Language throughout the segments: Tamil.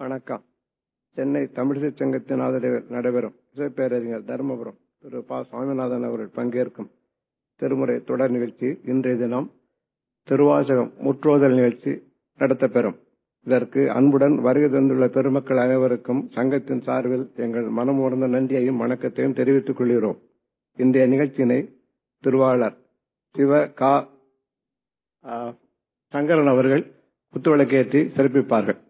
வணக்கம். சென்னை தமிழிசை சங்கத்தின் ஆதரவில் நடைபெறும். இசைப்பேரறிஞர் தர்மபுரம் திரு பா. சுவாமிநாதன் அவர்கள் பங்கேற்கும் திருமுறை தொடர் நிகழ்ச்சி இன்றைய தினம் திருவாசகம் முற்றோதல் நிகழ்ச்சி நடத்தப்பெறும். இதற்கு அன்புடன் வருகை தந்துள்ள பெருமக்கள் அனைவருக்கும் சங்கத்தின் சார்பில் எங்கள் மனமுர்ந்த நன்றியையும் வணக்கத்தையும் தெரிவித்துக் கொள்கிறோம். இன்றைய நிகழ்ச்சியினை திருவாளர் சிவ கா சங்கரன் அவர்கள் குத்துவிளக்கேற்றி சிறப்பிப்பார்கள்.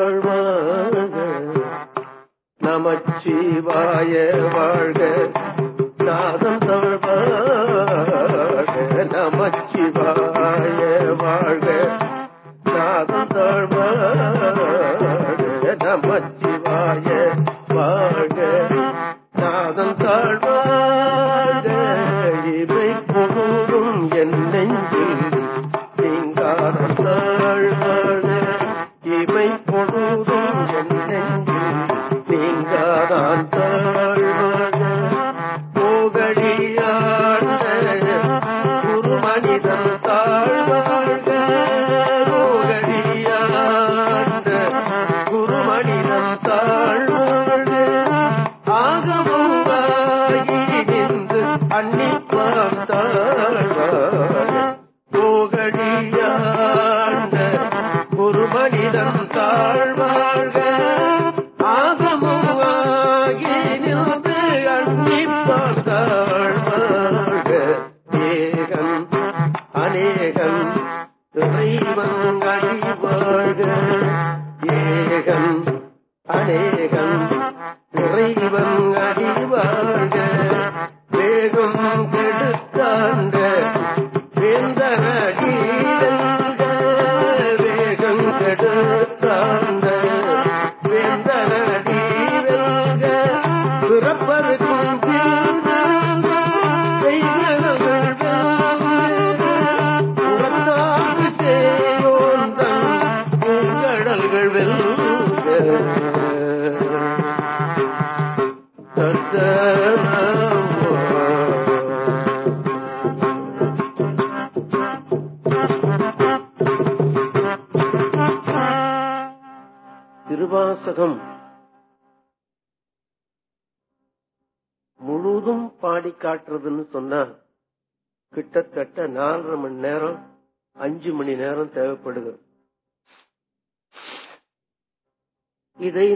நாதம் நமச்சிவாய வாழ்க. நாதம் தாழ்வாக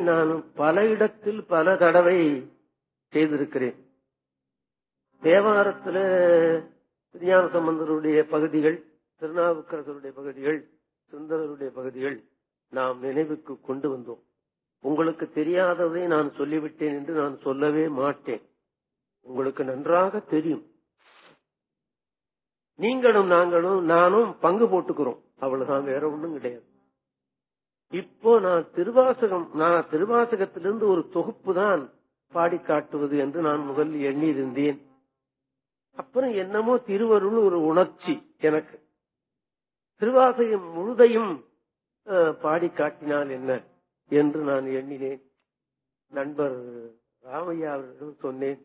நான் பல இடத்தில் பல தடவை செய்திருக்கிறேன். தேவாரத்துல திருஞான சம்பந்தருடைய பகுதிகள் திருநாவுக்கரசருடைய பகுதிகள் சுந்தரருடைய பகுதிகள் நாம் நினைவுக்கு கொண்டு வந்தோம். உங்களுக்கு தெரியாததை நான் சொல்லிவிட்டேன் என்று நான் சொல்லவே மாட்டேன். உங்களுக்கு நன்றாக தெரியும். நீங்களும் நாங்களும் நானும் பங்கு போட்டுக்கிறோம். அவ்வளவுதான் வேற ஒண்ணும் கிடையாது. இப்போ நான் திருவாசகம் நான் திருவாசகத்திலிருந்து ஒரு தொகுப்பு தான் பாடி காட்டுவது என்று நான் முதலில் எண்ணியிருந்தேன். அப்புறம் என்னமோ திருவருள் ஒரு உணர்ச்சி எனக்கு. திருவாசகம் முழுதையும் பாடி காட்டினால் என்ன என்று நான் எண்ணினேன். நண்பர் ராமையா அவர்களிடம் சொன்னேன்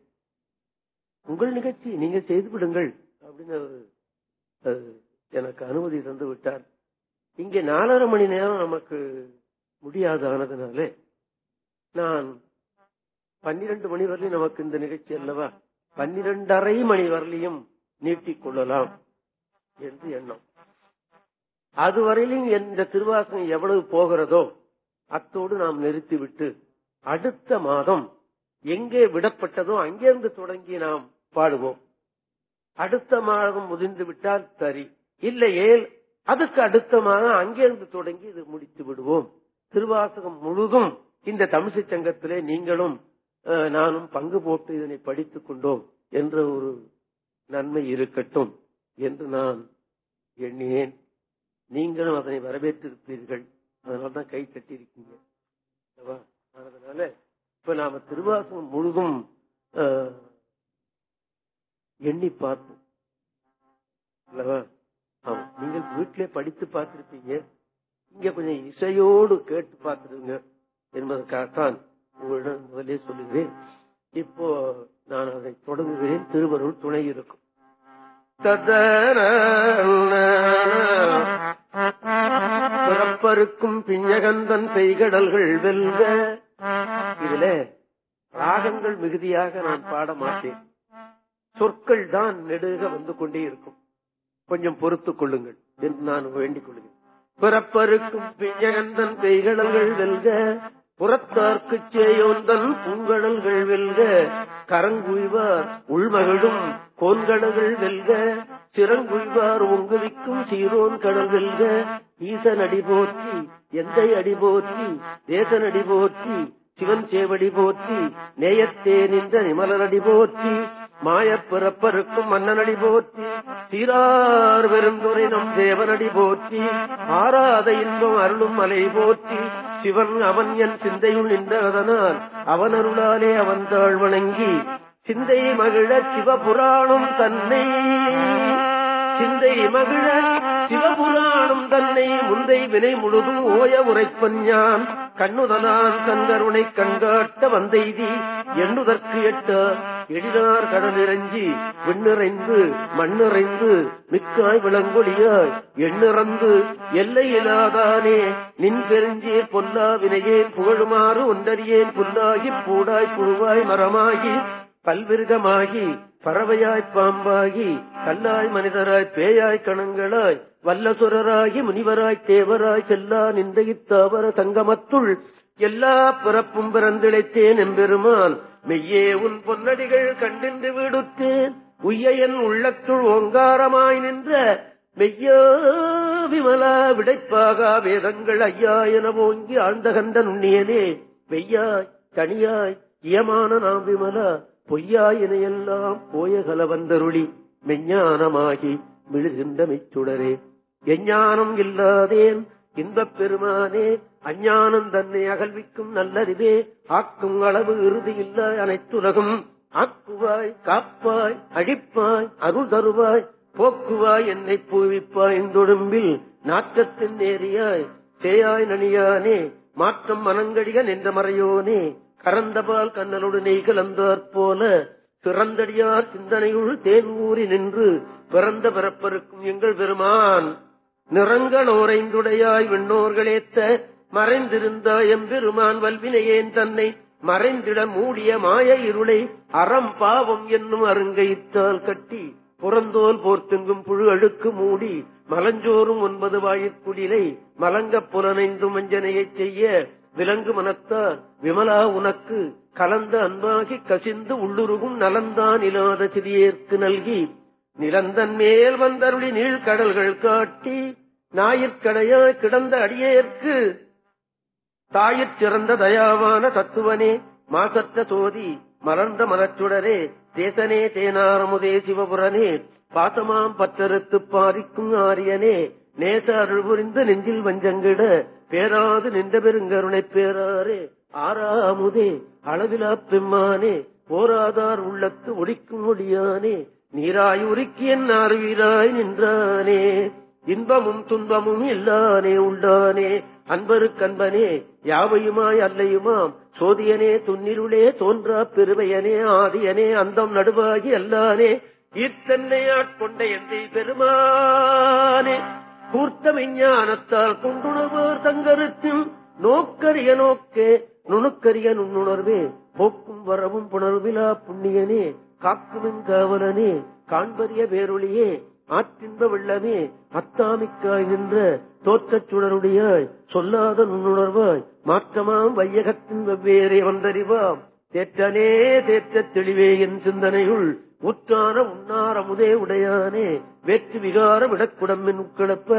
உங்கள் நிகழ்ச்சி நீங்க செய்து விடுங்கள் அப்படின்னு அவர் எனக்கு அனுமதி தந்து விட்டார். இங்க நாலரை மணி நேரம் நமக்கு முடியாதானதுனால நான் பன்னிரண்டு மணி வரலையும் நமக்கு இந்த நிகழ்ச்சி அல்லவா? பன்னிரண்டரை மணி வரலையும் நீட்டிக் கொள்ளலாம் என்று எண்ணம். அதுவரையிலும் இந்த திருவாசகம் எவ்வளவு போகிறதோ அத்தோடு நாம் நிறுத்திவிட்டு அடுத்த மாதம் எங்கே விடப்பட்டதோ அங்கிருந்து தொடங்கி நாம் பாடுவோம். அடுத்த மாதம் முதிர்ந்து விட்டால் சரி. இல்லையே அதுக்கு அடுத்த மாதம் அங்கிருந்து தொடங்கி இது முடித்து விடுவோம். திருவாசகம் முழுதும் இந்த தமிழ்ச்சி சங்கத்திலே நீங்களும் நானும் பங்கு போட்டு இதனை படித்துக் கொண்டோம் என்ற ஒரு நன்மை இருக்கட்டும் என்று நான் எண்ணினேன். நீங்களும் அதனை வரவேற்றிருப்பீர்கள். அதனால்தான் கை கட்டியிருக்கீங்க அதனால இப்ப நாம திருவாசகம் முழுதும் எண்ணி பார்ப்போம். அல்லவா? நீங்கள் வீட்டிலே படித்து பார்த்திருப்பீங்க. இங்க கொஞ்சம் இசையோடு கேட்டு பார்த்துருங்க என்பதற்காகத்தான் உங்களிடம் முதலே சொல்லுகிறேன். இப்போ நான் அதை தொடங்குகிறேன். திருவருள் துணை இருக்கும். பிறப்பருக்கும் பிஞ்சகந்தன் பெய்கடல்கள் வெல்வ இதுல ராகங்கள் மிகுதியாக நான் பாட மாட்டேன். சொற்கள் தான் நெடுக வந்து கொண்டே இருக்கும். கொஞ்சம் பொறுத்துக் கொள்ளுங்கள் என்று நான் வேண்டிக் கொள்கிறேன். பிறப்பருக்கும் பிஞ்சகந்தன் பெய்கடல்கள் வெல்க புறத்தார்க்கு சேயோந்தன் பூங்கடல்கள் வெல்க கரங்குய்வார் உள்மகளும் கோன்கடல்கள் வெல்க சிறங்குய்வார் ஒங்குவிக்கும் சீரோன் கடல் வெல்க ஈசன் அடி போற்றி எந்தை அடி போற்றி தேசன் அடி போற்றி சிவன் சேவடி போற்றி நேயத்தே நின்ற நிமலனடி போற்றி மாயப்பிறப்பருக்கும் மன்னனடி போற்றி சீரார் பெருந்துரை நம் தேவனடி போற்றி ஆராத இன்பம் அருளும் மலை போற்றி சிவன் அவன் என் சிந்தையுள் நின்றதனால் அவன் அருளாலே அவன் தாழ் வணங்கி சிந்தை மகிழ சிவபுராணம் தன்னை. சிந்தை மகிழ சிவபுராணம் தன்னை முந்தை வினை முழுதும் ஓய உரைப்பன் யான். கண்ணுதலான் கண்கருணை கண்காட்ட வந்தெய்தி எண்ணுதற்கு எட்ட எழிலார் கடலிறஞ்சி விண்ணிறைந்து மண்ணிறைந்து மிக்காய் விளங்கொழியாய் எண்ணிறந்து எல்லை நின் பெருஞ்சீர் பொல்லா வினையேன் புகழுமாறு ஒன்றறியேன் புல்லாகி பூடாய் புழுவாய் மரமாகி பல்விருகமாகி பறவையாய் பாம்பாகி கல்லாய் மனிதராய் பேயாய் கணங்களாய் வல்லசுரராகி முனிவராய் தேவராய் செல்லா நின்ற சங்கமத்துள் எல்லா பிறப்பும் பிறந்திழைத்தேன் எம்பெருமான். மெய்யே உன் பொன்னடிகள் கண்டின்று விடுத்தேன். உய்யையன் உள்ளத்துள் ஓங்காரமாய் நின்ற மெய்யா விமலா விடைப்பாகா வேதங்கள் ஐயா என ஓங்கி ஆழ்ந்த கண்ட நுண்ணியனே. வெய்யாய் தனியாய் இயமான நாம் விமலா பொய்யாயினையெல்லாம் போய கலவந்தருளி மெஞ்ஞானமாகி மிழுகின்ற மிச்சுடரே. எஞ்ஞானம் இல்லாதேன் இன்பப் பெருமானே அஞ்ஞானம் தன்னை அகழ்விக்கும் நல்லறிவே ஆக்கும் அளவு இறுதி இல்ல அனைத்துலகும். ஆக்குவாய் காப்பாய் அழிப்பாய் அருள் தருவாய் போக்குவாய் என்னை பூவிப்பாய். தொடும்பில் நாற்றத்தின் நேரியாய் தேயாய் நனியானே மாற்றம் மனங்கடிக நின்ற மறையோனே கரந்தபால் கண்ணலோடு நெய் கலந்தாற் போல பிறந்தடியார் சிந்தனையுள் தேன் ஊறி நின்று பிறந்த பிறப்பருக்கும் எங்கள் பெருமான். நிறங்கள் ஓரைந்துடையாய் விண்ணோர்களேத்த மறைந்திருந்த எம்பெருமான் வல்வினையேன் தன்னை மறைந்திட மூடிய மாய இருளை அறம் பாவம் என்னும் அருங்கைத்தால் கட்டி புறந்தோல் போர்த்தெங்கும் புழு அழுக்கு மூடி மலஞ்சோறும் ஒன்பது வாயிற்குடிலை மலங்கப் புலனைந்து வஞ்சனையைச் செய்ய விலங்கு மனத்தார் விமலா உனக்கு கலந்த அன்பாகி கசிந்து உள்ளுருகும் நலந்தான் இல்லாத சிறியேற்கு நல்கி நிலந்தன் மேல் வந்தருளி நீழ்கடல்கள் காட்டி ஞாயிற்கடையா கிடந்த அடியேற்கு தாயிற் சிறந்த தயாவான தத்துவனே மாசற்ற தோதி மலர்ந்த மலச்சுடரே தேசனே தேனாரமுதே சிவபுரனே பாசமாம் பற்றறுத்துப் பாரிக்கும் ஆரியனே நேச அருள் புரிந்து நெஞ்சில் வஞ்சங்கிட பேராது நின்ற பெருங்கருணை பேராரே ஆறாமுதே அளவிலா பெம்மானே போராதார் உள்ளத்து ஒடிக்கும் ஒடியானே நீராய் உருக்கி என் அருவிராய் நின்றானே இன்பமும் துன்பமும் இல்லானே உண்டானே அன்பருக்கன்பனே யாவையுமாய் அல்லையுமாம் சோதியனே துன்னிருளே தோன்றா பெருமையனே ஆதியனே அந்தம் நடுவாகி அல்லானே இத்தன்னையாட் ஆட்கொண்ட எந்தை பெருமானே கூர்த்த விஞ்ஞானத்தால் கொண்டுணர்வோர் தங்கருத்தில் நோக்கரிய நோக்கே நுணுக்கரிய நுண்ணுணர்வே போக்கும் வரவும் புணர்விலா புண்ணியனே காக்குமின் காவலனே காண்பரிய பேரொழியே ஆற்றின்ப வெள்ளமே அத்தாமிக்காய் நின்ற தோற்றச் சுடருடையாய் சொல்லாத நுண்ணுணர்வாய் மாற்றமாம் வையகத்தின் வெவ்வேறே வந்தறிவாம். தேற்றனே தேற்றத் தெளிவே என் சிந்தனையுள் ஊற்றான உன்னாரமுதே உடையானே வேற்று விகார விடக்குடம்பின் உட்களப்ப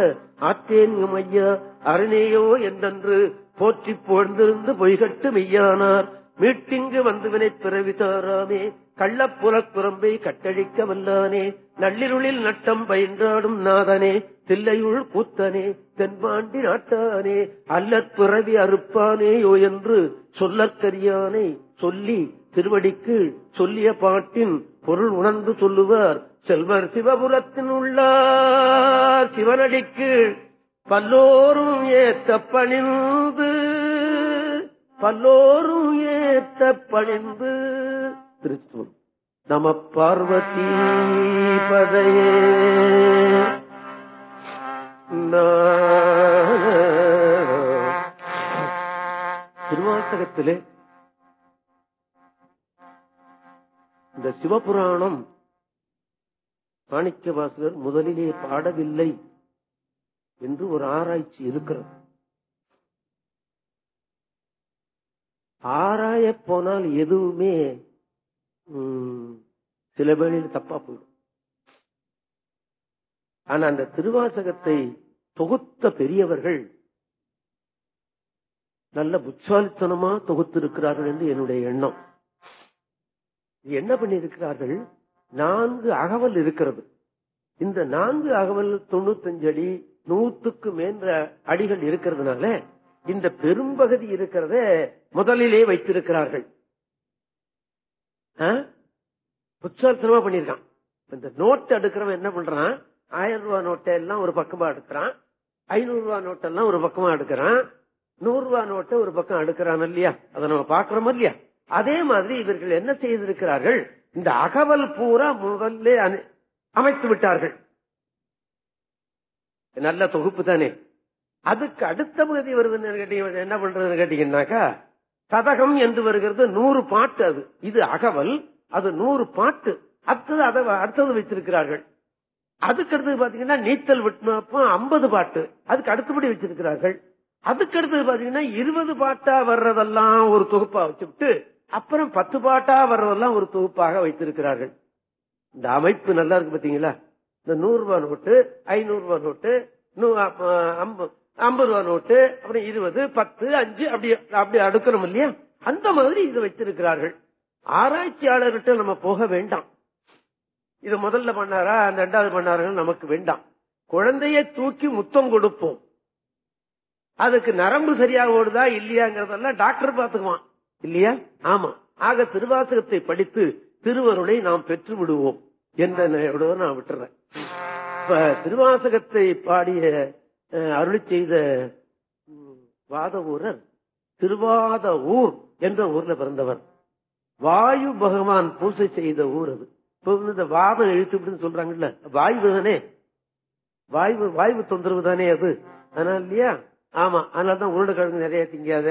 ஆற்றேன் ஐயா அரணேயோ என்றன்று போற்றி புகழ்ந்திருந்து பொய்கட்டு மெய்யானார். மீட்டிங்கு வந்துவினை பிறவிதாராமே கள்ளப்புறக் குரம்பை கட்டழிக்க வல்லானே நள்ளிருளில் நட்டம் பயின்றாடும் நாதனே தில்லையுள் கூத்தனே தென்பாண்டி நாட்டானே அல்லற் பிறவி அறுப்பானேயோ என்று சொல்லற்கரியானை சொல்லி திருவடிக்கு சொல்லிய பாட்டின் பொருள் உணர்ந்து சொல்லுவார் செல்வர் சிவபுரத்தின் உள்ளார் சிவனடிக்கு பல்லோரும் ஏத்த பணிந்து பல்லோரும் ஏத்த பணிந்து. திருச்சூர் நம பார்வதி பதையே. திருவாசகத்திலே இந்த சிவபுராணம் மாணிக்க வாசகர் முதலிலே பாடவில்லை என்று ஒரு ஆராய்ச்சி இருக்கிறது. ஆராய போனால் எதுவுமே சில வேளையில் தப்பா போயிடும். ஆனா அந்த திருவாசகத்தை தொகுத்த பெரியவர்கள் நல்ல புட்சாலித்தனமா தொகுத்திருக்கிறார்கள் என்று என்னுடைய எண்ணம். என்ன பண்ணியிருக்கிறார்கள்? நான்கு அகவல் இருக்கிறது. இந்த நான்கு அகவல் தொண்ணூத்தஞ்சு அடி நூத்துக்கு மேன்ற அடிகள் இருக்கிறதுனால இந்த பெரும்பகுதி இருக்கிறத முதலிலே வைத்திருக்கிறார்கள். ஆ? பண்ணிருக்கான் இந்த நோட்டு எடுக்கிறவன் என்ன பண்றான்? ஆயிரம் ரூபாய் நோட்டை எல்லாம் ஒரு பக்கமா எடுக்கிறான். ஐநூறு ரூபாய் நோட்டெல்லாம் ஒரு பக்கமா எடுக்கிறான். நூறு ரூபாய் நோட்டை ஒரு பக்கம் எடுக்கிறான் இல்லையா? அதை நம்ம பாக்குறோம் இல்லையா? அதே மாதிரி இவர்கள் என்ன செய்திருக்கிறார்கள்? இந்த அகவல் பூரா முதல்ல அமைத்து விட்டார்கள். நல்ல தொகுப்பு தானே. அதுக்கு அடுத்த பகுதி வருதுன்னு கேட்டீங்க என்ன பண்றதுன்னு கேட்டீங்கன்னாக்கா சதகம் என்று வருகிறது நூறு பாட்டு அது. இது அகவல் அது நூறு பாட்டு. அடுத்தது அதை அடுத்தது வைத்திருக்கிறார்கள். அதுக்கு அடுத்தது பாத்தீங்கன்னா நீத்தல் விட்டுனப்போ ஐம்பது பாட்டு. அதுக்கு அடுத்தபடி வச்சிருக்கிறார்கள் அதுக்கு அடுத்தது பாத்தீங்கன்னா இருபது பாட்டா வர்றதெல்லாம் ஒரு தொகுப்பா வச்சுட்டு அப்புறம் பத்து பாட்டா வர்றதெல்லாம் ஒரு தொகுப்பாக வைத்திருக்கிறார்கள். இந்த அமைப்பு நல்லா இருக்கு பாத்தீங்களா? இந்த நூறு ரூபாய் நோட்டு ஐநூறு ரூபாய் நோட்டு நூ- ஐம்பது ரூபாய் நோட்டு அப்புறம் இருபது பத்து அஞ்சு அப்படி அப்படி அடுக்கணும் இல்லையா? அந்த மாதிரி இது வைத்திருக்கிறார்கள். ஆராய்ச்சியாளர்கிட்ட நம்ம போக வேண்டாம். இது முதல்ல பண்ணாரா? அந்த ரெண்டாவது பண்ணார்கள் நமக்கு வேண்டாம். குழந்தையை தூக்கி முத்தம் கொடுப்போம். அதுக்கு நரம்பு சரியாக ஓடுதா இல்லையாங்கிறதெல்லாம் டாக்டர் பாத்துக்குவான் இல்லையா? ஆமா. ஆக திருவாசகத்தை படித்து திருவருளை நாம் பெற்று விடுவோம் என்ற நான் விட்டுறேன். இப்ப திருவாசகத்தை பாடிய அருளி செய்த வாத ஊரர் திருவாத ஊர் என்ற ஊர்ல பிறந்தவர். வாயு பகவான் பூசை செய்த ஊர் அது. இப்ப இந்த வாதம் இழுத்துவிட்டுன்னு சொல்றாங்கல்ல வாய்வு தானே? வாய்வு வாய்வு தொந்தரவு தானே அது? அதனால இல்லையா? ஆமா. அதனாலதான் உருளைக்கிழங்கு நிறைய திங்காத.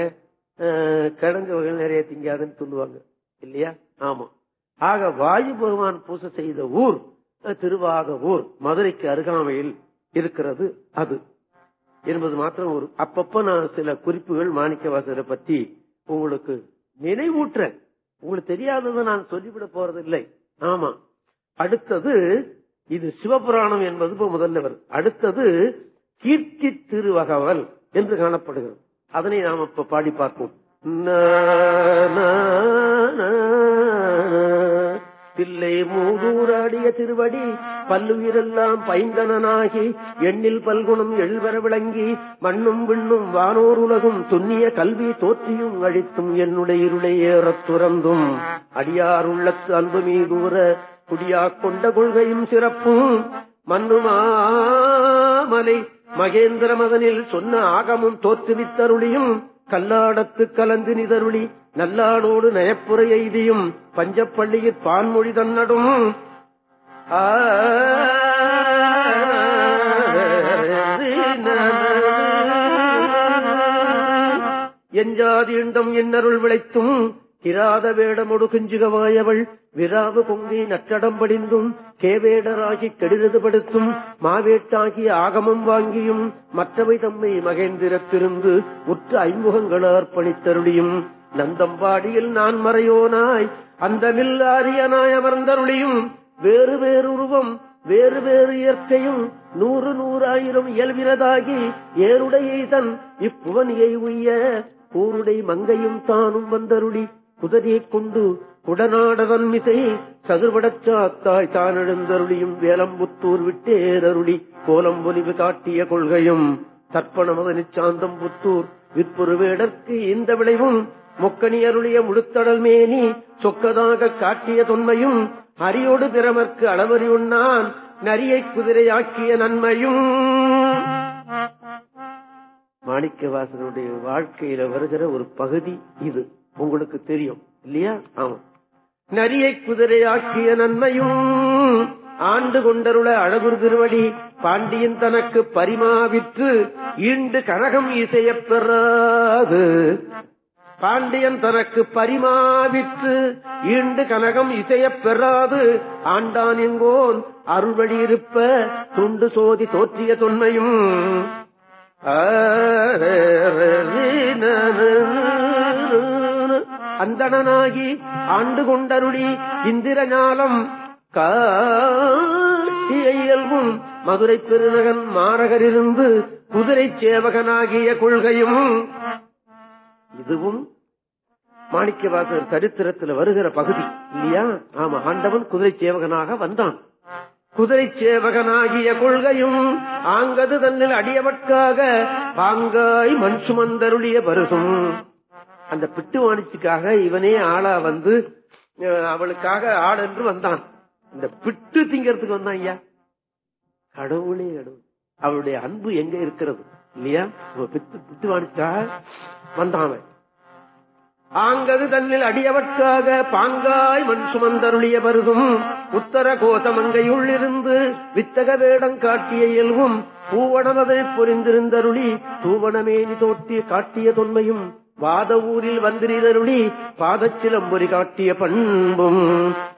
கிழங்கு வகைகள் நிறைய திங்காதுன்னு சொல்லுவாங்க. இல்லையா? ஆமா. ஆக வாயு பகவான் பூசை செய்த ஊர் திருவாக ஊர். மதுரைக்கு அருகாமையில் இருக்கிறது அது. என்பது மாத்திரம் ஒரு அப்பப்ப நான் சில குறிப்புகள் மாணிக்கவாசரை பற்றி உங்களுக்கு நினைவூட்டுறேன். உங்களுக்கு தெரியாததை நான் சொல்லிவிட போறதில்லை. ஆமா. அடுத்தது இது சிவபுராணம் என்பது இப்ப முதல்ல அடுத்தது கீர்த்தி திருவகவல் என்று காணப்படுகிறது. அதனை நாம் இப்ப பாடி பார்ப்போம். பிள்ளை தில்லை மூதூராடிய திருவடி பல்லுயிரெல்லாம் பைந்தனாகி எண்ணில் பல்குணம் எழுவர விளங்கி மண்ணும் விண்ணும் வானோர் உலகும் துண்ணிய கல்வி தோற்றியும் அழித்தும் என்னுடைய இருளை ஏறத் துறந்தும். அடியார் உள்ளத்து அன்பு மீதூர குடியாக் கொண்ட கொள்கையும் சிறப்பும். மண்ணுமாமலை மகேந்திர மதனில் சொன்ன ஆகமும் தோற்றுவித்தருளியும் கல்லாடத்து கலந்து நிதருளி நல்லாடோடு நயப்புரை எய்தியும் பஞ்சப்பள்ளியில் பான்மொழி தன்னடும். ஆ. எஞ்சாதி இண்டம் என்னருள் விளைத்தும் கிராத வேடமொடு குஞ்சுகவாயவள் விராவு பொங்கி நற்றடம் படிந்தும் கேவேடராகி கெடுதது படுத்தும் மாவேட்டாகி ஆகமம் வாங்கியும் மற்றவை தம்மை மகேந்திரத்திருந்து உற்ற ஐமுகங்கள் அர்ப்பணித்தருளியும் நந்தம்பாடியில் நான் மறையோனாய் அந்த மில்லாரியனாய் அமர்ந்தருளியும். வேறு வேறு உருவம் வேறு வேறு இயற்கையும் நூறு நூறாயிரம் இயல்பினதாகி ஏருடைய தன் இப்புவனியை உய்ய கூருடை மங்கையும் தானும் வந்தருளி. குதிரையைக் கொண்டு குடநாடதன் மிசை சதுர்படச் சாத்தாய் தான் எழுந்தருளியும் வேலம்புத்தூர் விட்டேரருளி கோலம் ஒலிவு காட்டிய கொள்கையும். தர்ப்பணமதனிச் சாந்தம் புத்தூர் விற்புருவேடற்கு இந்த விளைவும் மொக்கணி அருளிய முழுத்தடல் மேனி சொக்கதாக காட்டிய தொன்மையும் அரியோடு பிறமர்க்கு அளவறி உண்ணான் நரியை குதிரையாக்கிய நன்மையும். மாணிக்கவாசனுடைய வாழ்க்கையில வருகிற ஒரு பகுதி இது. உங்களுக்கு தெரியும். இல்லையா? ஆமா. நரியை குதிரையாக்கிய நன்மையும் ஆண்டு கொண்டருள அழகுர் திருவடி பாண்டியன் தனக்கு பரிமாவிற்று ஈண்டு கனகம் இசையப் பெறாது. பாண்டியன் தனக்கு பரிமாவிற்று ஈண்டு கனகம் இசையப் பெறாது. ஆண்டான் எங்கோன் அருள்வழி இருப்ப துண்டு சோதி தோற்றிய தொன்மையும். அந்தணனாகி ஆண்டு கொண்டருளி இந்திரஞாலம். ஞாலம் காட்டிய மதுரை பெருநகன் மாநகரிலிருந்து குதிரை சேவகனாகிய கொள்கையும் இதுவும் மாணிக்கவாசர் சரித்திரத்தில் வருகிற பகுதி இல்லையா? ஆமா ஆண்டவன் குதிரை சேவகனாக வந்தான். குதிரை சேவகனாகிய கொள்கையும் ஆங்கது தன்னில் அடியவட்காக பாங்காய் மண் சுமந்தருளிய பருகும். அந்த பிட்டு வாணிச்சுக்காக இவனே ஆளா வந்து அவளுக்காக ஆள் என்று வந்தான். இந்த பிட்டு திங்கிறதுக்கு வந்தான் ஐயா. கடவுளே கடவுள். அவளுடைய அன்பு எங்க இருக்கிறது? இல்லையா? பிட்டு வாணிச்சுக்காக வந்தான் ஆங்கது தன்னில் அடியவற்காக பாங்காய் மண் சுமந்தருளிய பருதும் உத்தர கோசமங்கையுள்ளிருந்து வித்தக வேடம் காட்டிய இயல்பும் பூவணமதை பொறிந்திருந்தருளி தூவணமேனி தோட்டி காட்டிய தொன்மையும் வாத ஊரில் வந்திரிதருளி பாதச்சிலம்பொறி காட்டிய பண்பும்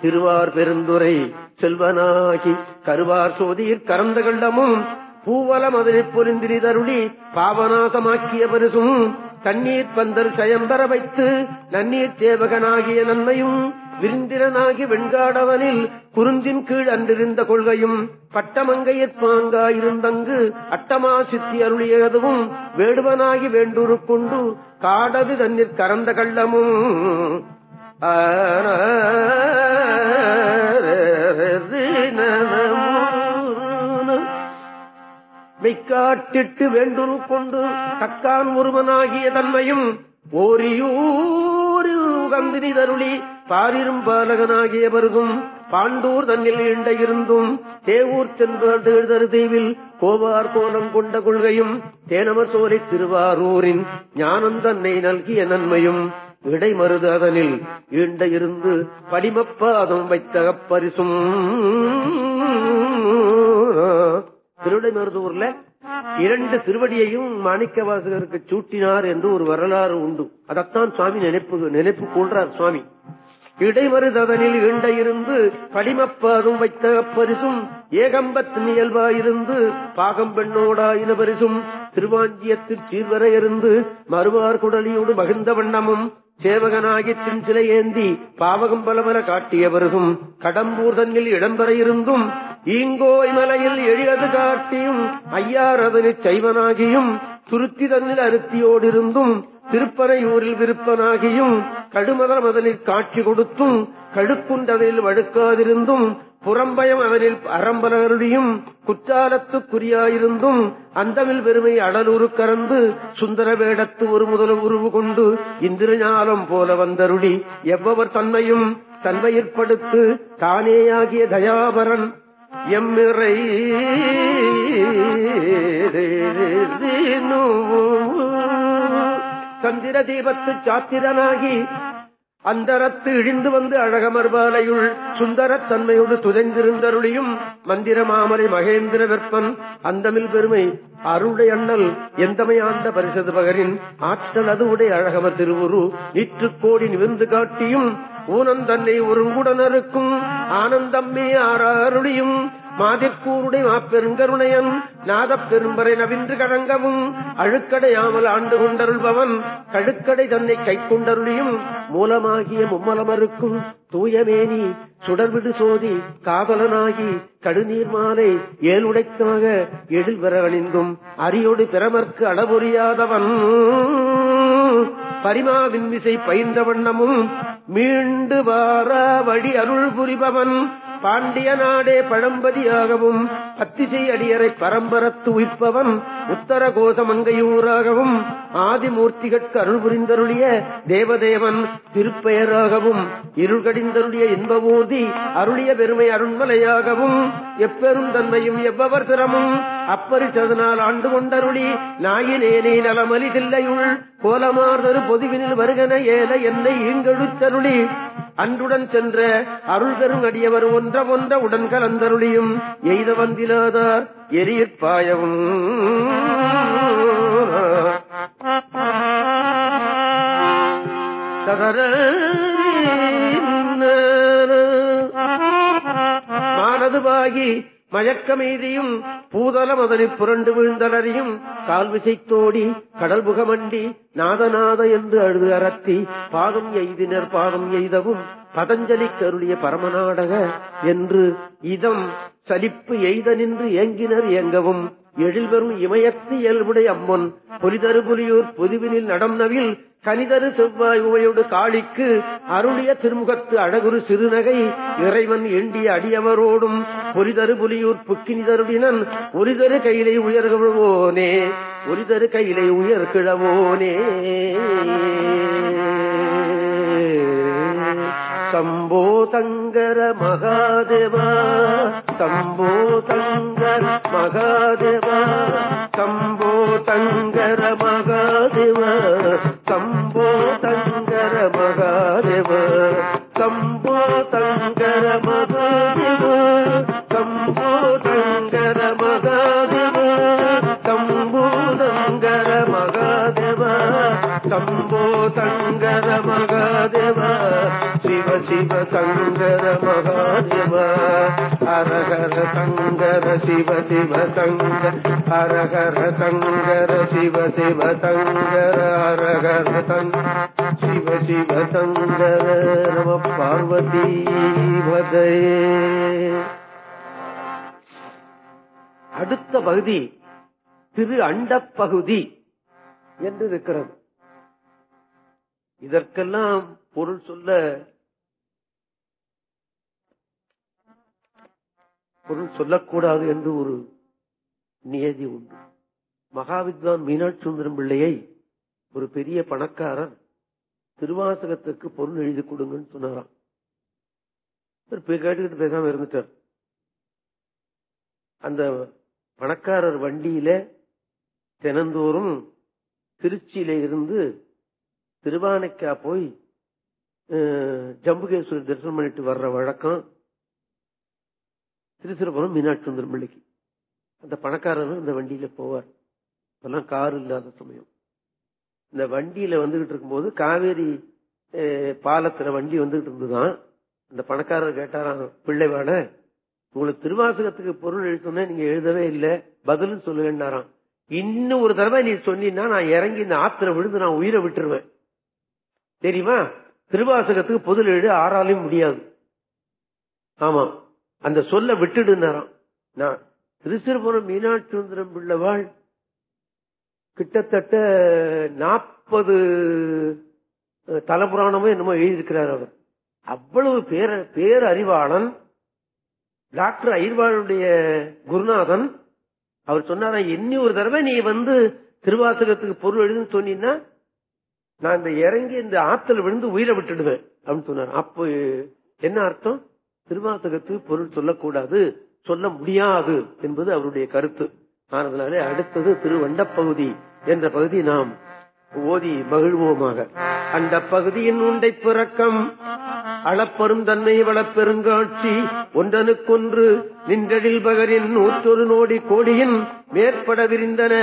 திருவார் பெருந்துரை செல்வனாகி கருவார் சோதியிற் கறந்த கண்டமும் பூவல மதுரை பொருந்திரிதருளி பாவநாசமாக்கிய பரிசும் தண்ணீர் பந்தல் சயம்பர வைத்து நன்னீர் சேவகனாகிய நன்மையும் விருந்திரனாகி வெண்காடவனில் குருந்தின் கீழ் அன்றிருந்த கொள்கையும் பட்டமங்கையற் பாங்காயிருந்தங்கு அட்டமா சித்தி அருளியதுவும் வேடுவனாகி வேண்டூரு கொண்டு காடது தண்ணீர் கறந்த கள்ளமும். மெய்க்காட்டிட்டு வேண்டுரு கொண்டு தக்கான் ஒருவனாகிய தன்மையும் ஓரியூரில் உகந்தினி தருளி பாரிரும் பாலகனாகிய பருகும் பாண்டூர் தன்னில் இண்டையிருந்தும் தேவூர் சென்று தீவில் கோவார் கோலம் கொண்ட கொள்கையும் தேனவர் சோலை திருவாரூரின் ஞானம் தன்னை நல்கிய நன்மையும் இடை மருது அதனில் ஈண்ட இருந்து படிமப்பாதம் வைத்த பரிசும். திருவிடைமருதூர்ல இரண்டு திருவடியையும் மாணிக்கவாசகருக்கு சூட்டினார் என்று ஒரு வரலாறு உண்டு. அதைத்தான் சுவாமி நினைப்பு நினைப்பு கொள்றார் சுவாமி. இடைமருதனில் இண்ட இருந்து படிமப்பாதும் வைத்த பரிசும் ஏகம்பத்தின் இயல்பாயிருந்து பாகம்பெண்ணோடாயின பரிசும் திருவாஞ்சியத்தில் சீர்வர இருந்து மறுவார் குடலியோடு மகிழ்ந்த வண்ணமும் சேவகனாகி தின் சிலை ஏந்தி பாவகம் பலபல காட்டிய பரிசும் கடம்பூர் தன்னில் இடம்பெற இருந்தும் ஈங்கோய் மலையில் எழியது காட்டியும் ஐயாரதனிச் சைவனாகியும் துருத்தி தன்னில் அருத்தியோடிருந்தும் திருப்பனையூரில் விருப்பனாகியும் கடுமதம் அதனில் காட்சி கொடுத்தும் கடுக்குண்டதில் வழுக்காதிருந்தும் புறம்பயம் அவனில் அறம்பலருடையும் குற்றாலத்துக்குரியாயிருந்தும் அந்தமில் பெருமை அடலூரு கறந்து சுந்தர வேடத்து ஒரு முதல் உருவு கொண்டு இந்திரஞாலம் போல வந்தருடி எவ்வவர் தன்மையும் தன்மையிற்படுத்து தானேயாகிய தயாபரன் எம்மிறை சந்திர தீபத்து சாத்திரனாகி அந்தரத்து இழிந்து வந்து அழகமர்பாலையுள் சுந்தரத் தன்மையோடு துதைந்திருந்தருளியும் மந்திர மாமலை மகேந்திர வெப்பன் அந்தமில் பெருமை அருளை அண்ணல் எந்தமை ஆண்ட பரிசது பகரின் ஆற்றல் அது உடைய அழகமர் திருவுரு நிற்று கோடி நிமிர்ந்து காட்டியும் ஊனம் தன்னை ஒருங்குடனருக்கும் ஆனந்தம்மே ஆறாருளியும் மாதிற்கூருடைய மாப்பெருங்கருணையன் நாதப் பெரும்பரை நவின்று கழங்கவும் அழுக்கடையாமல் ஆண்டு கொண்டருள்பவன் கழுக்கடை தன்னை கை கொண்டருளியும் மூலமாகிய மும்மலமருக்கும் தூயமேனி சுடர்விடு சோதி காதலனாகி கடுநீர் மாலை ஏழுடைக்காக எழில் பெற அணிந்தும் அரியோடு பிரமர்க்கு அளவுரியாதவன். பரிமாவின் விசை பயின்ற வண்ணமும் மீண்டு வார வழி அருள் புரிபவன். பாண்டிய நாடே பழம்பதியாகவும் பத்திசை அடியரை பரம்பரத்து உயிர்ப்பவன் உத்தர கோதமங்கையூராகவும் ஆதிமூர்த்திகட்கு அருள் புரிந்தருளிய தேவதேவன் திருப்பெயராகவும் இருள்கடிந்தருளிய கடிந்தருளிய அருளிய பெருமை அருண்மலையாகவும் எப்பெரும் தன்மையும் எவ்வவர் திறமும் அப்பரிசதனால் ஆண்டு கொண்டருளி நாயினேனே நலமலி தில்லையுள் கோலமார்தரு பொதுவினில் வருகன ஏல என்னை ஈங்கெடுத்தருளி. அன்றுடன் சென்ற அருள் பெரும் அடியவர் ஒன்ற ஒன்ற உடன் கலந்தருளியும் எய்த வந்திலாதார் எரியற்பாயவும் மானதுவாகி மயக்கமெய்தியும் பூதல முதலி புரண்டு விழுந்தலறியும் கால்விசை தோடி கடல் முகமண்டி நாதநாத என்று அழுது அறத்தி பாதம் எய்தினர் பாதம் எய்தவும் பதஞ்சலி கருளிய பரமநாடக என்று இதம் சலிப்பு எய்த நின்று ஏங்கினர் ஏங்கவும் எழில்வரும் இமயத்து இயல்புடைய அம்மன் பொலிதரு புலியூர் பொதுவினில் நடம் கனிதரு செவ்வாய் உமையோடு காளிக்கு அருளிய திருமுகத்து அழகுரு சிறுநகை இறைவன் எண்டிய அடியவரோடும். பொலிதரு புலியூர் புக்கினிதருடினன் ஒலிதரு கையிலை உயர்கிழவோனே. ஒலிதரு கையிலை உயர்கிழவோனே. கிழவோனே சம்போ தங்கர மகாதேவா சம்போ தங்கர மகாதேவா சம்போ தங்கர மகாதேவ சம்போ தங்கர மகாதேவ சம்போ தங்கர ஹரஹர சங்கர சிவ சிவ சங்கர ஹரஹர சங்கர சிவ சிவ சங்கர ஹரஹர சங்கர சிவ சிவ சங்கர நம பார்வதி அடுத்த பகுதி திரு அண்ட பகுதி என்று இருக்கிறது இதற்கெல்லாம் பொருள் சொல்ல பொருள் சொல்லக்கூடாது என்று ஒரு நியதி உண்டு. மகாவித்வான் மீனாட்சி சுந்தரம் பிள்ளையை ஒரு பெரிய பணக்காரர் திருவாசகத்துக்கு பொருள் எழுதி கொடுங்கன்னு சொன்னாராம். கேட்டுக்கிட்டு பேசாம இருந்துட்டார். அந்த பணக்காரர் வண்டியில தினந்தோறும் திருச்சியில இருந்து திருவானைக்கா போய் ஜம்புகேஸ்வரி தரிசனம் பண்ணிட்டு வர்ற வழக்கம் திருச்சிரபுரம் மீனாட்சி சுந்தரம் பிள்ளைக்கு. அந்த பணக்காரரும் இந்த வண்டியில போவார். இப்பெல்லாம் கார் இல்லாத சமயம். இந்த வண்டியில வந்துகிட்டு இருக்கும்போது காவேரி பாலத்துல வண்டி வந்துகிட்டு இருந்துதான் அந்த பணக்காரர் கேட்டாராம் பிள்ளைவாட உங்களுக்கு திருவாசகத்துக்கு பொருள் எழுத்தோன்னே நீங்க எழுதவே இல்லை பதில் சொல்லுங்கன்னாராம். இன்னும் ஒரு தடவை நீ சொன்னீங்கன்னா நான் இறங்கி இந்த ஆத்திர விழுந்து நான் உயிரை விட்டுருவேன். தெரியுமா? திருவாசகத்துக்கு பொருள் எழுத ஆறாலையும் முடியாது. ஆமா அந்த சொல்ல விட்டுடுனாராம். நான் திருச்சிறுபுரம் மீனாட்சி சுந்தரம் பிள்ளவாள் கிட்டத்தட்ட நாற்பது தலபுராணமும் என்னமோ எழுதியிருக்கிறார் அவர். அவ்வளவு பேர பேரறிவாளன் டாக்டர் ஐர்வாளுடைய குருநாதன் அவர் சொன்னாரா இன்னி ஒரு தடவை நீ வந்து திருவாசகத்துக்கு பொருள் எழுதுன்னு சொன்னீங்கன்னா நான் இந்த இறங்கி இந்த ஆத்துல விழுந்து உயிரை விட்டுடுவேன். அப்படின்னு சொன்னார். அப்போ என்ன அர்த்தம்? திருவாசகத்துக்கு பொருள் சொல்லக்கூடாது சொல்ல முடியாது என்பது அவருடைய கருத்து. ஆனதுனாலே அடுத்தது திருவண்டப்பகுதி என்ற பகுதி நாம் ஓதி மகிழ்வோமாக. அந்த பகுதியின் உண்டை பிறக்கம் அளப்பெரும் தன்மை வளப்பெருங்காட்சி ஒன்றனுக்கொன்று நின்றடில் பகரின் நூற்றொரு நோடி கோடியின் மேற்பட விரிந்தன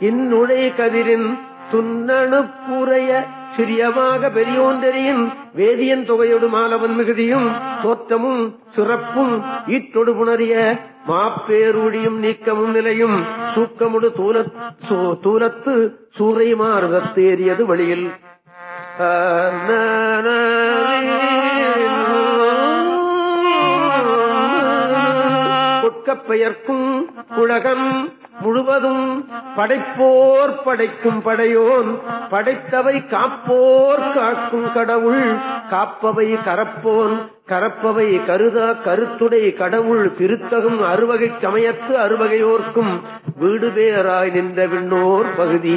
இந்நுழை கதிரின் துன்னணுப்புறைய சிறியமாக பெரியோன்றறியின் வேதியன் தொகையோடு மாலவன் மிகுதியும். தோற்றமும் சிறப்பும் ஈட்டொடு புணரிய மாப்பேரூடியும் நீக்கமும் நிலையும். சூக்கமுடு தூலத்து சூறை மாறுதத்தேறியது வழியில். கொட்கப் பெயர்க்கும் முழுவதும் படைப்போர் படைக்கும் படையோன் படைத்தவை காப்போர் காக்கும் கடவுள் காப்பவை கரப்போன் கரப்பவை கருதா கருத்துடை கடவுள் திருத்தகும் அறுவகை சமயத்து அறுவகையோர்க்கும் வீடு பேராய் நின்ற விண்ணோர் பகுதி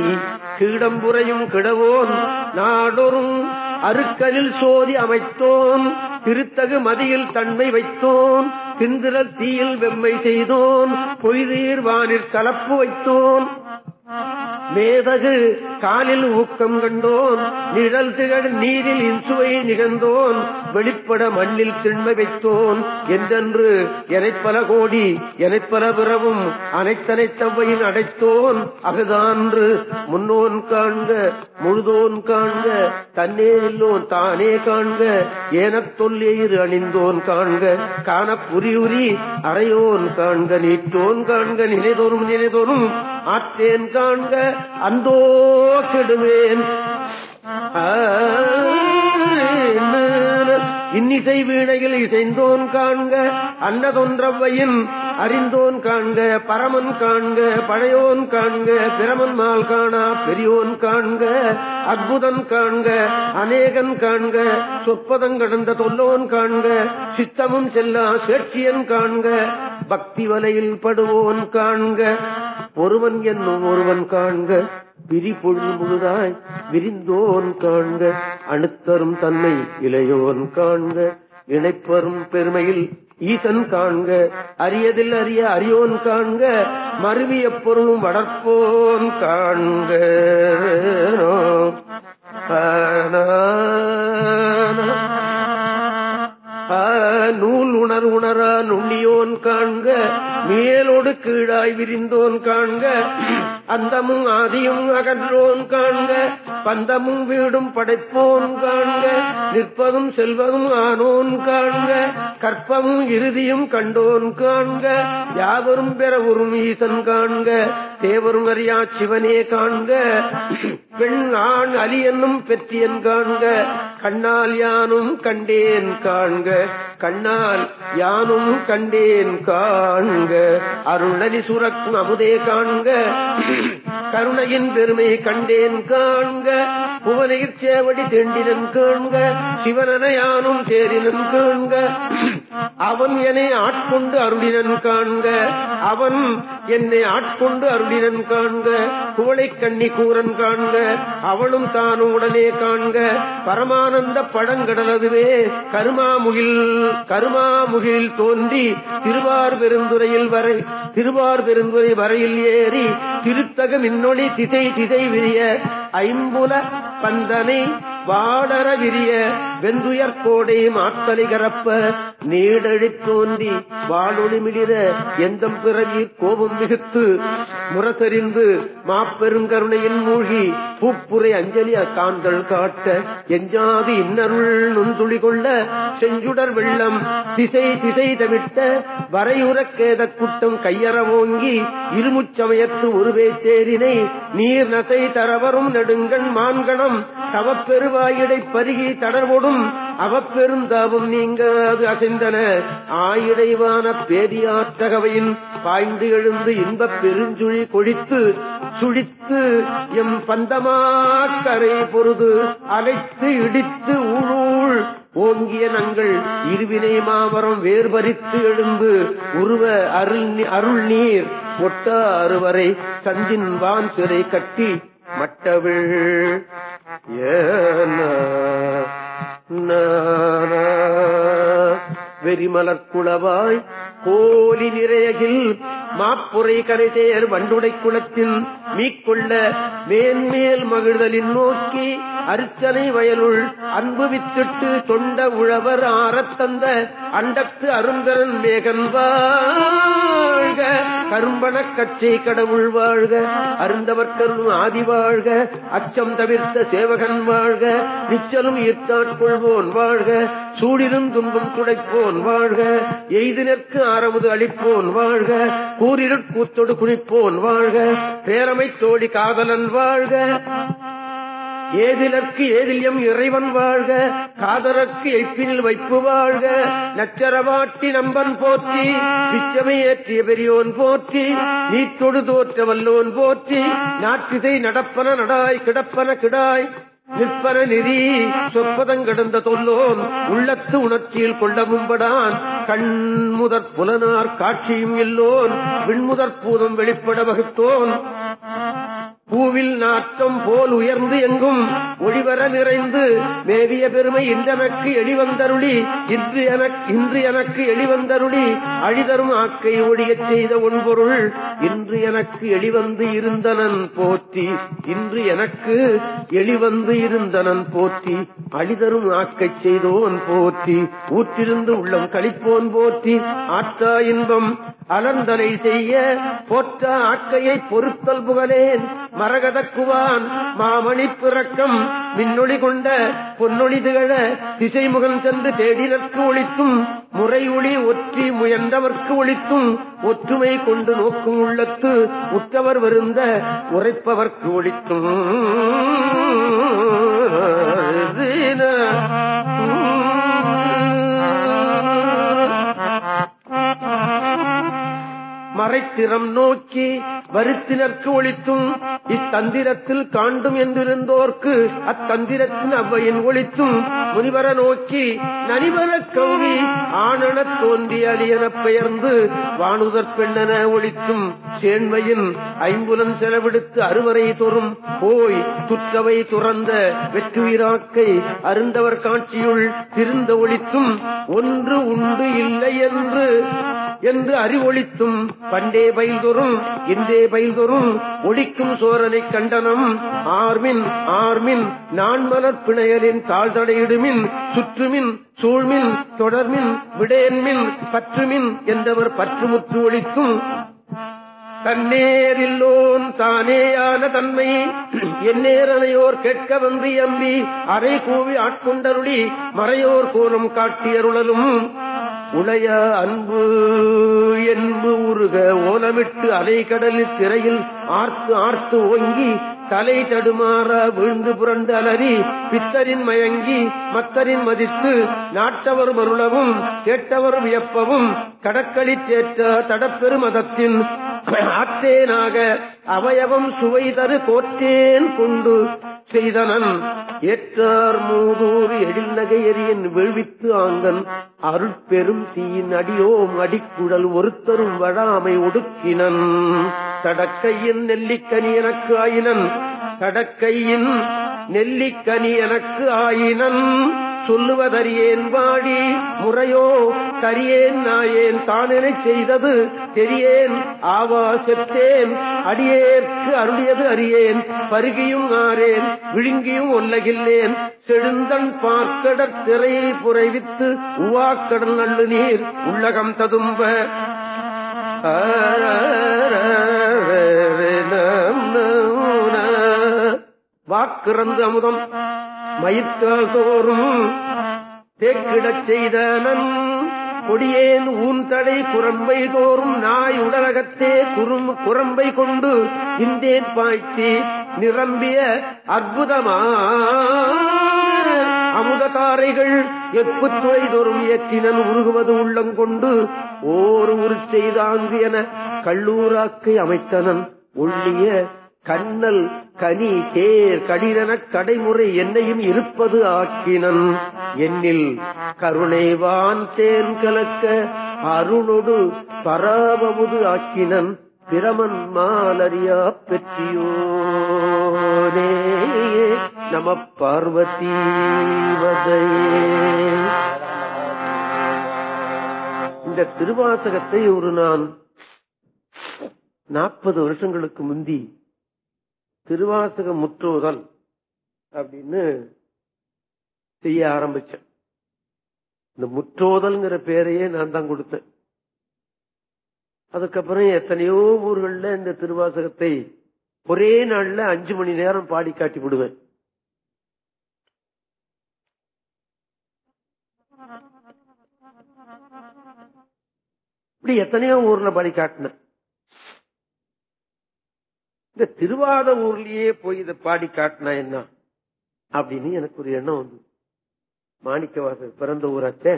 கீடம்புரையும் கிடவோன் நாடொரும் அருக்கலில் சோதி அமைத்தோன் திருத்தகு மதியில் தன்மை வைத்தோன் திந்திரல் தீயில் வெம்மை செய்தோன் பொய்தீர் வானிற் கலப்பு வைத்தோன். மேதகு காலில் ஊக்கம் கண்டோன் நிழல் திகழ் நீரில் இன்சுவை நிகழ்ந்தோன் வெளிப்பட மண்ணில் திண்மை வைத்தோன். என்றென்று எனைப்பல கோடி எனைப்பல பிறவும் அனைத்தனைத்தவ்வையின் அடைத்தோன். அகதான்று முன்னோன் காண்க முழுதோன் காண்க தன்னே இல்லோன் தானே காண்க ஏனத் தொல்லையிரு அணிந்தோன் காண்க காண புரியுரி அறையோன் காண்க நீட்டோன் காண்க நினைதோறும் நினைதோறும் ஆற்றேன் காண்க அந்தோ கெடுவேன். இன்னிசை வீணையில் இசைந்தோன் காண்க அன்னதொன்றவையின் அறிந்தோன் காண்க பரமன் காண்க பழையோன் காண்க பிரமன் மால் காணா பெரியோன் காண்க அற்புதன் காண்க அநேகன் காண்க சொற்பதங் கடந்த தொல்லோன் காண்க சித்தமும் செல்லா சேட்சியன் காண்க பக்தி வலையில் படுவோன் காண்க ஒருவன் என்னும் ஒருவன் காண்க. விரி பொழுது விரிந்தோன் காண்க அணுத்தரும் தன்மை இளையோன் காண்க இணைப்பரும் பெருமையில் ஈசன் காண்க அரியதில் அறிய அரியோன் காண்க மருவிய பொருளும் வளர்ப்போன் காண்க. நூல் உணர் உணர் நுண்ணியோன் காண்க மேலோடு கீழாய் விரிந்தோன் காண்க அந்தமும் ஆதியும் அகன்றோன் காண்க பந்தமும் வீடும் படைப்போன் காண்க நிற்பதும் செல்வதும் ஆனோன் காண்க கற்பமும் இறுதியும் கண்டோன் காண்க யாவரும் பெறவுறும் ஈசன் காண்க தேவரும் அறியா சிவனே காண்க பெண் ஆண் அலி என்னும் பெற்றியன் காண்க கண்ணால் யானும் கண்டேன் காண்க. கண்ணால் யானும் கண்டேன் காண்க. அருணலி சுரக்கும் அமுதே காண்க. கருணையின் பெருமை கண்டேன் காண்க. புவனையிற் சேவடி தெண்டினன் காண்க. சிவனன யானும் சேரினன் காண்க. அவன் என்னை ஆட்கொண்டு அருளினன் காண்க. அவன் என்னை ஆட்கொண்டு அருளினன் காண்க. குவளை கண்ணி கூறன் காண்க. அவளும் தானும் உடனே காண்க. பரமானந்த பழங்கடலதுவே கருமாமுகில் கருமாமுகில் தோன்றி திருவார் பெருந்துறையில் வரை திருவார் பெருந்துறை வரையில் ஏறி திருத்தக மின்னொளி திசை திசை விரிய ஐம்புல பந்தனை வாடர விரிய வெந்துயர் கோடை மாத்தலை கரப்ப நீடழி தோன்றி வாழொளி மிளிர எந்தம் பிறவி கோபம் மிகுத்து முரசறிந்து மாப்பெருங்கருணையின் மூழ்கி பூப்புரை அஞ்சலி காந்தள் காட்ட எஞ்சாது இன்னருள் நுண்துளி கொள்ள செஞ்சுடர் வெள்ளம் திசை திசை தவிட்ட வரையுறக்கேத கூட்டம் கையற ஓங்கி இருமுச்சமயத்து ஒருவே பேச்சேரினை நீர் நசை தரவரும் நெடுங்கண் மான்கணம் தவப்பெருவாயிடை பருகி தடர்வோடும் அவப்பெருந்தாவும் நீங்க அது அசைந்தன. ஆயிடைவான பேரியாற்றகவையின் பாய்ந்து எழுந்து இன்பப் பெருஞ்சுழி கொழித்து சுழித்து எம் பந்தமாக்கரை பொருது அலைத்து இடித்து ஊழூள் ஓங்கிய நங்கள் இருவினை மாமரம் வேர்பரித்து எழுந்து உருவ அருள் அருள் நீர் ஒட்ட அறுவரை கந்தின் வான் சிறை கட்டி மட்டவிழ் ஏன வெறிமலர் குளவாய் கோலி நிறையகில் மாப்புரை கரைதேர் வண்டுடை குளத்தில் மீக்கொள்ள மேன்மேல் மகிழ்தலின் நோக்கி அர்ச்சனை வயலுள் அன்பு வித்திட்டு தொண்ட உழவர் ஆரத்தந்த அண்டத்து அருந்தரன் மேகன் வாழ்க. கரும்பண கச்சை கடவுள் வாழ்க. அருந்தவர்கரும் ஆதி வாழ்க. அச்சம் தவிர்த்த சேவகன் வாழ்க. நிச்சலும் ஈர்த்தாட்கொள்வோன் வாழ்க. சூடினும் துன்பம் துடைப்போன் வாழ்க எய்தினற்கு ஆரமுது அளிப்போன் வாழ்க கூறிருட் கூத்தொடு குனிப்போன் வாழ்க பேரமை தோழி காதலன் வாழ்க. ஏதிலற்கு ஏதிலியம் இறைவன் வாழ்க காதலற்கு எய்ப்பினில் வைப்பு வாழ்க. நச்சரவாட்டி நம்பன் போற்றி பிச்சமை ஏற்றிய பெரியோன் போற்றி நீத்தொடு தோற்ற வல்லோன் போற்றி நாட்டிசை நடப்பன நடாய் கிடப்பன கிடாய். நிற்பர நெறி சொற்பதங்கடந்த தொல்லோன் உள்ளத்து உணர்ச்சியில் கொள்ளவும்படான் மும்படான் கண்முதற் புலனார் காட்சியும் எல்லோன் விண்முதற் பூதம் வெளிப்பட வகுத்தோன். பூவில் நாட்டம் போல் உயர்ந்து எங்கும் ஒளிவர நிறைந்து மேவிய பெருமை இன்றனக்கு எளிவந்தருளி இன்று எனக்கு இன்று எனக்கு எளிவந்தருளி அழிதரும் ஆக்கை ஒழியச் செய்த ஒன்பொருள் இன்று எனக்கு எளிவந்து இருந்தனன் போற்றி இன்று எனக்கு எளிவந்து இருந்தனன் போற்றி அழிதரும் ஆக்கை செய்தோன் போற்றி ஊற்றிருந்து உள்ளம் கழிப்போன் போற்றி ஆற்றா இன்பம் அலந்தனை செய்ய போற்ற ஆக்கையை பொருத்தல் புகழேன் மரகதக்குவான் மாமணி பிறக்கம் மின்னொளி கொண்ட பொன்னொளி திகழ திசைமுகம் சென்று தேடினற்கு ஒழித்தும் முறை ஒளி ஒற்றி முயன்றவர்க்கு ஒழித்தும் ஒற்றுமை கொண்டு நோக்கும் உள்ளத்து உற்றவர் வருந்த உரைப்பவர்க்கு ஒழித்தும் மறைத்திறம் நோக்கி வருத்தினர்க்கு ஒழித்தும் இத்தந்திரத்தில் காண்டும் என்றிருந்தோர்க்கு அத்தந்திரத்தின் அவ்வையின் ஒழித்தும் முனிவர நோக்கி நனிவர கௌரி ஆணனத் தோன்றி அலியன பெயர்ந்து வானுதற் பெண்ணென ஒழித்தும் சேன்மையின் ஐம்புலன் செலவிடுத்து அறுவரை தோறும் போய் துற்றவை துறந்த வெற்றுயிராக்கை அருந்தவர் காட்சியுள் திருந்த ஒழித்தும் ஒன்று உண்டு இல்லை என்று என்று அறிவொளித்தும் பண்டே பயில்தொரும் இன்றே பயில்தொரும் ஒழிக்கும் சோரனை கண்டனம். ஆர்மின் ஆர்மின் நான்மலர் பிணையலின் தாழ்தடையிடுமின் சுற்றுமின் சூழ்மின் தொடர்மின் விடேன்மின் பற்றுமின் என்றவர் பற்றுமுற்று ஒழிக்கும் தன்னேரில்லோன் தானேயான தன்மை எந்நேரனையோர் கேட்க வந்து எம்பி அரை கூவி ஆட்கொண்டருளி மறையோர் கோலம் காட்டியருளலும் உடைய அன்பு என்பு உருக ஓலமிட்டு அலைக்கடலில் திரையில் ஆர்த்து ஆர்த்து ஓங்கி தலை தடுமாற விழுந்து புரண்டு அலறி பித்தரின் மயங்கி மத்தரின் மதித்து நாட்டவர் மருளவும் கேட்டவர் வியப்பவும் கடக்களி தேற்ற தடப்பெருமதத்தின் ஆத்தேனாக அவயவம் சுவை தரு கோற்றேன் கொண்டு செய்தனன். ஏற்றார் மூதூர் எழில் நகை எறியன் ஆங்கன் அருட்பெரும் தீயின் அடியோம் அடிக்குழல் ஒருத்தரும் வழாமை ஒடுக்கினன். தடக்கையின் நெல்லிக்கனி எனக்கு ஆயினன். தடக்கையின் நெல்லிக்கனி எனக்கு ஆயினன். சொல்லுவதறியேன் வாடி முறையோ கரியேன் நாயேன் தானெனச் செய்தது தெரியேன் ஆவா செத்தேன் அடியேற்கு அருளியது அறியேன் பருகியும் ஆறேன் விழுங்கியும் ஒல்லகில்லேன் செழுந்தன் பார்க்கடற் திரையை புரைவித்து உவாக்கடல் நல்லு நீர் உள்ளகம் ததும்ப. வாக்கிறந்து அமுதம். மயிர்கால் தேக்கிடச் செய்தனன் கொடியேன் ஊன் தடை குரம்பை தோறும் நாய் உடலகத்தே குறும் குரம்பை கொண்டு இந்தேன் பாய்ச்சி நிரம்பிய அற்புதமா அமுத எப்பு எப்புத்துறை தோறும் உருகுவது உள்ளங்கொண்டு ஓர் உரு செய்தாங்கு என கல்லூராக்கை அமைத்தனன் ஒள்ளிய கண்ணல் கனி தேர் கடிதன கடைமுறை என்னையும் இருப்பது ஆக்கினன். என்னில் கருணைவான் தேன் கலக்க அருணொடு பராபமுது ஆக்கினன். பிரமன் மாலரியா பெற்றியோனே நம பார்வதி இந்த திருவாசகத்தை ஒரு நான் நாற்பது வருஷங்களுக்கு முந்தி திருவாசக முற்றுதல் அப்படின்னு செய்ய ஆரம்பிச்சேன். இந்த முற்றோதல்ங்கிற பேரையே நான் தான் கொடுத்தேன். அதுக்கப்புறம் எத்தனையோ ஊர்களில் இந்த திருவாசகத்தை ஒரே நாள்ல அஞ்சு மணி நேரம் பாடி காட்டி விடுவேன். இப்படி எத்தனையோ ஊர்ல பாடி காட்டினேன். இந்த திருவாத ஊர்லயே போய் இதை பாடி காட்டினா என்ன? அப்படின்னு எனக்கு ஒரு எண்ணம் வந்து மாணிக்கவாசர் பிறந்த ஊராச்சே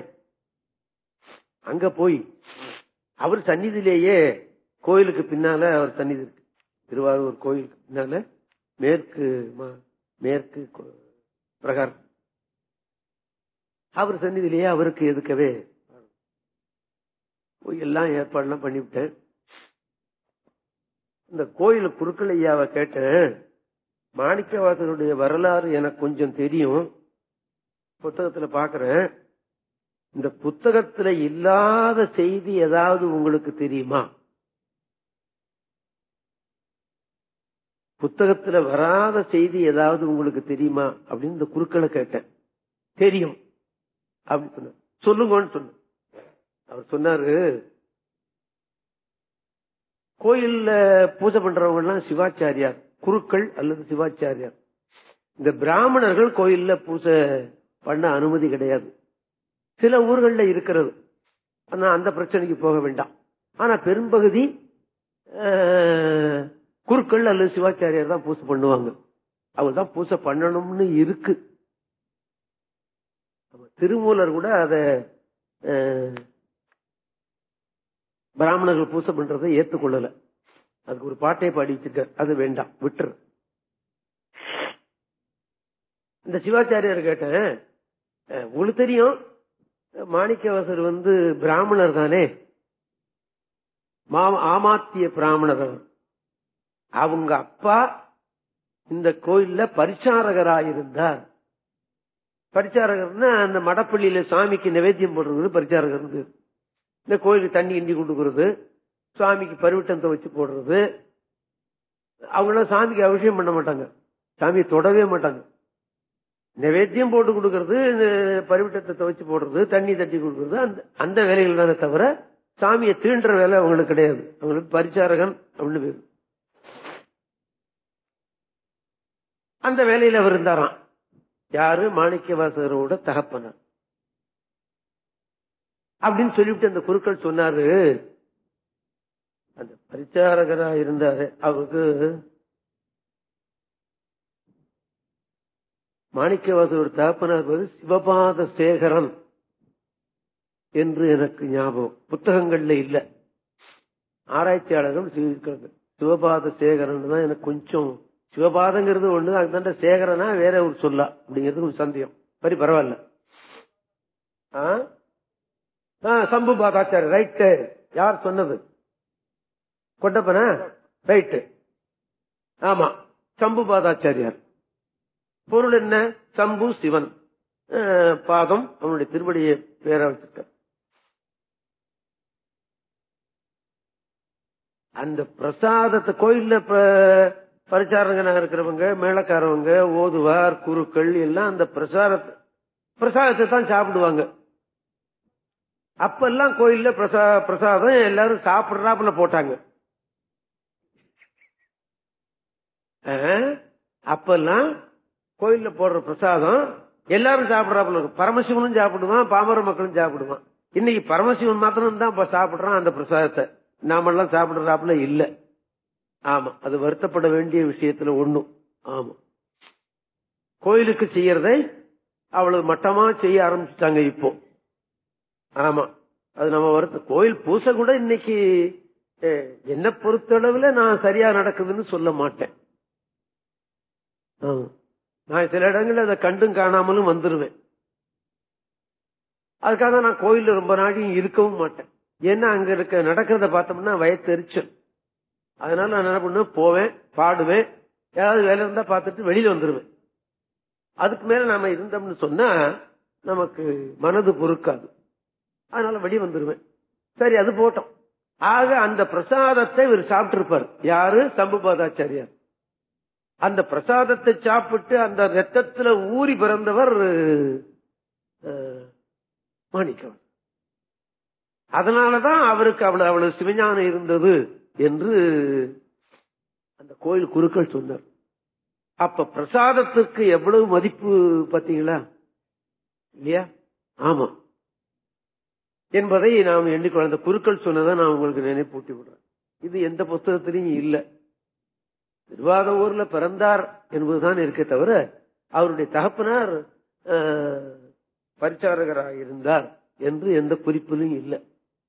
அங்க போய் அவர் சந்நிதியிலேயே கோயிலுக்கு பின்னால அவர் சந்நிதி இருக்கு. திருவாரூர் கோயிலுக்கு பின்னால மேற்கு மேற்கு பிரகாரம். அவர் சந்நிதியிலேயே அவருக்கு எதுக்கவே போய் எல்லாம் ஏற்பாடுலாம் பண்ணிவிட்டேன். இந்த கோயில் குறுக்கள் ஐயாவை கேட்டேன். மாணிக்கவாசனுடைய வரலாறு எனக்கு கொஞ்சம் தெரியும். புத்தகத்துல பாக்குறேன். இந்த புத்தகத்துல இல்லாத செய்தி ஏதாவது உங்களுக்கு தெரியுமா? புத்தகத்துல வராத செய்தி ஏதாவது உங்களுக்கு தெரியுமா? அப்படின்னு இந்த குருக்களை கேட்டேன். தெரியும். அப்படின்னு சொன்ன சொல்லுங்கன்னு சொன்ன அவர் சொன்னாரு கோயில்ல பூஜை பண்றவங்க எல்லாம் சிவாச்சாரியார். குருக்கள் அல்லது சிவாச்சாரியார். இந்த பிராமணர்கள் கோயில்ல பூஜை பண்ண அனுமதி கிடையாது. சில ஊர்கள்ல இருக்கிறது. ஆனா அந்த பிரச்சனைக்கு போக வேண்டாம். ஆனா பெரும்பகுதி குருக்கள் அல்லது சிவாச்சாரியார் தான் பூசை பண்ணுவாங்க. அவங்க தான் பூசை பண்ணணும்னு இருக்கு. திருமூலர் கூட அத பிராமணர்கள் பூசை பண்றதை ஏத்துக்கொள்ளல. அதுக்கு ஒரு பாட்டை பாடி வச்சிருக்கார். அது வேண்டாம் விட்டுரு. இந்த சிவாச்சாரியார் கேட்டேன் உங்களுக்கு தெரியும் மாணிக்கவாசர் வந்து பிராமணர் தானே? ஆமாத்திய பிராமணர் அவங்க அப்பா இந்த கோயில்ல பரிச்சாரகராயிருந்தார். பரிச்சாரகர்னா அந்த மடப்பள்ளியில சாமிக்கு நிவேத்தியம் போடுறது பரிச்சாரகர் இந்த கோயிலுக்கு தண்ணி கிண்டி கொடுக்கறது சுவாமிக்கு பருவிட்டத்தை வச்சு போடுறது. அவங்களாம் சாமிக்கு அபிஷேகம் பண்ண மாட்டாங்க. சாமியை தொடவே மாட்டாங்க. நைவேத்தியம் போட்டு கொடுக்கறது பருவிட்டத்தை துவைச்சு போடுறது தண்ணி தட்டி கொடுக்கறது அந்த அந்த வேலைகள் தானே தவிர சாமியை தீண்டுற வேலை அவங்களுக்கு கிடையாது. அவங்களுக்கு பரிச்சாரகன் அப்படின்னு பேரு. அந்த வேலையில அவர் இருந்தாராம். யாரு? மாணிக்கவாசகரோட தகப்பனர். அப்படின்னு சொல்லிவிட்டு அந்த குருக்கள் சொன்னாரு. அந்த பரிச்சாரகரா இருந்தாரு. அவருக்கு மாணிக்கவாசர் ஒரு தகப்பனார் சிவபாத சேகரன் என்று எனக்கு ஞாபகம். புத்தகங்கள்ல இல்ல. ஆராய்ச்சியாளர்கள் சொல்லியிருக்காங்க. சிவபாத சேகரன் தான் எனக்கு கொஞ்சம் சிவபாதங்கிறது ஒண்ணு அதுதாண்ட சேகரனா வேற ஒரு சொல்லா அப்படிங்கிறது ஒரு சந்தேகம். சரி பரவாயில்ல. சம்பு பாதாச்சாரி ரைட்டு யார் சொன்னது? கொண்டப்பன? ரைட்டு ஆமா சம்பு பாதாச்சாரியார் பொருள் என்ன? சம்பு சிவன். பாதம் அவனுடைய திருவடியை பேர வச்சிருக்க அந்த பிரசாதத்தை கோயில்ல ப- இருக்கிறவங்க மேளக்காரவங்க ஓதுவார் குருக்கள் எல்லாம் அந்த பிரசாதத்தை பிரசாதத்தை தான் சாப்பிடுவாங்க. அப்பெல்லாம் கோயில்ல பிரசா பிரசாதம் எல்லாரும் சாப்பிடுறாப்புல போட்டாங்க. அஹ், அப்பெல்லாம் கோயில்ல போடுற பிரசாதம் எல்லாரும் சாப்பிடுறாப்புல இருக்கும் பரமசிவனும் சாப்பிடுவான் பாமர மக்களும் சாப்பிடுவான். இன்னைக்கு பரமசிவன் மாத்திரம் தான் இப்ப சாப்பிடுறான் அந்த பிரசாதத்தை. நாமெல்லாம் சாப்பிடுறாப்புல இல்ல. ஆமா அது வருத்தப்பட வேண்டிய விஷயத்துல ஒண்ணும் ஆமா. கோயிலுக்கு செய்யறதை அவ்வளவு மட்டமா செய்ய ஆரம்பிச்சுட்டாங்க இப்போ. ஆமா. அது நம்ம வருத்த கோயில் பூசை கூட இன்னைக்கு என்ன பொறுத்தளவுல நான் சரியா நடக்குதுன்னு சொல்ல மாட்டேன். நான் சில இடங்கள்ல அதை கண்டும் காணாமலும் வந்துருவேன். அதுக்காக நான் கோயில்ல ரொம்ப நாளையும் இருக்கவும் மாட்டேன். ஏன்னா அங்க இருக்க நடக்கிறத பார்த்தோம்னா வயத்தெரிச்சல். அதனால நான் என்ன பண்ணுவேன்? போவேன் பாடுவேன். ஏதாவது வேலை இருந்தா பார்த்துட்டு வெளியில வந்துருவேன். அதுக்கு மேல நாம இருந்தோம்னு சொன்னா நமக்கு மனது பொறுக்காது. அதனால வெளியே வந்துருவேன். சரி அது போட்டோம். ஆக அந்த பிரசாதத்தை இவர் சாப்பிட்டிருப்பார். யாரு? சம்புபாதாச்சாரியார் அந்த பிரசாதத்தை சாப்பிட்டு அந்த ரத்தத்துல ஊறி பிறந்தவர் மாணிக்கவன். அதனாலதான் அவருக்கு அவள் அவ்வளவு சிவஞானம் இருந்தது என்று அந்த கோயில் குருக்கள் சொன்னார். அப்ப பிரசாதத்துக்கு எவ்வளவு மதிப்பு பாத்தீங்களா இல்லையா? ஆமா. என்பதை நாம் எண்ணிக்கொள்ள அந்த குருக்கள் சொன்னதை நான் உங்களுக்கு நினைப்பூட்டி விடுறேன். இது எந்த புஸ்தகத்திலையும் இல்ல. திருவாதூர்ல பிறந்தார் என்பதுதான் இருக்கே தவிர அவருடைய தகப்பனார் பரிச்சாரகராக இருந்தார் என்று எந்த குறிப்பிலும் இல்லை.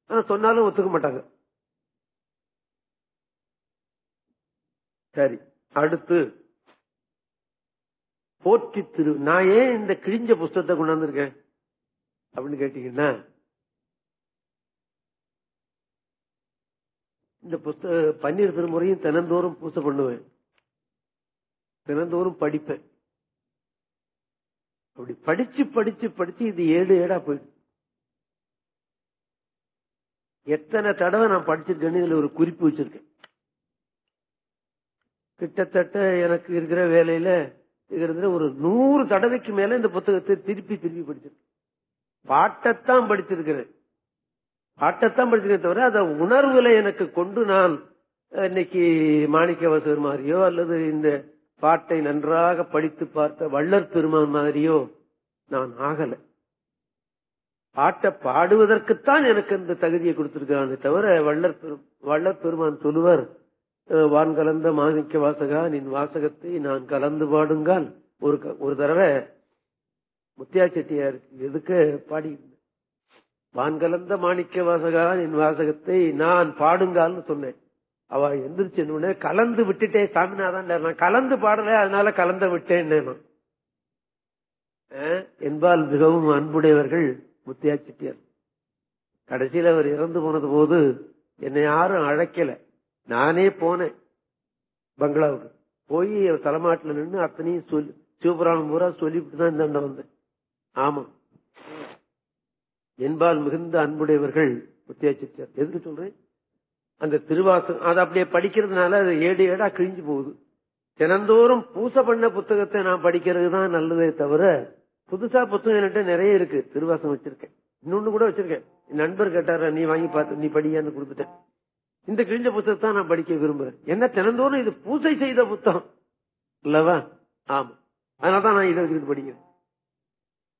ஆனா சொன்னாலும் ஒத்துக்க மாட்டாங்க. சரி அடுத்து. போற்றி திரு நான் ஏன் இந்த கிழிஞ்ச புஸ்தகத்தை கொண்டாந்துருக்கேன்? அப்படின்னு கேட்டீங்கன்னா இந்த புஸ்தக பன்னீர் திருமுறையும் தினந்தோறும் பூசை பண்ணுவேன். தினந்தோறும் படிப்பேன். அப்படி படிச்சு படிச்சு படிச்சு இது ஏழு ஏடா போயிடுச்சு எத்தனை தடவை நான் படிச்சிருக்கேன்னு இதுல ஒரு குறிப்பு வச்சிருக்கேன். கிட்டத்தட்ட எனக்கு இருக்கிற வேலையில இருக்கிறதுல ஒரு நூறு தடவைக்கு மேல இந்த புத்தகத்தை திருப்பி திருப்பி படிச்சிருக்கேன். பாட்டைத்தான் படிச்சிருக்கிறேன். பாட்டைத்தான் படிச்சிருக்கேன் தவிர அதை உணர்வுல எனக்கு கொண்டு நான் இன்னைக்கு மாணிக்க வசூர் மாதிரியோ அல்லது இந்த பாட்டை நன்றாக படித்து பார்த்த வள்ளற் பெருமான் மாதிரியோ நான் ஆகல. பாட்டை பாடுவதற்குத்தான் எனக்கு இந்த தகுதியை கொடுத்திருக்கானே தவிர வள்ளற் பெரும் வள்ளற் பெருமான் சொல்லுவர் வான் கலந்த மாணிக்க வாசகா நின் வாசகத்தை நான் கலந்து பாடுங்கால். ஒரு ஒரு தடவை முத்தியா செட்டியார் எதுக்கு பாடி வான் கலந்த மாணிக்க வாசகா என் வாசகத்தை நான் பாடுங்கால்னு சொன்னேன். அவ எந்திரிச்சு உடனே கலந்து விட்டுட்டேன் சாமிநாதான் நான் கலந்து பாடல அதனால கலந்த விட்டேன் நான் என்பால் மிகவும் அன்புடையவர்கள் முத்தியா கடைசியில் அவர் இறந்து போனது போது என்னை யாரும் அழைக்கல. நானே போனேன் பங்களாவுக்கு. போய் தலைமாட்டில் நின்று அத்தனையும் சொல்லி சிவபுராணம் பூரா சொல்லிவிட்டு தான் இந்த வந்தேன். ஆமா என்பால் மிகுந்த அன்புடையவர்கள் முத்தியா எதுக்கு சொல்றேன்? அந்த திருவாசகம் அதை அப்படியே படிக்கிறதுனால அது ஏடு ஏடா கிழிஞ்சு போகுது. தினந்தோறும் பூசை பண்ண புத்தகத்தை நான் படிக்கிறது தான் நல்லதே தவிர புதுசா புத்தகம் என்கிட்ட நிறைய இருக்கு. திருவாசம் வச்சிருக்கேன். இன்னொன்னு கூட வச்சிருக்கேன். என் நண்பர் கேட்டார நீ வாங்கி பார்த்து நீ படியான்னு கொடுத்துட்டேன். இந்த கிழிஞ்ச புத்தகத்தை தான் நான் படிக்க விரும்புறேன். என்ன தினந்தோறும் இது பூசை செய்த புத்தகம்? இல்லவா? ஆமா. அதனாலதான் நான் இதை வச்சுக்கிட்டு படிக்கிறேன்.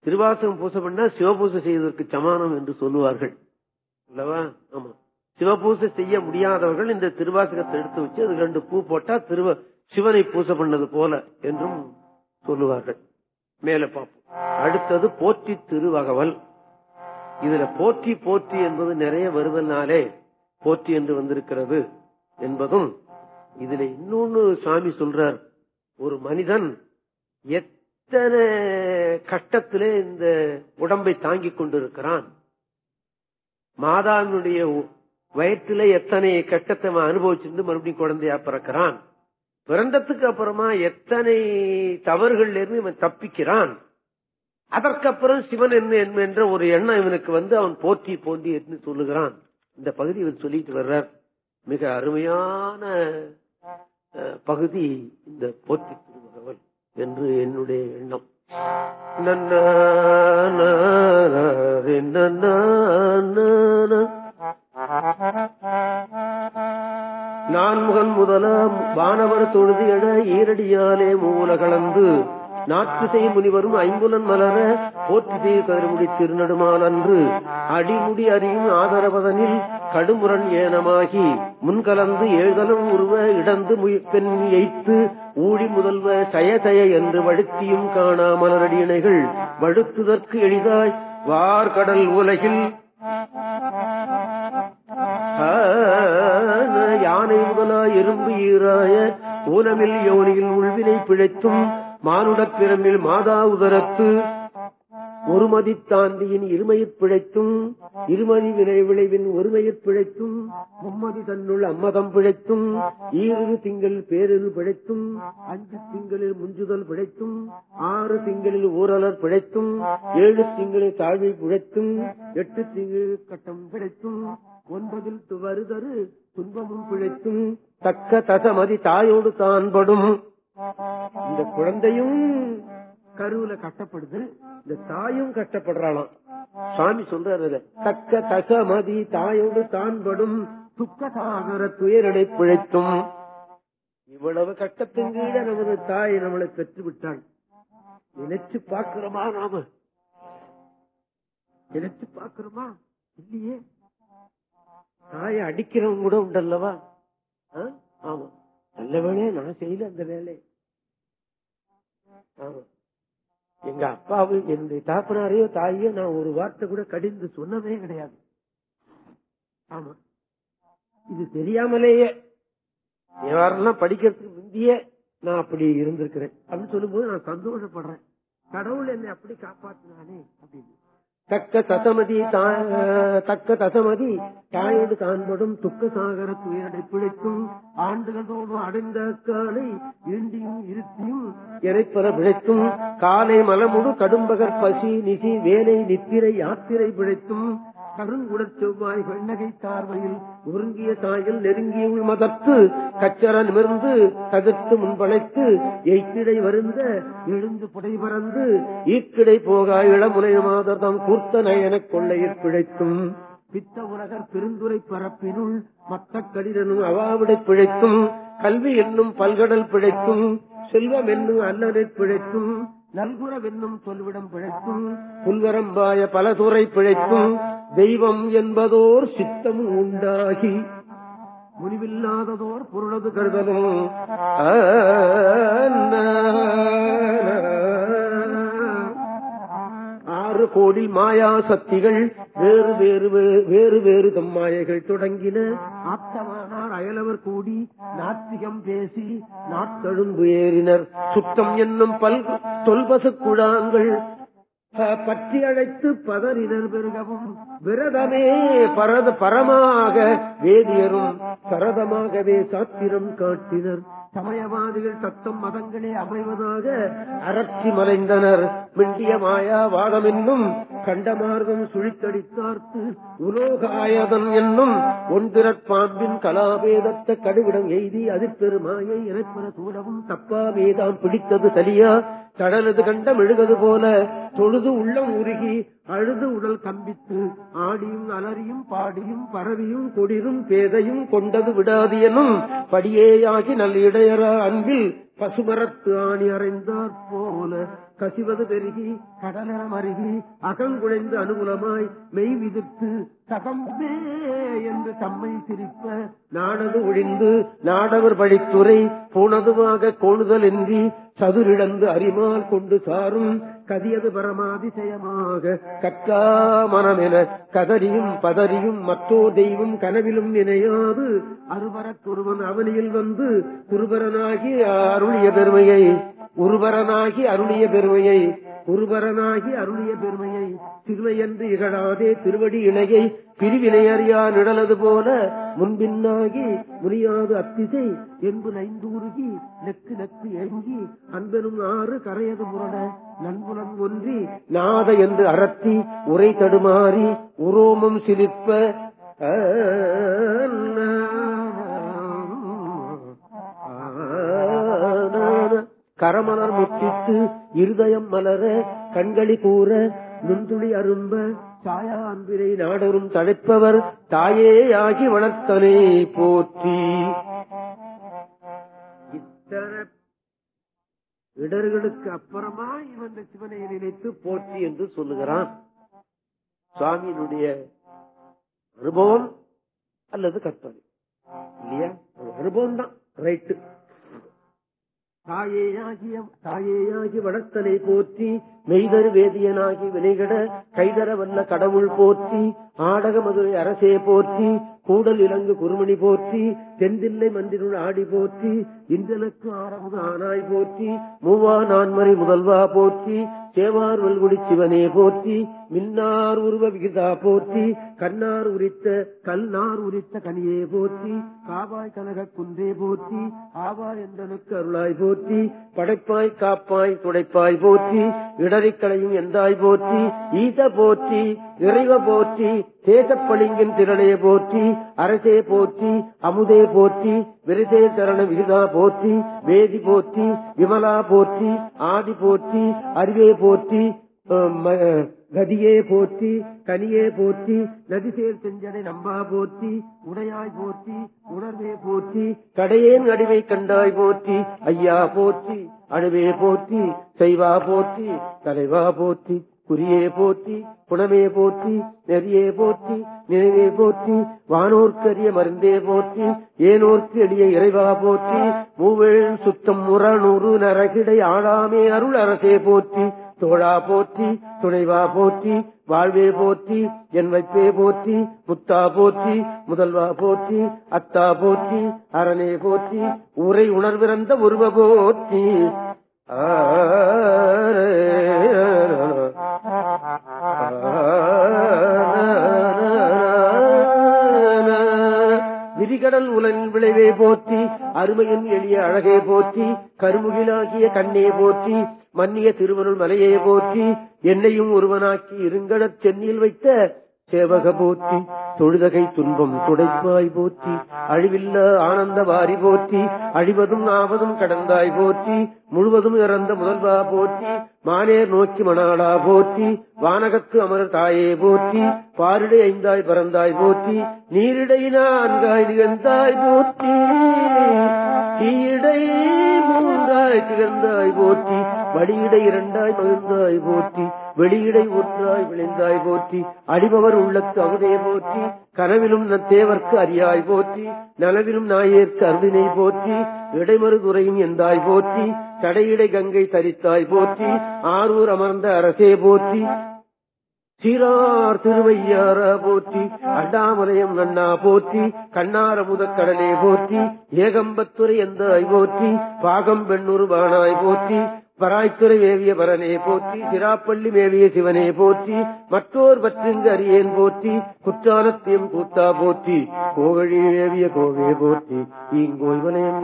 திருவாசகம் பூசை பண்ணா சிவபூசை செய்வதற்கு சமானம் என்று சொல்லுவார்கள். அல்லவா? ஆமா. சிவபூசை செய்ய முடியாதவர்கள் இந்த திருவாசகத்தை எடுத்து வச்சு அது ரெண்டு பூ போட்டா திருவ சிவனை பூசை பண்ணது போல என்றும் சொல்லுவார்கள். மேல பார்ப்போம். அடுத்தது போற்றி திருவகவல். இதுல போற்றி போற்றி என்பது நிறைய வருவதனாலே போற்றி என்று வந்திருக்கிறது என்பதும் இதுல இன்னொன்னு சாமி சொல்றார். ஒரு மனிதன் எத்தனை கஷ்டத்திலே இந்த உடம்பை தாங்கிக் கொண்டிருக்கிறான். மாதாவினுடைய வயிற்றிலே எத்தனை கட்டத்தை அவன் அனுபவிச்சிருந்து மறுபடியும் குழந்தையா பிறக்கிறான்? பிறந்ததுக்கு அப்புறமா எத்தனை தவறுகள்ல இருந்து இவன் தப்பிக்கிறான்? அதற்கப்புறம் சிவன் என்ன என்ன என்ற ஒரு எண்ணம் இவனுக்கு வந்து அவன் போற்றி போந்தி என்று சொல்லுகிறான். இந்த பகுதி இவன் சொல்லிட்டு வர்றார். மிக அருமையான பகுதி இந்த போற்றி. என்று என்னுடைய எண்ணம். நன்னா, நாரே, நான்முகன் முதலாம் வானவர் தொழுது ஈரடியாலே மூல கலந்து நாற்றுசை முனிவரும் ஐம்புலன் மலர போற்றி செய்ய கதிரமுடி திருநடுமான் அன்று. அடிமுடி அறியும் ஆதரவதனில் கடுமுரண் ஏனமாகி முன்கலந்து ஏழ்தலும் உருவ இடந்து பெண் எய்த்து ஊழி முதல்வ சயதய என்று வழுத்தியும் காணா மலரடியினைகள் வழுத்துதற்கு எளிதாய் வார்கடல் உலகில். யானை முதலா எறும்பு ஈராய ஊனமில் யோனியில் உள்வினை பிழைத்தும் மானுடப் பிறமில் மாதா உதரத்து. ஒருமதி தாண்டியின் இருமையிற் பிழைத்தும் இருமதி வினை விளைவின் ஒருமையிற் பிழைத்தும் மும்மதி தன்னுள் அம்மதம் பிழைத்தும் ஈரு திங்கள் பேரிரு பிழைத்தும் அஞ்சு திங்களில் முஞ்சுதல் பிழைத்தும் ஆறு திங்களில் ஊரலர் பிழைத்தும் ஏழு திங்களில் தாழ்வி பிழைத்தும் எட்டு திங்களில் கட்டம் பிழைத்தும் ஒன்பதில் வருதரு துன்பமும் பிழைத்தும் தக்க தசமதி தாயோடு தான்படும். இந்த குழந்தையும் கருவுல கட்டப்படுது. இந்த தாயும் கட்டப்படுறாளாம். சாமி சொல்றாரு தக்க தக மதி தாயோடு தான்படும் துக்க சாகர துயரடை பிழைத்தும். இவ்வளவு கட்டத்தின் கீழ நமது தாய் நம்மளை பெற்று விட்டாள் நினைச்சு பார்க்கிறோமா நாம? நினைச்சு பார்க்கிறோமா? இல்லையே. தாயை அடிக்கிறவங்க கூட உண்டல்லவா? ஆமா. நல்ல வேலையை நான் செய்யல அந்த வேலை ஆமா. எங்க அப்பாவு என்னுடைய தாப்பனாரையோ தாயோ நான் ஒரு வார்த்தை கூட கடிந்து சொன்னதே கிடையாது. ஆமா. இது தெரியாமலேயே யாரெல்லாம் படிக்கிறதுக்கு முந்திய நான் அப்படி இருந்திருக்கிறேன். அப்படின்னு சொல்லும்போது நான் சந்தோஷப்படுறேன். கடவுள் என்னை அப்படி காப்பாத்தினானே அப்படின்னு. தக்க தசமதி தக்க தசமதி. தாயோடு காண்படும் துக்க சாகர துயரடை பிழைக்கும் ஆண்டுகளோடு அடைந்த காலை ஈண்டியும் இருத்தியும் இறைப்பற பிழைத்தும் காலை மலமுடு கடும்பகர் பசி நிதி வேலை நித்திரை யாத்திரை பிழைத்தும் கருங்குடற் செவ்வாய் வெண்ணகை தார்வையில் ஒருங்கிய தாயில் நெருங்கிய உள்மதத்து கச்சர நிமிர்ந்து தவிர்த்து முன்பழைத்து எய்த்திடை வருந்த எழுந்து புடை பறந்து ஈக்கிடை போகா இளமுனை மாதர்தம் கூர்த்த நயனக் கொள்ளையில் பிழைத்தும். பித்த உலகர் பெருந்துரை பரப்பினுள் மத்த கடிதனும் அவாவிடை பிழைத்தும். கல்வி என்னும் பல்கடல் பிழைத்தும். செல்வம் என்னும் அல்லனை பிழைத்தும். நல்குறவென்னும் சொல்விடம் பிழைத்தும் புல்வரம்பாய பல துறை பிழைத்தும் தெய்வம் என்பதோர் சித்தம் உண்டாகி. முடிவில்லாததோர் பொருளது கருதலும். ஆறு கோடி மாயா சக்திகள் வேறு வேறு வேறு வேறு தம் மாயைகள் தொடங்கின. ஆத்தமானார் அயலவர் கூடி நாத்திகம் பேசி நாட்கழும்பு ஏறினர். சுத்தம் என்னும் பல் தொல்பசு குழாங்கள் பற்றி அழைத்து பதறினர் பெருகவும் விரதமே பரத பரமாக வேதியரும் சரதமாகவே சாத்திரம் காட்டினர். சமயவாதிகள் தத்தம் மதங்களே அமைவதாக அரட்சி மலைந்தனர் மிண்டிய மாயா வாதம் என்னும் கண்டமார்க்கம் சுழித்தடித்தார்த்து உலோகாயதன் என்னும் ஒன்றிறற் பாம்பின் கலாபேதத்த கடுவிடம் எய்தி அதிர்பெரு மாயை இறைப்பெற சூடவும் தப்பாவேதாம் பிடித்தது சரியா கடலது கண்டம் மெழுகது போல தொழுது உள்ளம் உருகி அழுது உடல் கம்பித்து ஆடியும் அலறியும் பாடியும் பரவியும் கொடிரும் பேதையும் கொண்டது விடாது எனும் படியேயாகி நல் இடையரா அன்பில் பசுமரத்து ஆணி அறைந்தாற் போல கசிவது பெருகி கடலம் அருகி அகங்குழைந்து அனுகூலமாய் மெய் விதித்து சகம்பே என்று தம்மை சிரிப்ப நாடது ஒழிந்து நாடவர் பழித்துறை போனதுமாக கோணுதல் என்றி சதுரிழந்து அரிமால் கொண்டு சாரும் கதியது பரமாதிசயமாக. கற்கா மனமென கதறியும் பதறியும் மற்றோ தெய்வம் கனவிலும் நினையாது அருவரத்தொருவன் அவனியில் வந்து குருபரனாகி அருளிய பெருமையை உருவரனாகி அருளிய பெருமையை குருபரனாகி அருளிய பெருமையை சிறுமையன்று இகழாதே திருவடி இணையை பிரிவினை அறியா நிழலது போல முன்பின்னாகி முடியாது அத்திசை என்பு ஐந்தூருகி நெக்கு நெக்கு எங்கி அன்பெனும் ஆறு கரையது முரட நண்புலம் ஒன்றி நாத என்று அறத்தி உரை தடுமாறி உரோமம் சிலிப்ப கரமலர் முட்டித்து இருதயம் மலர கண்களி கூற நுண்துளி அரும்ப சாயா அன்பினை நாடரும் தழைப்பவர் தாயே ஆகி வளர்த்தனை போற்றி. இத்தனை இடர்களுக்கு அப்புறமா இவன் சிவனை நினைத்து போற்றி என்று சொல்லுகிறான். சுவாமியினுடைய அனுபவம் அல்லது கற்பனை. இல்லையா? அனுபவம் தான் ரைட்டு தாயேயாகிய தாயேயாகி வளர்த்தலை போற்றி மெய்தரு வேதியனாகி வினைகட கைதர வல்ல கடவுள் போற்றி ஆடக மதுரை அரசே போற்றி கூடல் இலங்கு குருமணி போற்றி தென்தில்லை மன்றினுள் ஆடி போற்றி இன்றனுக்கு ஆரமுது ஆனாய் போற்றி மூவா நான்மறை முதல்வா போற்றி சேவார் வல்குடி சிவனே போற்றி மின்னார் உருவ விகிதா போற்றி கண்ணார் உரித்த கல்நார் உரித்த கனியே போற்றி காவாய் கனக குன்றே போற்றி ஆவாய் என்றனுக்கு அருளாய் போற்றி படைப்பாய் காப்பாய் துடைப்பாய் போற்றி இடறிக்களையும் எந்தாய் போற்றி ஈத போற்றி இறைவ போற்றி தேசப்பளிங்கின் திரளே போற்றி அரசே போற்றி அமுதே போற்றி விருதே சரண விருதா போற்றி வேதி போற்றி விமலா போற்றி ஆதி போற்றி அறிவே போற்றி கதியே போற்றி கனியே போற்றி நதிசேர் செஞ்சடை நம்பா போற்றி உடையாய் போற்றி உணர்வே போற்றி கடையேன் அடிவை கண்டாய் போற்றி ஐயா போற்றி அணுவே போற்றி செய்வா போற்றி தலைவா போற்றி குறியே போற்றி குணமே போற்றி நெறியே போற்றி நினைவே போற்றி வானோர்க்கரிய மருந்தே போற்றி ஏனோர்க்கு எளிய இறைவா போற்றி மூவேள் சுத்தம் முரணூறு நரகிடை ஆளாமே அருள் அரசே போற்றி தோழா போற்றி துணைவா போற்றி வாழ்வே போற்றி என் வைப்பே போற்றி முத்தா போற்றி முதல்வா போற்றி அத்தா போற்றி அரணே போற்றி உரை உணர்விறந்த உருவ போற்றி. ஆ அழகே போற்றி அருமையின் எளிய அழகே போற்றி கருமுகிலாகிய கண்ணே போற்றி மன்னிய திருவருள் மலையே போற்றி என்னையும் ஒருவனாக்கி இருங்கடச் சென்னியில் வைத்த சேவக போற்றி தொழுதகை துன்பம் துடைப்பாய் போற்றி அழிவில்ல ஆனந்த வாரி போற்றி அழிவதும் ஆவதும் கடந்தாய் போற்றி முழுவதும் இறந்த முதல்வா போற்றி மானேர் நோக்கி மணாளா போற்றி வானகத்து அமர் தாயே போற்றி பாரிடை ஐந்தாய் பறந்தாய் போற்றி நீரிடை நான்காய் நிகழ்ந்தாய் போற்றி தீயிடை மூன்றாய் திகழ்ந்தாய் போற்றி வழியிடை இரண்டாய் மகிழ்ந்தாய் போற்றி வெளியிடை ஒன்றாய் விளைந்தாய் போற்றி அடிபவர் உள்ளத்து அமுதே போற்றி கனவிலும் நத்தேவர்க்கு அறியாய் போற்றி நனவிலும் நாயேற்கு அருளினை போற்றி இடைமறு துறையும் எந்தாய் போற்றி தடையிடை கங்கை தரித்தாய் போற்றி ஆரூர் அமர்ந்த அரசே போற்றி சீரார் திருவையாரா போற்றி அண்ணாமலையம் நன்னா போற்றி கண்ணார முதக்கடலே போற்றி ஏகம்பத்துறை எந்தாய் போற்றி பாகம் பெண்ணுரு பானாய் போற்றி பராய்த்துறை மேவிய பரனே போற்றி சிராப்பள்ளி மேவிய சிவனே போற்றி மற்றோர் பற்றிங்கு அரியேன் போற்றி குற்றாலத்தையும் கூத்தா போற்றி கோகழி மேவிய கோவே போற்றி இங்கோய் வலயம்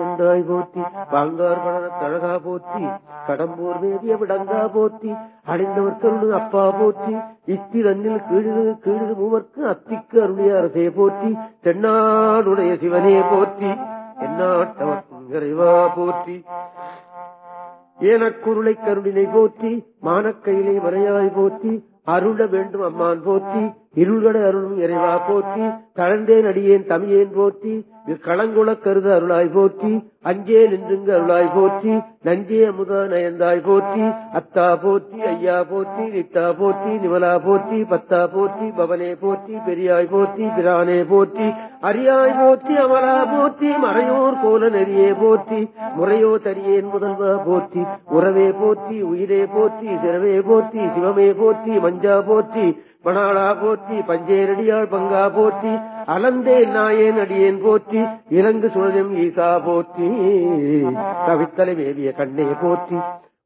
போற்றி பாங்கார் பழகா போற்றி கடம்பூர் மேவிய விடங்கா போற்றி அடைந்தவர் சொல்லு அப்பா போற்றி இத்தி தன்னில் கீழு கீழு மூவர்க்கு அத்திக்கு அருளிய அரசே போற்றி தென்னாடுடைய சிவனே போற்றி என்னாட்டவர் இறைவா போற்றி. ஏனக்குருளை கருளினை போற்றி மானக்கையிலே மறையாய் போற்றி அருள வேண்டும் அம்மான் போற்றி இருள்கட அருளும் இறைவா போற்றி தளர்ந்தேன் அடியேன் தமியேன் போற்றி களங்குள கருத அருளாய் போற்றி அஞ்சே நின்றுங்க அருளாய் போற்றி நஞ்சே அமுதா நயந்தாய் போற்றி அத்தா போற்றி ஐயா போற்றி நித்தா போற்றி நிமலா போற்றி பத்தா போற்றி பவனே போற்றி பெரியாய் போற்றி பிரானே போற்றி அரியாய் போற்றி அமலா போற்றி மறையோர் கோல நெறியே போற்றி முறையோ தரியேன் முதல்வா போற்றி உறவே போற்றி உயிரே போற்றி சிறவே போற்றி சிவமே போற்றி மஞ்சா போற்றி மணாளா போற்றி பஞ்சேரடியாள் பங்கா போற்றி அலந்தே நாயேன் அடியேன் போற்றி இலங்கு சுழலும் ஈசா போற்றி. கவித்தலை மேவிய கண்ணே போற்றி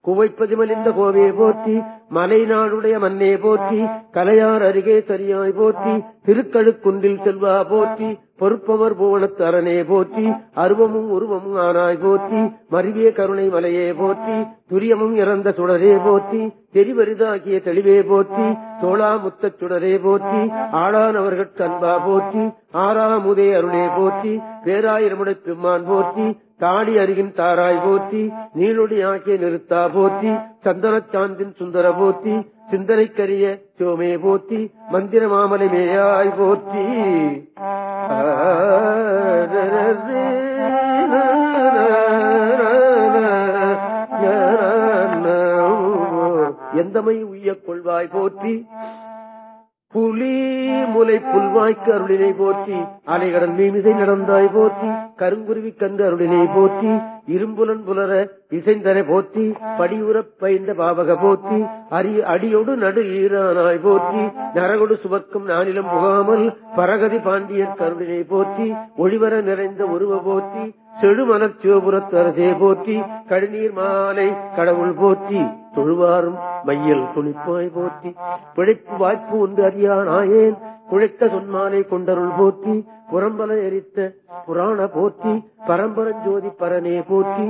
குவைப்பதி மலிந்த கோவே போற்றி மலை நாடுடைய மண்ணே போற்றி கலையார் அருகே தரியாய் போற்றி திருக்கழுக்குன்றில் செல்வா போற்றி பொறுப்பவர் புவனத்து அரணே போற்றி அருவமும் உருவமும் ஆனாய் போற்றி மருவிய கருணை மலையே போற்றி துரியமும் இறந்த சுடரே போற்றி தெரிவரிதாகிய தெளிவே போற்றி தோளா முத்தச் சுடரே போற்றி ஆளானவர்கள் அன்பா போற்றி ஆறாமுதே அருளே போற்றி பேராயிரமுடை பெம்மான் போற்றி தாடி அருகின் தாராய் போத்தி நீளுடி ஆகிய நிறுத்தா போத்தி சந்தனச்சாந்தின் சுந்தர போத்தி சிந்தனைக்கரிய சோமே போத்தி மந்திர மாமலை மேயாய் போத்தி எந்தமை உய்ய கொள்வாய் போற்றி? புலி முலை புல்வாய்க்கு அருளினை போற்றி அலைகடல் மீமிதை நடந்தாய் போற்றி கருங்குருவி கண்டு அருளினை போற்றி இரும்புலன் புலர இசைந்தனை போற்றி படியுறப் பயின்ற பாவக போற்றி அரி அடியோடு நடு ஈரானாய் போற்றி நரகொடு சுபக்கும் நானிலும் புகாமல் பரகதி பாண்டியர் கருளினை போற்றி ஒளிவர நிறைந்த உருவ போற்றி செழுமலர் சிவபுரத்து அரசே போற்றி கழுநீர் மாலை கடவுள் போற்றி. தொழுவாரும் மையல் துணிப்பாய் போற்றி பிழைப்பு வாய்ப்பு ஒன்று அறியானாயேன் குழைத்த சொன்மாலை கொண்டருள் போற்றி புறம்பல எரித்த புராண போற்றி பரம்பரஞ்சோதி பரனே போற்றி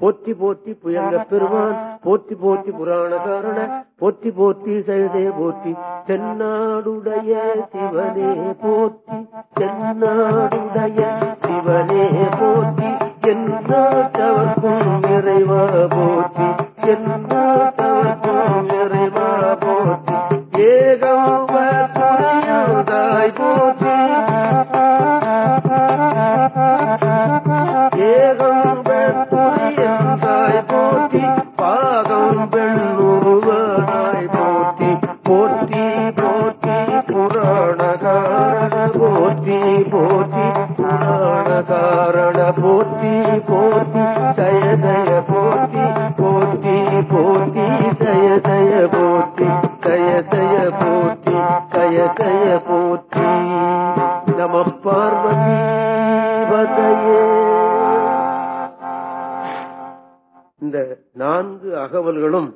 போற்றி போற்றி புயங்க பெருமான் போற்றி போற்றி புராண காரண போற்றி போற்றி சைதே போற்றி தென்னாடுடைய சிவனே போற்றி தென்னாடுடைய சிவனே போற்றி என்னாட்டவர்க்கும் இறைவா போற்றி. என்னாட்டவர்க்கும் இறைவா போற்றி ஏகம்பதாய் போற்றி ஏகம்பதாய் ஜய போற்றி ஜய போற்றி ஜய போற்றி. நம பார்வதி இந்த நான்கு அகவல்களும்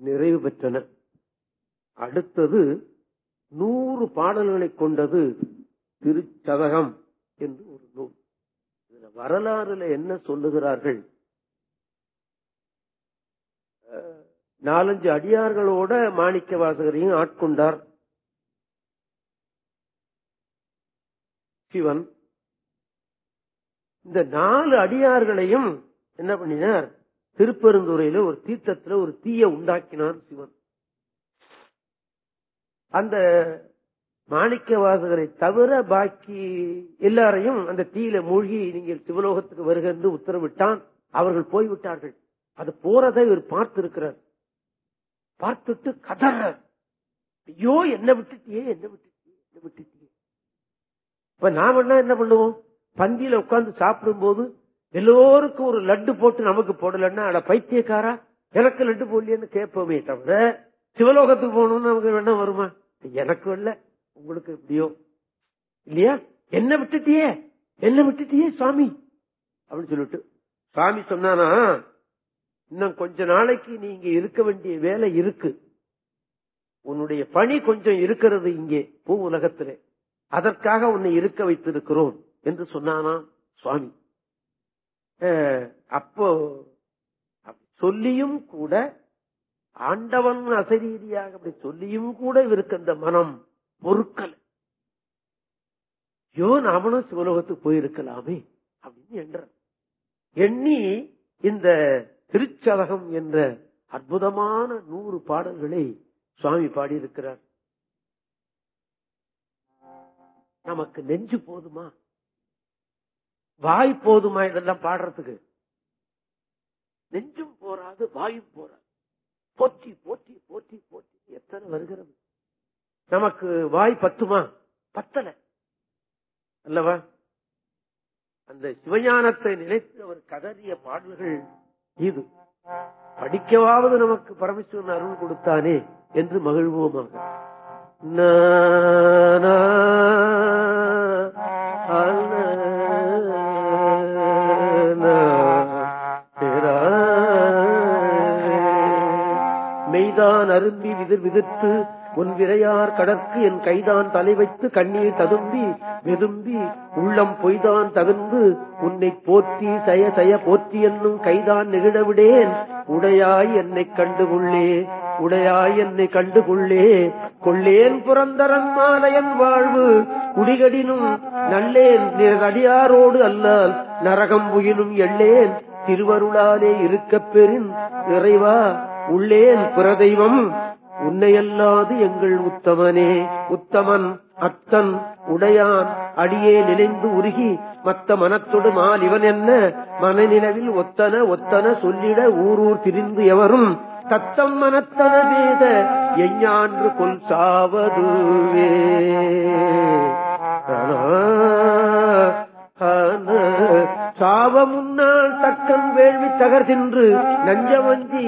நிறைவு பெற்றன. அடுத்தது நூறு பாடல்களை கொண்டது திருச்சதகம் என்று ஒரு நூல். இதுல வரலாறுல என்ன சொல்லுகிறார்கள்? நாலஞ்சு அடியார்களோட மாணிக்க வாசகரையும் ஆட்கொண்டார். சிவன். இந்த நாலு அடியார்களையும் என்ன பண்ணினார்? திருப்பெருந்துறையில ஒரு தீர்த்தத்துல ஒரு தீய உண்டாக்கினார் சிவன். அந்த மாணிக்க வாசகரை தவிர பாக்கி எல்லாரையும் அந்த தீயில மூழ்கி நீங்கள் சிவலோகத்துக்கு வருக என்று உத்தரவிட்டான். அவர்கள் போய்விட்டார்கள். அது போறதை இவர் பார்த்திருக்கிறார். பார்த்துட்டு கதற. ஐயோ என்ன விட்டுட்டியே என்ன விட்டுட்டியே என்ன விட்டுட்டியே. இப்ப நாம என்ன என்ன பண்ணுவோம்? பந்தியில உட்கார்ந்து சாப்பிடும் போது எல்லோருக்கும் ஒரு லட்டு போட்டு நமக்கு போடலன்னா அட பைத்தியக்காரா எனக்கு லட்டு போடலையேன்னு கேட்போமே தவிர சிவலோகத்துக்கு போகணும்னு நமக்கு வேணா வருமா? எனக்கு இல்ல உங்களுக்கு எப்படியோ. இல்லையா? என்ன விட்டுட்டியே என்ன விட்டுட்டியே சுவாமி. அப்படின்னு சொல்லிட்டு சாமி சொன்னானா இன்னும் கொஞ்ச நாளைக்கு நீங்க இருக்க வேண்டிய வேலை இருக்கு. உன்னுடைய பணி கொஞ்சம் இருக்கிறது இங்கே பூ உலகத்திலே. அதற்காக உன்னை இருக்க வைத்திருக்கிறோம் என்று சொன்னானா சுவாமி. அஹ், அப்போ சொல்லியும் கூட ஆண்டவன் அசரீதியாக அப்படி சொல்லியும் கூட இவருக்கு அந்த மனம் பொருட்கள் ஐயோ நாமளும் சிவலோகத்துக்கு போயிருக்கலாமே அப்படின்னு எண்ற எண்ணி இந்த திருச்சதகம் என்ற அற்புதமான நூறு பாடல்களை சுவாமி பாடியிருக்கிறார். நமக்கு நெஞ்சு போதுமா? வாய் போதுமா இதெல்லாம் பாடுறதுக்கு? நெஞ்சும் போராது வாயும் போராது போற்றி போற்றி போற்றி போற்றி. எத்தனை வருகிறது? நமக்கு வாய் பத்துமா? பத்தல. அல்லவா? அந்த சிவஞானத்தை நினைத்து அவர் கதறிய பாடல்கள் இது. படிக்கவாவது நமக்கு பரமேஸ்வரன் அருள் கொடுத்தானே என்று மகிழ்வோமாக. மெய்தான் அரும்பி விதிர் விதிர்த்து உன் விரையார் கடற்கு என் கைதான் தலை வைத்து கண்ணீர் ததும்பி வெதும்பி உள்ளம் பொய்தான் தகுந்து உன்னை போற்றி சய சய போற்றி என்னும் கைதான் நெகிழவிடேன் உடையாய் என்னை கண்டுகொள்ளே உடையாய் என்னை கண்டுகொள்ளே. கொள்ளேன் புரந்தரன் மாலையன் வாழ்வு குடிகடினும் நல்லேன். அடியாரோடு அல்லால் நரகம் புயினும் எள்ளேன். திருவருளாலே இருக்கப் பெறின் நிறைவா உள்ளேன் பிரதெய்வம் உன்னையல்லாது எங்கள் உத்தமனே. உத்தமன் அத்தன் உடையான் அடியே நினைந்து உருகி மத்த மனத்தொடு மால் இவன் என்ன? மனநிலவில் ஒத்தன ஒத்தன சொல்லிட ஊரூர் திரிந்து எவரும்? தத்தம் மனத்தன வேத எஞ்ஞான்று கொல் சாவதுவே. சாவ முன்னால் தக்கன் வேள்வி தகர்கின்று நஞ்சவஞ்சி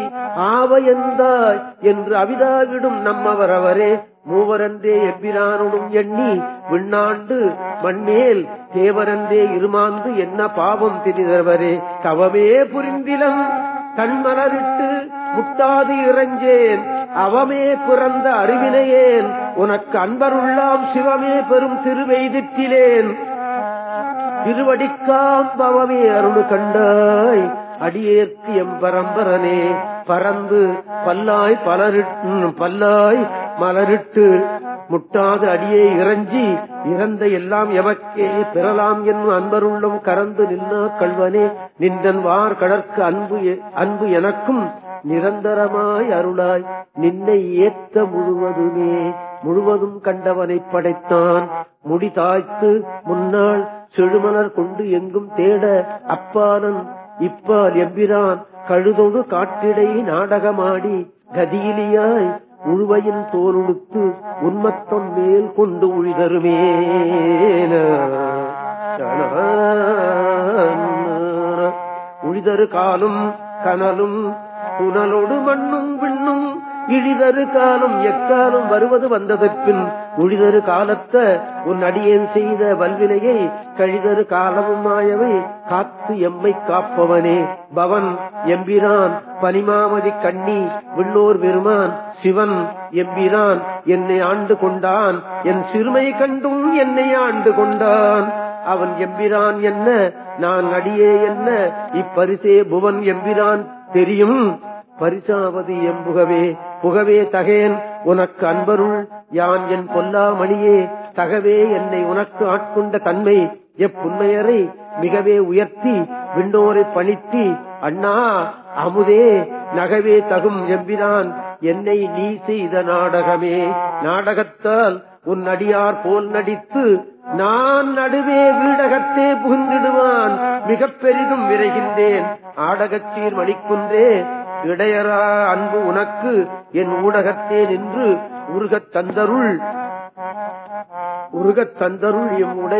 ஆவ எந்தாய் என்று அவிதாவிடும் நம்மவர் அவரே மூவரன்றே எப்பிரானுடும் எண்ணி விண்ணாண்டு மண்மேல் தேவரன்றே இருமாந்து என்ன பாவம் திரிதவரே. தவமே புரிந்திலம் கண்மலரிட்டு முட்டாது இறஞ்சேன் அவமே பிறந்த அறிவினையேன் உனக்கு அன்பருள்ளாம் சிவமே பெரும் திருவெய்திட்டிலேன். திருவடிக்காம்பவமே அருள் கண்டாய். அடியேற்கு எம்பரம்பரனே பறந்து பல்லாய் பலரிட்டு பல்லாய் மலரிட்டு முட்டாது அடியே இறஞ்சி இறந்த எல்லாம் எமக்கே பெறலாம் என்னும் அன்பருள்ளும் கறந்து நின்னா கல்வனே நின்றன் வார் கடற்கு அன்பு அன்பு எனக்கும் நிரந்தரமாய் அருளாய். நின்னை ஏத்த முழுவதுமே முழுவதும் கண்டவனை படைத்தான். முடி தாய்த்து முன்னாள் செழுமலர் கொண்டு எங்கும் தேட அப்பானன் இப்பால் எம்பிரான் கழுதொடு காட்டிடை நாடகமாடி கதியிலியாய் உழுவையின் தோலுடுத்து உன்மத்தம் மேல் கொண்டு உழிதருமே உழிதரு காலும் கனலும் புனலோடு மண்ணும் விண்ணும் இழிதரு காலம் எக்காலம் வருவது வந்ததற்பின் உழிதரு காலத்த உன் அடியேன் செய்த வல்வினையை கழிதரு காலமும் மாயவை காத்து எம்மை காப்பவனே. பவன் எம்பிரான் பனிமாமதி கண்ணி விண்ணோர் பெருமான் சிவன் எம்பிரான் என்னை ஆண்டு கொண்டான். என் சிறுமை கண்டும் என்னை ஆண்டு கொண்டான். அவன் எம்பிரான் என்ன? நான் அடியே என்ன? இப்பரிசே புவன் எம்பிரான் தெரியும். பரிசாவது எம்புகவே புகவே தகேன். உனக்கு அன்பருள் யான் என் பொல்லாமணியே தகவே என்னை உனக்கு ஆட்கொண்ட தன்மை எப்புண்மையரை மிகவே உயர்த்தி விண்ணோரை பணித்தி அண்ணா அமுதே நகவே தகும் எம்பினான் என்னை நீ செய்த நாடகமே. நாடகத்தால் உன் அடியார் போல் நடித்து நான் நடுவே வீடகத்தே புகுந்திடுவான் மிக பெரிதும் விரைகின்றேன். ஆடகச்சீர் மணிக்குன்றே இடையரா அன்பு உனக்கு என் ஊடகத்தே நின்று உருகத் தந்தருள். உருகத் தந்தருள் எம்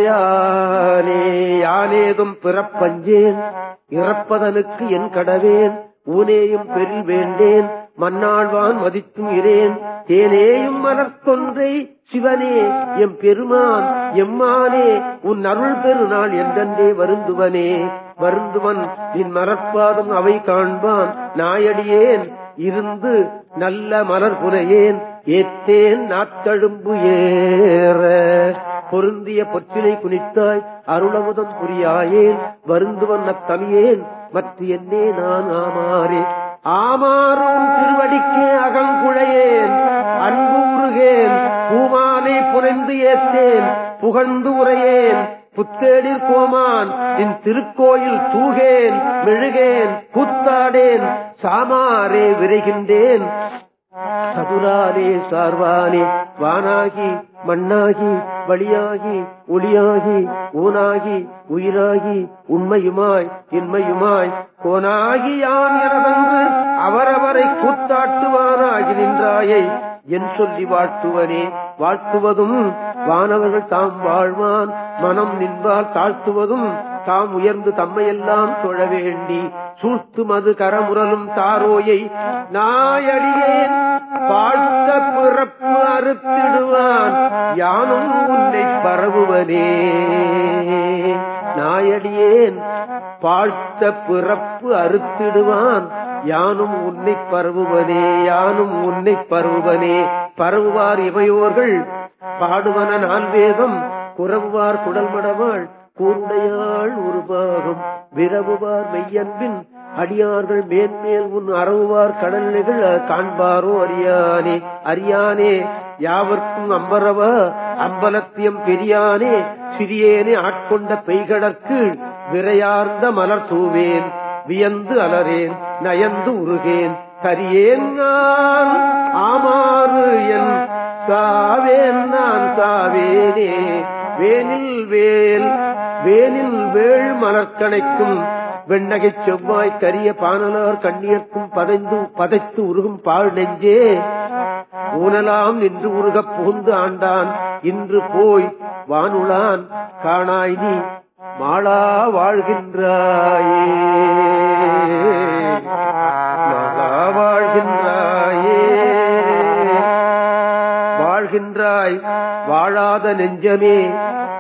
யானேதும் பிறப்பஞ்சேன். இறப்பதனுக்கு என் கடவேன் ஊனேயும் பெரில் வேண்டேன். மன்னாழ்வான் மதித்தும் இரேன் தேனேயும் மலர்த்தொன்றை சிவனே எம் பெருமான் எம்மானே உன் அருள் பெருநாள் என்றே வருந்துவனே. வருந்துவன். நின் மரப்பாதம் அவை காண்பான். நாயடியேன் இருந்து நல்ல மலர் புனையேன். ஏத்தேன் நாத்தழும்பு ஏற. பொருந்திய பொற்றினை குனித்தாய் அருளமுதம் புரியாயேன். வருந்துவன் அத்தமியேன் மற்ற என்னே நான் ஆமாறே. ஆமாறும் திருவடிக்கே அகங்குழையேன். அன்புறுகேன் பூமாலை புனைந்து ஏத்தேன். புகழ்ந்து உரையேன். புத்தேடிற் கோமான் என் திருக்கோயில் தூகேன் மெழுகேன் கூத்தாடேன் சாமாரே விரைகின்றேன். சதுரானே சார்வானே வானாகி மண்ணாகி வழியாகி ஒளியாகி ஊனாகி உயிராகி உண்மையுமாய் இன்மையுமாய் கோனாகி யான் எனவென்று அவரவரை கூத்தாட்டுவானாகி நின்றாயை. என் சொல்லி வாழ்த்துவனே. வாழ்த்துவதும் வானவர்கள் தாம் வாழ்வான். மனம் நின்பால் தாழ்த்துவதும் தாம் உயர்ந்து தம்மையெல்லாம் தொழ வேண்டி. சூழ்த்து மது கரமுரலும் தாரோயை நாயடியேன். வாழ்த்த பிறப்பு அறுத்திடுவான். யானும் உன்னை பரவுவனே. நாயடியேன். வாழ்த்த பிறப்பு அறுத்திடுவான். யானும் உன்னை பருவுவனே யானும் உன்னை பருவுவனே. பரவுவார் இவையோர்கள் பாடுவன நான் வேதம் குறவுவார் குடல் மடவாள் கூருடையாள் ஒரு பாகம் விரவுவார் மெய்யன்பின் அடியார்கள் மேன்மேல் உன் அறவுவார் கடல்கள் காண்பாரோ அறியானே. அறியானே யாவர்க்கும் அம்பரவ அம்பலத்தியம் பெரியானே. சிறியேனே ஆட்கொண்ட பெய்கடற்கு விரையார்ந்த மலர் தூவேன் வியந்து அலறேன் நயந்து உருகேன் கரியேன் நான் ஆமாறு என் சாவேன் நான் சாவேனே. வேனில் வேல் வேனில் வேள் மலர்கணைக்கும் வெண்ணகை செவ்வாய் கரிய பானலார் கண்ணியர்க்கும் பதைந்து பதைத்து உருகும் பாழ் நெஞ்சே. ஊனலாம் நின்று உருகப் புகுந்து ஆண்டான் இன்று போய் வானுளான் காணாய் நீ. மாளா வாழ்கின்றாயே. மாளா வாழ்கின்றாயே. வாழ்கின்றாய் வாழாத நெஞ்சமே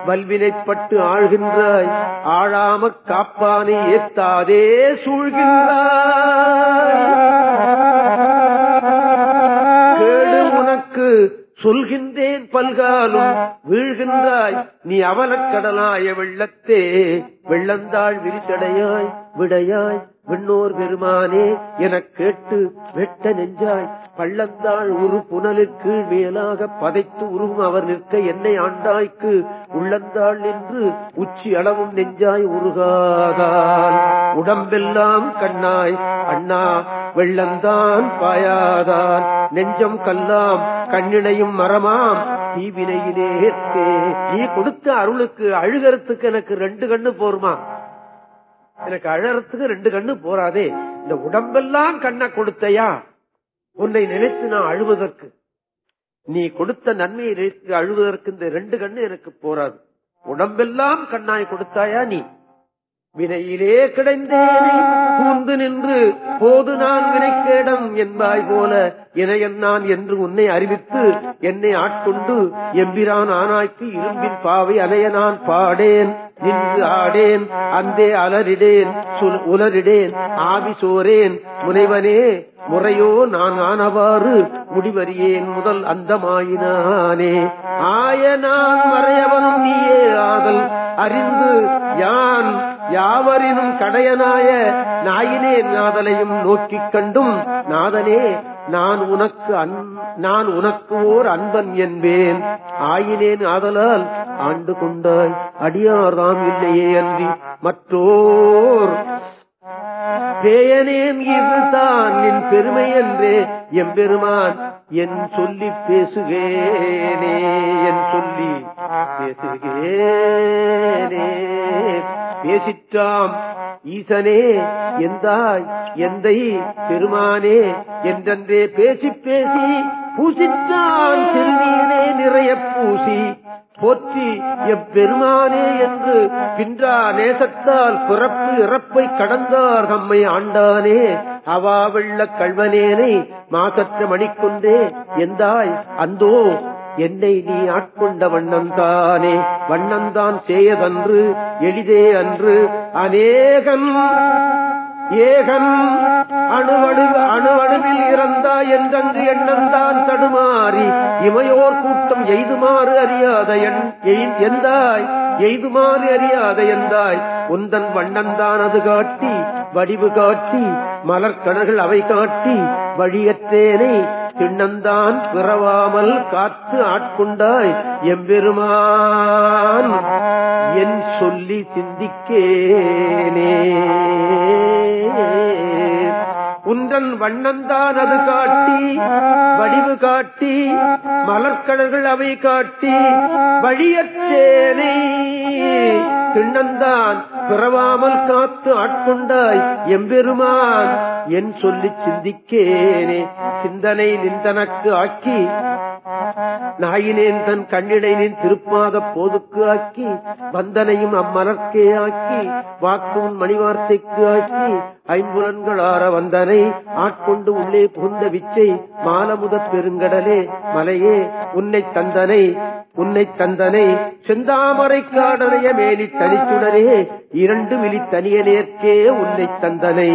வல்வினைப்பட்டு ஆழ்கின்றாய் ஆழாம காப்பானை ஏத்தாதே சூழ்கின்றாய். கேடு உனக்கு சொல்கின்றேன் பல்காலும் வீழ்கின்றாய் நீ அவலக்கடலாய வெள்ளத்தே வெள்ளந்தாள் விரித்தடையாய் விடையாய் விண்ணோர் பெருமானே எனக் கேட்டு வெட்ட நெஞ்சாய் பள்ளந்தாள் ஒரு புனலுக்கு மேலாக பதைத்து உருவும் அவர் நிற்க என்னை ஆண்டாய்க்கு உள்ளந்தாள் நின்று உச்சி அளவும் நெஞ்சாய் உருகாதால் உடம்பெல்லாம் கண்ணாய் அண்ணா வெள்ளந்தான் பாயாதான் நெஞ்சம் கல்லாம் கண்ணினையும் மரமாம் தீவினையிலே நீ கொடுத்த அருளுக்கு அழுகறதுக்கு எனக்கு ரெண்டு கண்ணு போருமா? எனக்கு அழறதுக்கு ரெண்டு கண்ணு போறாதே. இந்த உடம்பெல்லாம் கண்ணை கொடுத்தையா? உன்னை நினைத்து நான் அழுவதற்கு. நீ கொடுத்த நன்மையை நினைத்து அழுவதற்கு இந்த ரெண்டு கண்ணு எனக்கு போராது உடம்பெல்லாம் கண்ணாய் கொடுத்தாயா நீ? வினையிலே கிடைந்தேனை கூந்து நின்று போது நான் வினைக்கேடம் என்பாய் போல இணையன் நான் என்று உன்னை அறிவித்து என்னை ஆட்கொண்டு எம்பிரான் ஆனாய்க்கு இரும்பின் பாவை அலைய நான் பாடேன். நின்று ஆடேன் அந்தே அலறிடேன் உலரிடேன் ஆவி சோரேன் முனைவனே முறையோ நான் ஆனவாறு முடிவறியேன் முதல் அந்தமாயினானே. ஆய நான் மறையவனும் நீயே ஆதல் அறிந்து யான் யாவரினும் கடையனாய நாயினே நாதலையும் நோக்கிக் கண்டும் நாதனே நான் உனக்கு நான் உனக்கு ஓர் அன்பன் என்பேன். ஆயினேன் ஆதலால் ஆண்டு கொண்டாய் அடியார்தாம் இல்லையே அன்றி மற்றோர். பேயனேன் இதுதான் நின் பெருமை என்றே எம்பெருமான் என் சொல்லி பேசுவேனே என் சொல்லி பேசுகிறேனே பேசிற்றாம் ஈசனே எந்தாய் எந்தை பெருமானே என்றென்றே பேசி பேசி பூசித்தான் திருநீரே நிறைய பூசி போற்றி எப்பெருமானே என்று பின்றா நேசத்தால் பிறப்பு இறப்பை கடந்தார் தம்மை ஆண்டானே. அவா வெள்ள கல்வனேனை மாசற்ற மணிக்கொண்டே எந்தாய்? அந்தோ என்னை நீ ஆட்கொண்ட வண்ணந்தானே. வண்ணந்தான் செய்யதன்று எளிதே அன்று அநேகன் ஏகன் அணுவணு அணுவணுவில் இறந்தா என்றன்று எண்ணந்தான் தடுமாறி இமையோர் கூட்டம் எய்துமாறு அறியாத எந்தாய்? எய்துமாறு அறியாத எந்தாய் உந்தன் வண்ணந்தான் அது காட்டி வடிவு காட்டி மலர்கணர்கள் அவை காட்டி வழியற்றேனை திண்ணந்தான் பிறவாமல் காத்து ஆட்கொண்டாய் எம்பெருமான் என் சொல்லி சிந்திக்கேனே. உன்றன் வண்ணந்தான் அது காட்டி வடிவு காட்டி மலர்கடல்கள் அவை காட்டி வழியற்றேனை திண்ணந்தான் பிறவாமல் காத்து ஆட்கொண்டாய் எம்பெருமான் என் சொல்லி சிந்திக்கேனே. சிந்தனை நிந்தனக்கு ஆக்கி நாயினேன் தன் கண்ணிடையின் திருப்பாத போதுக்கு ஆக்கி வந்தனையும் அம்மலர்க்கே ஆக்கி வாக்கும் மணிவார்த்தைக்கு ஆக்கி ஐம்புலன்கள் ஆற ஆட்கொண்டு உள்ளே புகுந்த விச்சை மாலமுத பெருங்கடலே மலையே உன்னை தந்தனை உன்னை தந்தனை செந்தாமரை காடனைய மேலி தனிச்சுடரே இரண்டு மிலி தனியனேற்கே உன்னை தந்தனை.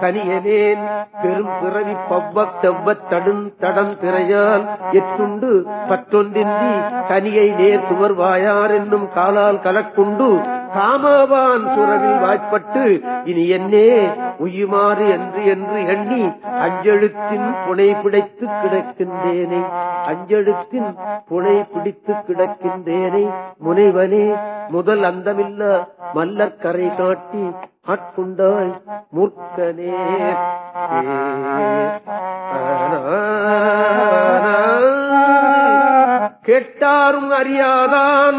தனியனேன் பெரும் பிறவி பவ்வக் செவ்வத் தடும் தடம் திரையால் எட்டுண்டு பற்றொன்றின்றி தனியை நேர் துவர்வாயார் என்னும் காலால் கலக்குண்டு காமவான் சுரவில் வாய்ப்பட்டு இனி என்னே உயுமாறு என்று என்று எண்ணி அஞ்செழுத்தின் புனை பிடித்து கிடக்கின்றேனே. அஞ்செழுத்தின் புனை பிடித்து கிடக்கின்றேனே. முனைவனே முதல் அந்தமில்ல மல்லக்கரை காட்டி ஆட்கொண்டாய் மூர்க்கனே. கேட்டாரும் அறியாதான்.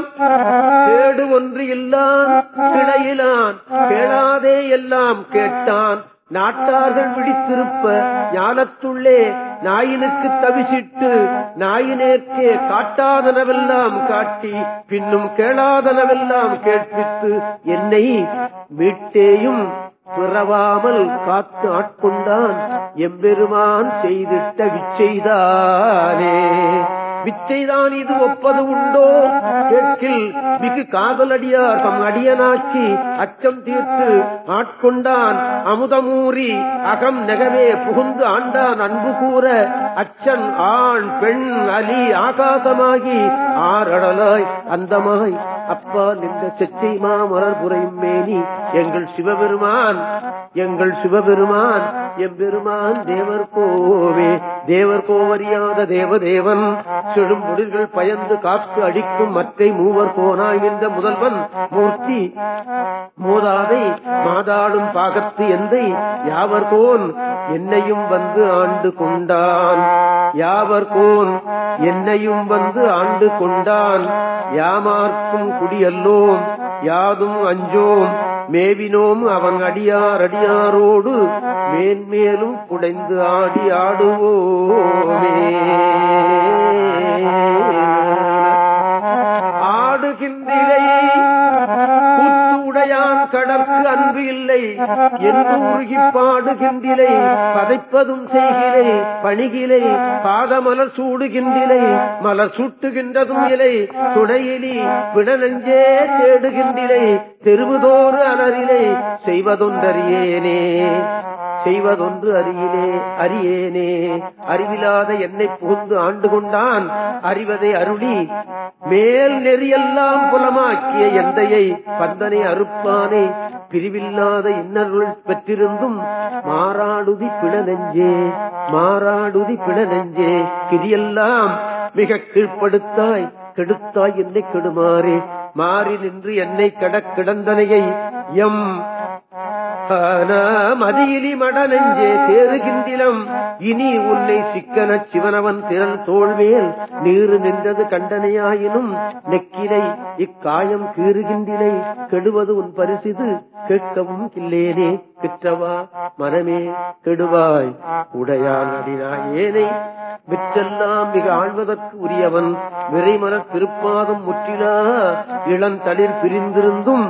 கேடு ஒன்று இல்லான் கிளையிலான் கேளாதே எல்லாம் கேட்டான். நாட்டார்கள் விழித்திருப்ப ஞானத்துள்ளே நாயினுக்கு தவிசிட்டு நாயினேற்கே காட்டாதனவெல்லாம் காட்டி பின்னும் கேளாதனவெல்லாம் கேட்பித்து என்னை மீட்டேயும் பிறவாமல் காத்து ஆட்கொண்டான். எம்பெருமான் செய்திட்ட விச்செய்தானே. வித்தைதான் இது ஒப்பது உண்டோ? கேட்கில் மிகு காதலடியார் தம் அடியனாக்கி அச்சம் தீர்த்து ஆட்கொண்டான். அமுதமூறி அகம் நெகவே புகுந்து ஆண்டான். அன்பு கூற அச்சன் ஆண் பெண் அலி ஆகாசமாகி ஆரடலாய் அந்தமாய் அப்பா நின்ற செட்டி மாமலர் புறையும் மேனி எங்கள் சிவபெருமான் எங்கள் சிவபெருமான் எம்பெருமான் தேவர் கோவே தேவர் கோவறியாத தேவதேவன் செடும் முடிர்கள் பயந்து காப்பு அடிக்கும் மற்றை மூவர் போனாய் என்ற முதல்வன் மூர்த்தி மோதாதை மாதாடும் பாகத்து எந்தை யாவர் கோன் என்னையும் வந்து ஆண்டு கொண்டான். யாவர் கோன் என்னையும் வந்து ஆண்டு கொண்டான். யாமார்க்கும் குடியல்லோம் யாதும் அஞ்சோம். மேவினோம் அவன் அடியார் அடியாரோடு மேன்மேலும் குடைந்து ஆடி ஆடுவோமே. ஆடுகின்றிலை கங்கையான் கடற்கு அன்பு இல்லை. என்று உருகி பாடுகின்றிலை. பதைப்பதும் செய்கிலை பணிகிலை பாதமலர் சூடுகின்றிலை. மலர் சூட்டுகின்றதும் இலை துணையிலி விடநெஞ்சே தேடுகின்றிலை. தெருவுதோறு அலறிலை. செய்வதொன்றறியேனே. செய்வதொன்று அறியிலே அறியேனே. அறிவிலாத என்னை புகுந்து ஆண்டு கொண்டான். அறிவதை அருளி மேல் நெறியெல்லாம் புலமாக்கிய எந்தையை பந்தனை அறுப்பானே. பிரிவில்லாத இன்னருள் பெற்றிருந்தும் மாறாடுதி பிட நெஞ்சே மாறாடுதி பிட நெஞ்சே கிரியெல்லாம் மிக கீழ்ப்படுத்தாய் கெடுத்தாய் என்னை கெடுமாறே. மாறி நின்று என்னை கடக் கிடந்தனையை எம் மதியிலி மட நெஞ்சே இனி உன்னை சிக்கன சிவனவன் திறன் தோல்வேல் நீறு நின்றது கண்டனையாயினும் நெக்கிலை இக்காயம் கீறுகின்றிலை. கெடுவது உன் பரிசிது கேட்கவும் இல்லேனே கிற்றவா மனமே கெடுவாய். உடையான் அடினாயேனை விற்றெல்லாம் மிக ஆழ்வதற்கு உரியவன். விரைமன திருப்பாதம் முற்றிலா இளந்தளிர் பிரிந்திருந்தும்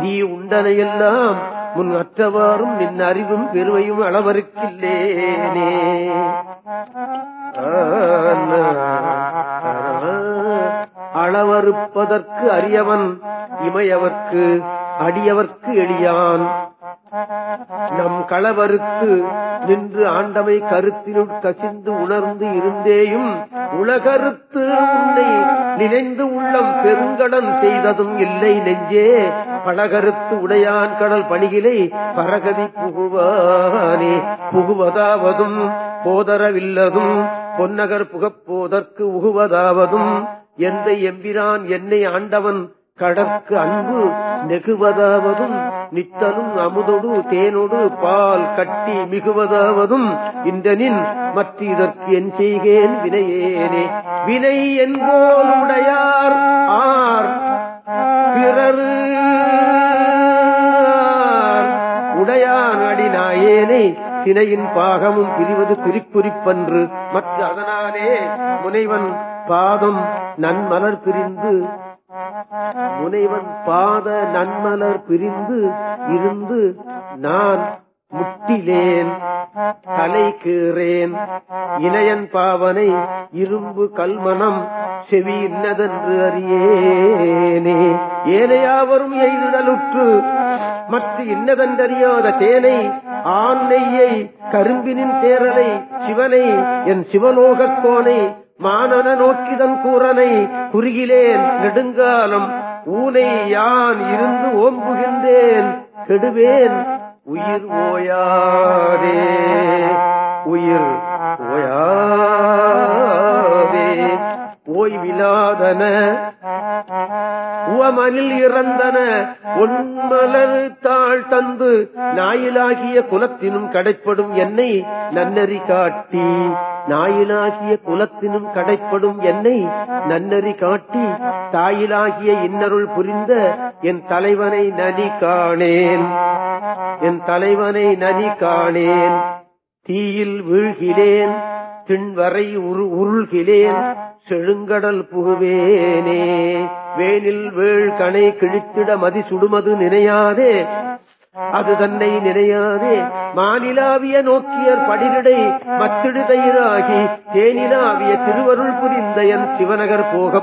நீ உண்டனையெல்லாம் முன் அற்றவாறும் நின் அறிவும் பெருமையும் அளவருக்கில்லேனே அளவறுப்பதற்கு அரியவன் இமையவர்க்கு அடியவர்க்கு எளியான். நம் களவருக்கு நின்று ஆண்டமை கருத்தினுள் கசிந்து உணர்ந்து இருந்தேயும் உலகருத்து உன்னை நினைந்து உள்ளம் பெருங்கடன் செய்ததும் இல்லை நெஞ்சே. பழகருத்து உடையான் கடல் பணிகளை பரகதி புகுவானே. புகுவதாவதும் போதரவில்லதும் பொன்னகர் புகப்போதற்கு உகுவதாவதும். எந்த எம்பிரான் என்னை ஆண்டவன் கடற்கு அன்பு நெகுவதாவதும் நித்தலும் அமுதொடு தேனொடு பால் கட்டி மிகுவதாவதும் இந்தனின் மற்ற இதற்கு என் செய்கேன் வினையேனே. வினை என்போல் உடையார் ஆர் பிறர். உடையான் அடிநாயேனை தினையின் பாகமும் பிரிவது பிரிக்குறிப்பன்று மற்ற அதனாலே முனைவன் பாதம் நன்மலர் பிரிந்து முனைவன் பாத நன்மலர் பிரிந்து இருந்து நான் முட்டிலேன் தலை கீறேன். இளையன் பாவனை இரும்பு கல்மனம் செவி இன்னதென்று அறியேனே. ஏனையாவரும் எய்துதலுற்று மற்ற இன்னதென்றறியாத தேனை ஆண் நெய்யை கரும்பினின் தேரலை சிவனை என் சிவலோகக் கோனை மானன நோக்கிதன் கூறனை குறுகிலேன் நெடுங்காலம் ஊனை யான் இருந்து ஓம்புகின்றேன் கெடுவேன் உயிர் ஓயாதே உயிர் ஓயாதே. ஓய்விலாதன உவமனில் இறந்தன ஒன்மலர் தாழ் தந்து நாயிலாகிய குலத்தினும் கடைப்படும் என்னை நன்னறி காட்டி நாயிலாகிய குலத்தினும் கடைப்படும் என்னை நன்னறி காட்டி தாயிலாகிய இன்னருள் புரிந்த என் தலைவனை நனி காணேன். என் தலைவனை நனி காணேன். தீயில் வீழ்கிறேன் திண்வரை உரு உருள்கிறேன். செழுங்கடல் புகுவேனே. வேனில் வேள் கணை கிழித்திட மதி சுடுமது நினையாதே. அது தன்னை நினையாதே. மாநிலாவிய நோக்கியர் படிரிடை மத்திடு தேனிலாவிய திருவருள் புரிந்தயன் சிவநகர் போக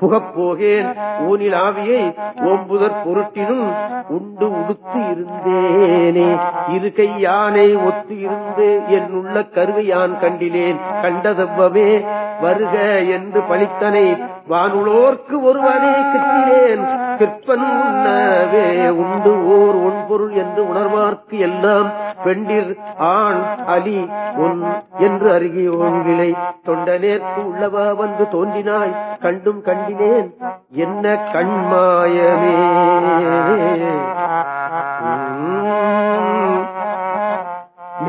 புகப் போகேன். ஊனிலாவியை ஓம்புதற் பொருட்டினும் உண்டு உடுத்து இருந்தேனே. இரு யானை ஒத்து இருந்து என் உள்ள கருவை யான் கண்டிலேன். கண்டதவ்வமே வருக என்று பணித்தனை வானுளோர்க்கு ஒருவனே கிட்டேன் கிற்பன் உண்ணவே உண்டு ஓர் ஒன்பொருள் என்று உணர்வார்க்கு எல்லாம். பெண்டிர் ஆண் அலி உன் என்று அருகியோங்கிலை தொண்டனேற்கு உள்ளவா வந்து தோன்றினாய். கண்டும் கண்டினேன். என்ன கண்மாயமே.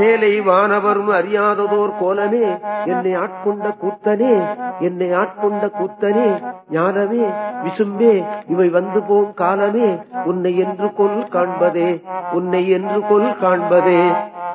மேலை வானவரும் அறியாததோர் கோலமே. என்னை ஆட்கொண்ட கூத்தனே என்னை ஆட்கொண்ட கூத்தனே ஞானமே விசும்பே இவை வந்து போம் காலமே. உன்னை என்று கொல் காண்பதே உன்னை என்று கொல் காண்பதே.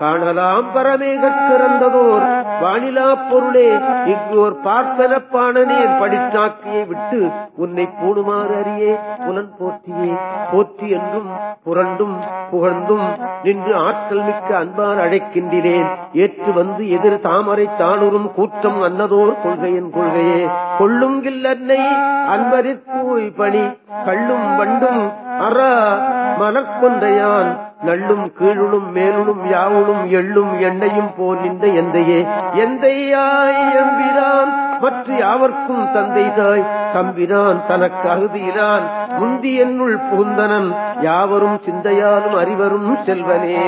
காணலாம் பரமேகற் பிறந்ததோர் வானிலா பொருளே. இங்கோர் பார்ப்பனப்பானனேன் படித்தாக்கியை விட்டு உன்னை பூணுமாறு அறியே. புலன் போற்றியே போற்றி என்றும் புரண்டும் புகழ்ந்தும் நின்று ஆற்றல் மிக்க அன்பார் அழைக்கின்றேன் ஏற்று வந்து எதிர் தாமரை தானுறும் கூற்றம் அன்னதோர் கொள்கையின் கொள்கையே. கொள்ளுங்கில் அன்னை அன்பரிற்பூய் பணி கள்ளும் வண்டும் அற மலர்கொண்டையான் நள்ளும் கீழுளும் மேலுளும் யாவுளும் எள்ளும் எண்ணையும் போல் நின்ற எந்தையே. எந்தையாய் எம்பிரான் மற்ற யாவர்க்கும் தந்தை தாய் தம்பிரான் தனக்கு அகுதியிலான் முந்தி என்னுள் புகுந்தனன் யாவரும் சிந்தையாலும் அறிவரும் செல்வனே.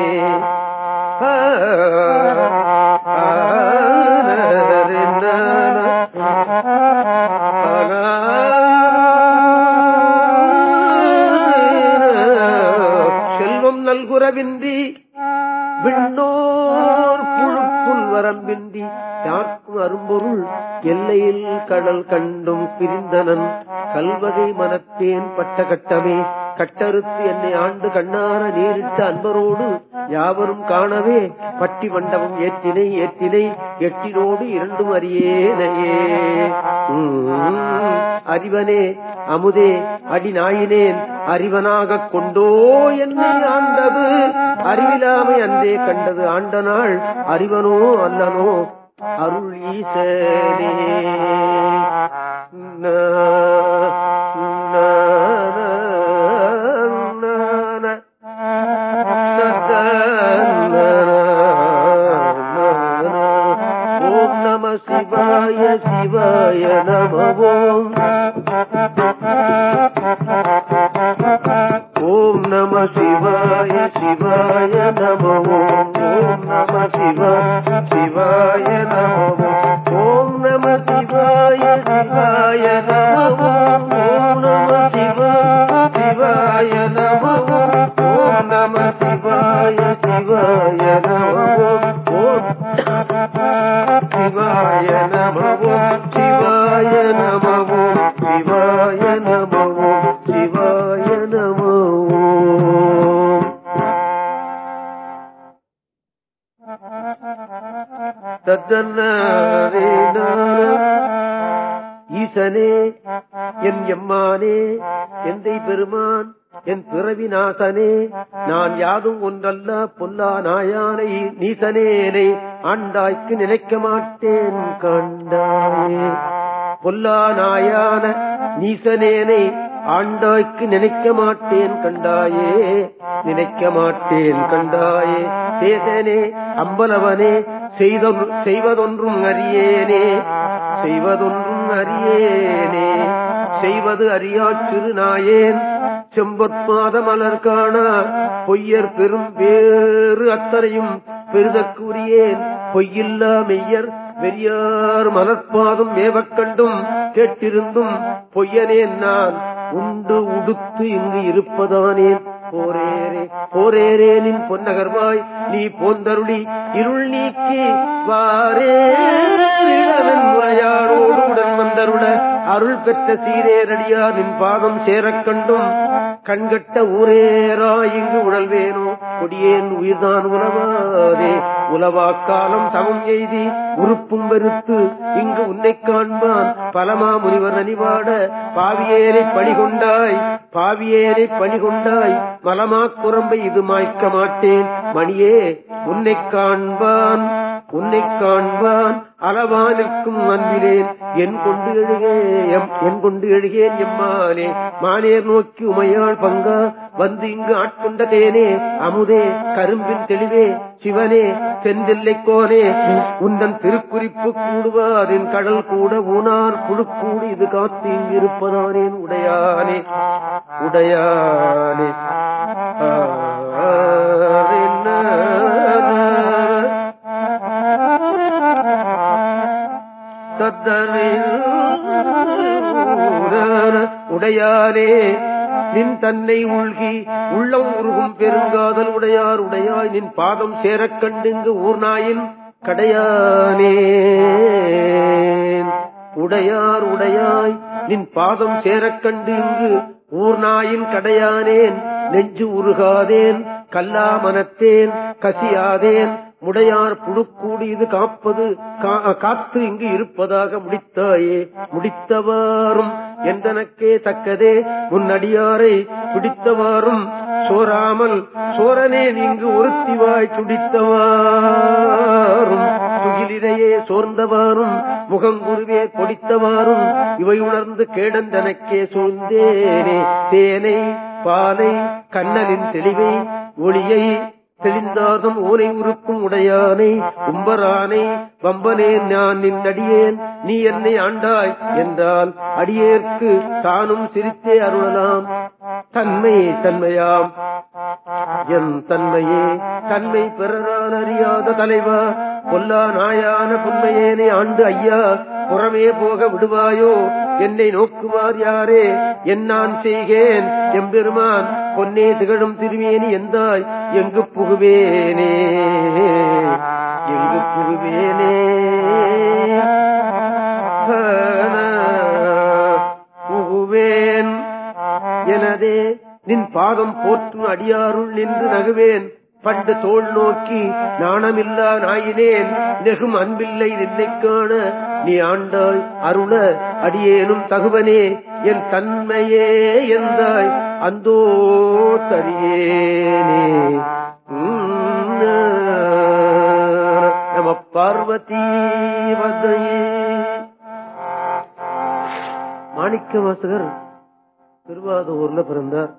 செல்வம் நல்குறவின்றி விண்ணோர் புழுப்புல் வரம்பின்றி யாருக்கும் அரும்பொருள் எல்லையில் கடல் கண்டும் பிரிந்தனன். கல்வகை மனத்தேன் பட்ட கட்டமே. கட்டறுத்து என்னை ஆண்டு கண்ணார நீரிட்ட அன்பரோடு யாவரும் காணவே. பட்டி மண்டபம் ஏற்றினை ஏற்றினை எட்டினோடு இரண்டும் அறியேனையே அறிவனே அமுதே அடி நாயினேன் அறிவனாகக் கொண்டோ என்னை ஆண்டது. அறிவிலாமை அன்றே கண்டது ஆண்ட நாள் அறிவனோ அல்லனோ அருள் ஈசனே ஓம் நம சிவாய சிவாய நமவோம் ஓம் நம சிவாய சிவாய நமவோம் ஓம் நம சிவா சிவாய நமவோம் ஓம் நம சிவாய சிவாய நமவோம் ஓம் நம சிவா சிவாய நமவோம் ஓம் நம சிவாய சிவாய நமவோம் ஓம் சிவாய நமவோம் சிவாய நமவோம் ஈசனே என் எம்மானே எந்தை பெருமான் என் பிறவி நாசனே நான் யாதும் ஒன்றல்ல பொல்லா நாயானை நீசனேனை ஆண்டாய்க்கு நினைக்க மாட்டேன் கண்டாயே. பொல்லா நாயான நீசனேனை ஆண்டாய்க்கு நினைக்க மாட்டேன் கண்டாயே. நினைக்க மாட்டேன் கண்டாயே. சேதனே அம்பலவனே செய்வதொன்றும் அறியேனே. செய்வதொன்றும் அறியேனே. செய்வது அறியா சிறுநாயேன். செம்பொற்பாத மலர் காண பொய்யர் பெரும் வேறு அத்தனையும் பெருதற்குரியேன் பொய்யில்லா மெய்யர் பெரியார் மலர்பாதம் ஏவக்கண்டும் கேட்டிருந்தும் பொய்யனேன் நான். உண்டு உடுத்து இங்கு இருப்பதானேன். போரேரே போரேரே நின் பொன்னகர்வாய் நீ போந்தருளி இருள் நீக்கி வாரேவன் உடன் வந்தருள அருள் பெற்ற சீரேரடியார் நின் பாதம் சேரக் கண்டும். கண்கட்ட ஊரேரா இங்கு உழல்வேனோ கொடியேன் உயிர்தான் உணவாதே உலவாக்காலம் தவம் எய்தி உறுப்பும் வெறுத்து இங்கு உன்னை காண்பான். பலமா முனிவர் அணிவாட பாவியேரை பணிகொண்டாய். பாவியேரை பணிகொண்டாய் மலமா குரம்பை இது மாய்க்க மாட்டேன். மணியே உன்னை காண்பான் உன்னை காண்பான். அளவானிற்கும் அன்பிலேன். என் கொண்டு எழுகேன் என் கொண்டு எழுகேன் எம்மானே மானேர் நோக்கி உமையாள் பங்கா வந்து இங்கு ஆட்கொண்ட தேனே. அமுதே கரும்பின் தெளிவே சிவனே செந்தில்லை கோனே. உந்தன் திருக்குறிப்பு கூடுவாரின் கடல் கூட ஊனார். புழுக்கூடு இது காத்து இங்கிருப்பதானேன் உடையானே. உடையானே. உடையாரே நின் தன்னை உள்கி உள்ளம் உருகும் பெருங்காதல் உடையார் உடையாய் நின் பாதம் சேரக் கண்டுங்கு ஊர்நாயின் கடையானே. உடையார் உடையாய் நின் பாதம் சேரக் கண்டு இங்கு ஊர்நாயின் கடையானேன் நெஞ்சு உருகாதேன் கல்லா மனத்தேன் கசியாதேன் முடையார் புழுக்கூடி இது காப்பது காத்து இங்கு இருப்பதாக முடித்தாயே முடித்தவாறும் எந்தனக்கே தக்கதே முன்னடியாரை பிடித்தவாறும் சோராமல் சோரனே இங்கு ஒருத்திவாய் துடித்தவாறும். துகிலிடையே சோர்ந்தவாறும் முகங்குருவே பொடித்தவாறும் இவை உணர்ந்து கேடந்தனக்கே சூழ்ந்தேனே தேனை பாலை கண்ணலின் தெளிவை ஒளியை தெளிந்தாகம் ஓனை உருக்கும் உடையானை உம்பரானை வம்பனே நான் நின் அடியேன் நீ என்னை ஆண்டாய் என்றால் அடியேற்கு தானும் சிரித்தே அருளலாம். தன்மையே தன்மையாம். என் தன்மையே தன்மை பிறரால் அறியாத தலைவா பொல்லா நாயான புன்மையேனே ஆண்டு ஐயா புறமே போக விடுவாயோ? என்னை நோக்குவார் யாரே? என் நான் செய்கேன் எம்பெருமான் பொன்னே திகழும் திருமேனி எந்தாய்? எங்கு புகுவேனே? எங்கு புகுவேனே? புகுவேன். எனதே நின் பாதம் போற்றும் அடியாருள் நின்று நகுவேன். பண்டு தோல் நோக்கி நாணமில்லா நாயினேன். நெகும் அன்பில்லை நின்னை காண நீ ஆண்டாய் அருள அடியேனும் தகுவனே என் தன்மையே எந்தாய் அந்தோ தரியேனே நம பார்வதி வதையே. மாணிக்க வாசகர் திருவாதூர்ல பிறந்தார்.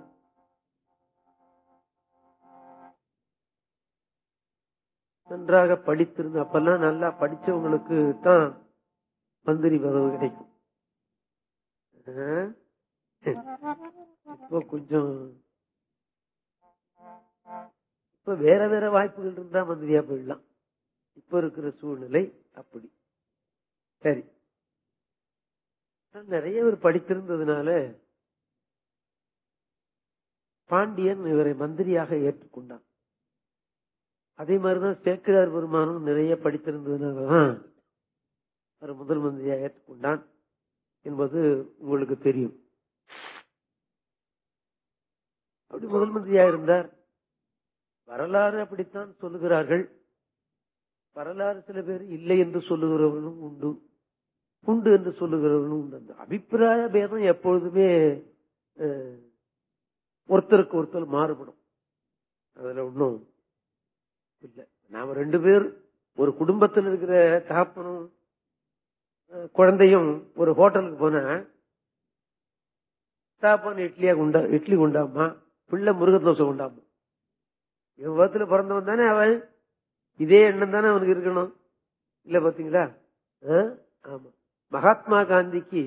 நன்றாக படித்திருந்த அப்பெல்லாம் நல்லா படிச்சவங்களுக்கு தான் மந்திரி பதவி கிடைக்கும். இப்போ கொஞ்சம் இப்ப வேற வேற வாய்ப்புகள் இருந்தா மந்திரியா போயிடலாம். இப்ப இருக்கிற சூழ்நிலை அப்படி. சரி. நிறைய பேர் படித்திருந்ததுனால பாண்டியன் இவரை மந்திரியாக ஏற்றுக்கொண்டான். அதே மாதிரிதான் சேக்கிரார் பெருமானும் நிறைய படித்திருந்ததுனாலதான் அவர் முதல் மந்திரியாக ஏற்றுக்கொண்டான் என்பது உங்களுக்கு தெரியும். அப்படி முதல் மந்திரியாக இருந்தார். வரலாறு அப்படித்தான் சொல்லுகிறார்கள். வரலாறு சில பேர் இல்லை என்று சொல்லுகிறவர்களும் உண்டு. உண்டு என்று சொல்லுகிறவர்களும் உண்டு. அந்த அபிப்பிராய பேதம் எப்பொழுதுமே ஒருத்தருக்கு ஒருத்தர் மாறுபடும். அதுல ஒன்றும் இல்லை. நாம ரெண்டு பேர் ஒரு குடும்பத்தில் இருக்கிற தகப்பனும் குழந்தையும் ஒரு ஹோட்டலுக்கு போன சாப்பாடு இட்லியா குண்டா இட்லி குண்டாமா பிள்ளை முருக தோசை குண்டாமா என் விதத்துல பிறந்தவன் தானே அவன்? இதே எண்ணம் தானே அவனுக்கு இருக்கணும். இல்ல பாத்தீங்களா? ஆமா. மகாத்மா காந்திக்கு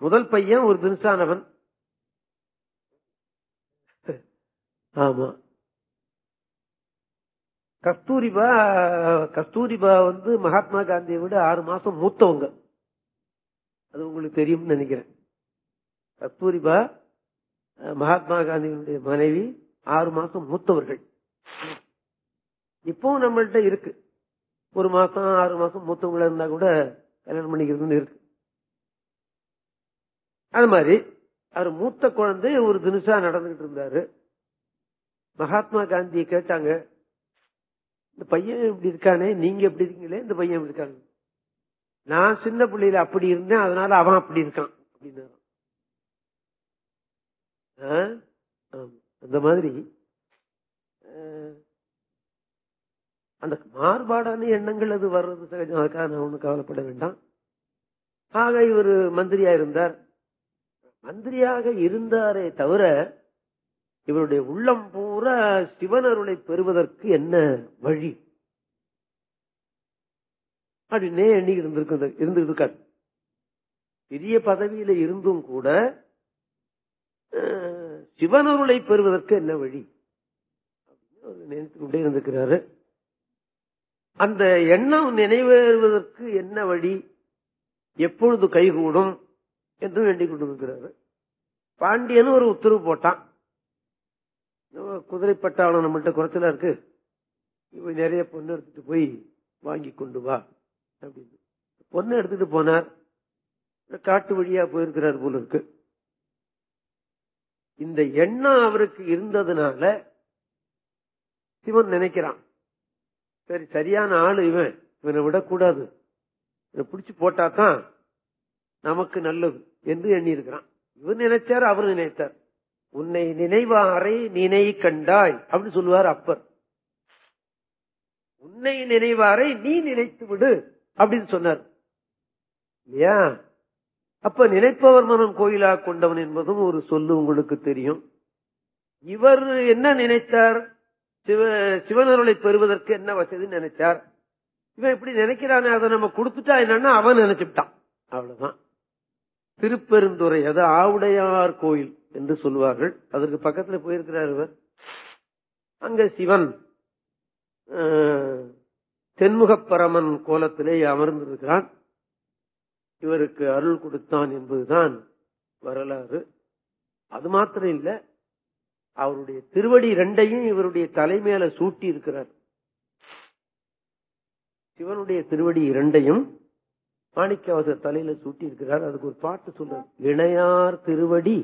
முதல் பையன் ஒரு தினசானவன். ஆமா. கஸ்தூரிபா கஸ்தூரிபா வந்து மகாத்மா காந்தியை விட ஆறு மாசம் மூத்தவங்க. அது உங்களுக்கு தெரியும்னு நினைக்கிறேன். கஸ்தூரிபா மகாத்மா காந்தியினுடைய மனைவி ஆறு மாசம் மூத்தவர்கள். இப்பவும் நம்மள்ட்ட இருக்கு. ஒரு மாசம் ஆறு மாசம் மூத்தவங்களா இருந்தா கூட கல்யாணம் பண்ணிக்கிறதுன்னு இருக்கு. அது மாதிரி அவர் மூத்த குழந்தை ஒரு தினசா நடந்துகிட்டு இருந்தாரு. மகாத்மா காந்தியை கேட்டாங்க இந்த பையன் இப்படி இருக்கானே நீங்க எப்படி இருக்கீங்களே இந்த பையன் இப்படி இருக்காங்க நான் சின்ன பிள்ளையில அப்படி இருந்தேன் அதனால அவன் அப்படி இருக்கான் அப்படின்னு. அந்த மாதிரி அந்த மாறுபாடான எண்ணங்கள் அது வர்றது சகஜம். அதுக்காக நான் ஒன்றும் கவலைப்பட வேண்டாம். ஆக இவர் மந்திரியா இருந்தார். மந்திரியாக இருந்தாரே தவிர இவருடைய உள்ளம் பூரா சிவனருளை பெறுவதற்கு என்ன வழி? அப்படின்னே எண்ணி இருந்திருக்கு இருந்துட்டு இருக்காரு பெரிய பதவியில இருந்தும் கூட சிவனருளை பெறுவதற்கு என்ன வழி? அப்படின்னு நினைத்து கொண்டே இருந்திருக்கிறாரு. அந்த எண்ணம் நினைவேறுவதற்கு என்ன வழி? எப்பொழுது கைகூடும்? என்று வேண்டிக் கொண்டிருக்கிறாரு. பாண்டியன் ஒரு உத்தரவு போட்டான். குதிரை பட்டாளம் நம்மள்ட்ட குறைச்சலா இருக்கு. இவன் நிறைய பொண்ணு எடுத்துட்டு போய் வாங்கி கொண்டு வா அப்படின்னு. பொண்ணு எடுத்துட்டு போனார். காட்டு வழியா போயிருக்கிறார் போல இருக்கு. இந்த எண்ணம் அவருக்கு இருந்ததுனால சிவன் நினைக்கிறான். சரி சரியான ஆளு இவன். இவனை விடக்கூடாது. இவனை பிடிச்சு போட்டாதான் நமக்கு நல்லது என்று எண்ணி இருக்கிறான் இவர் நினைச்சார் அவர் நினைத்தார். உன்னை நினைவாரை நினை கண்டாய் அப்படின்னு சொல்லுவார் அப்பர். உன்னை நினைவாரை நீ நினைத்து விடு அப்படின்னு சொன்னார். இல்லையா? அப்ப நினைப்பவர் மனம் கோயிலா கொண்டவன் என்பதும் ஒரு சொல்லு உங்களுக்கு தெரியும். இவர் என்ன நினைத்தார்? சிவ சிவனருளை பெறுவதற்கு என்ன வசதின்னு நினைச்சார் இவன் இப்படி நினைக்கிறானே அதை நம்ம கொடுத்துட்டா என்னன்னா அவன் நினைச்சுட்டான். அவ்வளவுதான். திருப்பெருந்துறை அது ஆவுடையார் கோயில். என்று சொல்லுவார்கள் அதற்கு பக்கத்துல போயிருக்கிறார் இவர். அங்க சிவன் தென்முகப்பரமன் கோலத்திலே அமர்ந்திருக்கிறான். இவருக்கு அருள் கொடுத்தான் என்பதுதான் வரலாறு. அது மாத்திரம் இல்ல அவருடைய திருவடி ரெண்டையும் இவருடைய தலைமையில சூட்டி இருக்கிறார். சிவனுடைய திருவடி இரண்டையும் மாணிக்கவாச தலையில சூட்டி இருக்கிறார். அதுக்கு ஒரு பாட்டு சொல்றார் இணையார் திருவடி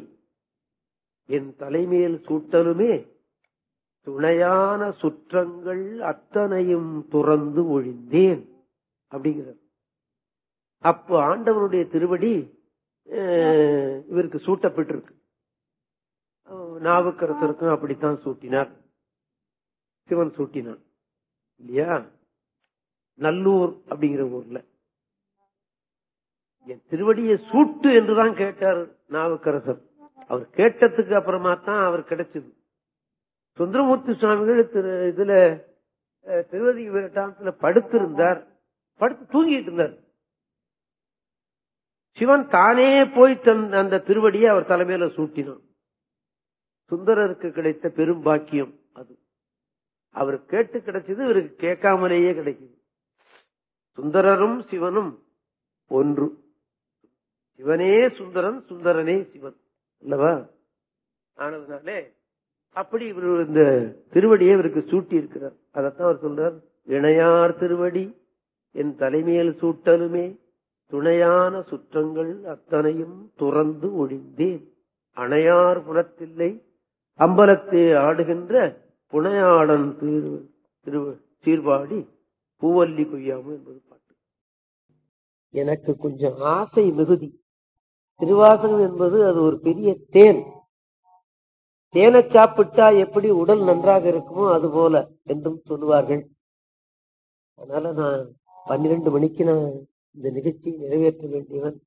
என் தலைமையில் சூட்டலுமே. துணையான சுற்றங்கள் அத்தனையும் துறந்து ஒழிந்தேன் அப்படிங்கிறார். அப்போ ஆண்டவனுடைய திருவடி இவருக்கு சூட்டப்பட்டிருக்கு. நாவுக்கரசருக்கும் அப்படித்தான் சூட்டினார். சிவன் சூட்டினான். இல்லையா? நல்லூர் அப்படிங்கிற ஊர்ல. என் திருவடியை சூட்டு என்றுதான் கேட்டார் நாவுக்கரசர். அவர் கேட்டதுக்கு அப்புறமா தான் அவர் கிடைச்சது. சுந்தரமூர்த்தி சுவாமிகள் திரு இதுல திருவதி விரட்டானத்துல படுத்திருந்தார். படுத்து தூங்கிட்டு இருந்தார். சிவன் தானே போய் தன் அந்த திருவடியை அவர் தலைமையில சூட்டினான். சுந்தரருக்கு கிடைத்த பெரும் பாக்கியம் அது. அவர் கேட்டு கிடைச்சது இவருக்கு கேட்காமலேயே கிடைக்குது. சுந்தரரும் சிவனும் ஒன்று. சிவனே சுந்தரன் சுந்தரனே சிவன். அல்லவா? ஆனதுனாலே அப்படி இவர் இந்த திருவடியை இவருக்கு சூட்டி இருக்கிறார் அதைத்தான் அவர் சொல்றார் இணையார் திருவடி என் தலைமையில் சூட்டலுமே துணையான சுற்றங்கள் அத்தனையும் துறந்து ஒழிந்தேன். அணையார் புலத்தில்லை அம்பலத்தே ஆடுகின்ற புனையாளன் திரு திரு சீர்பாடி பூவல்லி கொய்யாமு என்பது பாட்டு. எனக்கு கொஞ்சம் ஆசை மிகுதி. திருவாசகம் என்பது அது ஒரு பெரிய தேன். தேனை சாப்பிட்டா எப்படி உடல் நன்றாக இருக்குமோ அது போல என்றும் சொல்லுவார்கள். அதனால நான் பன்னிரண்டு மணிக்கு நான் இந்த நிகழ்ச்சியை நிறைவேற்ற வேண்டியவன்.